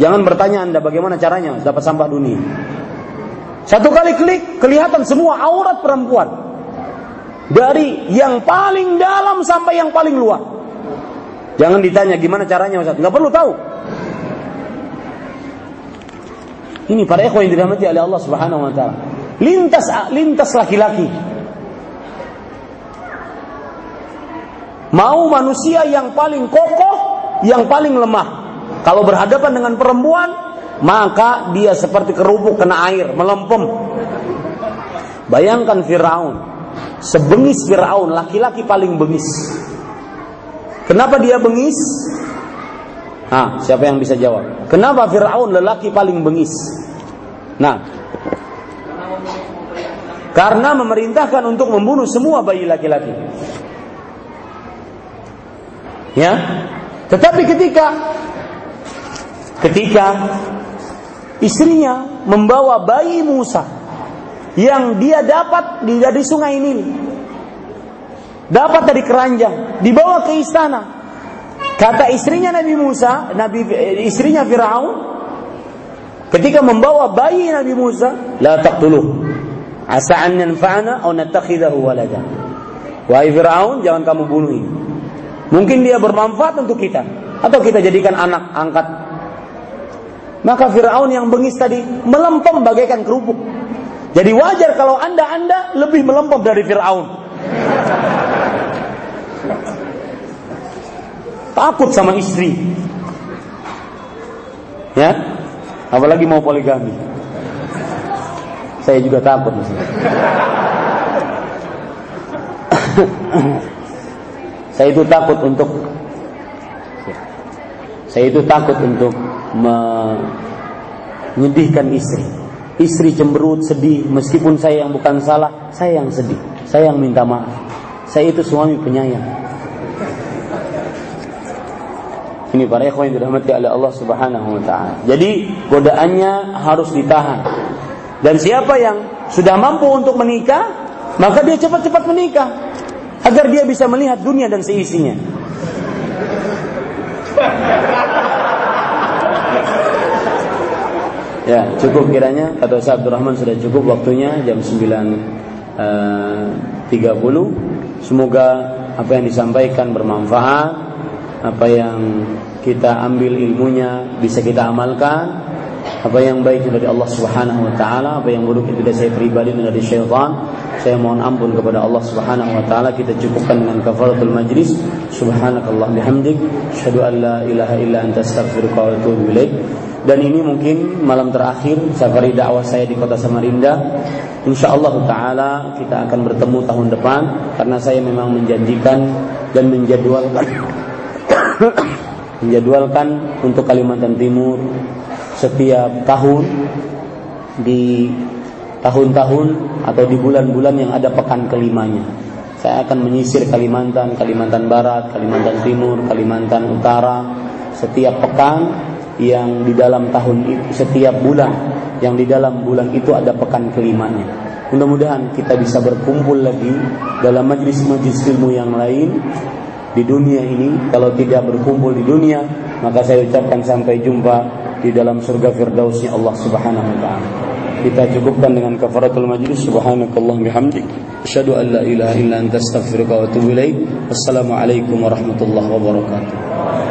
S1: jangan bertanya anda bagaimana caranya dapat sampah dunia satu kali klik kelihatan semua aurat perempuan dari yang paling dalam sampai yang paling luar. Jangan ditanya gimana caranya Ustaz, nggak perlu tahu. Ini para ikhwan yang dirahmati oleh Allah Subhanahu wa taala. Lintas lintas laki-laki. Mau manusia yang paling kokoh, yang paling lemah. Kalau berhadapan dengan perempuan, maka dia seperti kerupuk kena air, melempem. Bayangkan Firaun Sebengis Fir'aun, laki-laki paling bengis. Kenapa dia bengis? Nah, siapa yang bisa jawab? Kenapa Fir'aun lelaki paling bengis? Nah, karena memerintahkan untuk membunuh semua bayi laki-laki. Ya, tetapi ketika ketika istrinya membawa bayi Musa yang dia dapat dari sungai Nil. Dapat dari keranjang, dibawa ke istana. Kata istrinya Nabi Musa, Nabi istrinya Firaun, ketika membawa bayi Nabi Musa, la taqtuluh. Asa an yanfa'ana aw nattakhidahu walada. Wahai Firaun, jangan kamu bunuh ini. Mungkin dia bermanfaat untuk kita. atau kita jadikan anak angkat. Maka Firaun yang bengis tadi melempem bagaikan kerupuk. Jadi wajar kalau Anda-anda lebih melempem dari Firaun. Takut sama istri. Ya. Apalagi mau poligami. Saya juga takut. Saya itu takut untuk saya itu takut untuk menyedihkan istri. Istri cemberut, sedih, meskipun saya yang bukan salah, saya yang sedih. Saya yang minta maaf. Saya itu suami penyayang. Ini para ikhwan yang dirahmati oleh Allah Subhanahu wa taala. Jadi godaannya harus ditahan. Dan siapa yang sudah mampu untuk menikah, maka dia cepat-cepat menikah agar dia bisa melihat dunia dan seisinya. Ya, cukup kiranya kata Ustaz Abdurrahman sudah cukup waktunya jam 9.30. Eh, Semoga apa yang disampaikan bermanfaat, apa yang kita ambil ilmunya bisa kita amalkan, apa yang baik dari Allah Subhanahu wa taala, apa yang buruk itu dari saya pribadi dan dari syaitan. Saya mohon ampun kepada Allah Subhanahu wa taala. Kita cukupkan dengan kafaratul majlis. Subhanakallah bihamdik, asyhadu an la ilaha illa anta astaghfiruka wa atubu ilaik. Dan ini mungkin malam terakhir safari dakwah saya di kota Samarinda. Insya Allah Taala kita akan bertemu tahun depan karena saya memang menjanjikan dan menjadwalkan menjadwalkan untuk Kalimantan Timur setiap tahun di tahun-tahun atau di bulan-bulan yang ada pekan kelimanya. Saya akan menyisir Kalimantan, Kalimantan Barat, Kalimantan Timur, Kalimantan Utara setiap pekan yang di dalam tahun itu setiap bulan yang di dalam bulan itu ada pekan kelimanya. Mudah-mudahan kita bisa berkumpul lagi dalam majlis-majlis ilmu yang lain di dunia ini. Kalau tidak berkumpul di dunia, maka saya ucapkan sampai jumpa di dalam surga firdausnya Allah Subhanahu wa taala. Kita cukupkan dengan kafaratul majlis subhanakallah bihamdik asyhadu an la ilaha illa anta astaghfiruka wa atubu ilaik. Wassalamualaikum warahmatullahi wabarakatuh.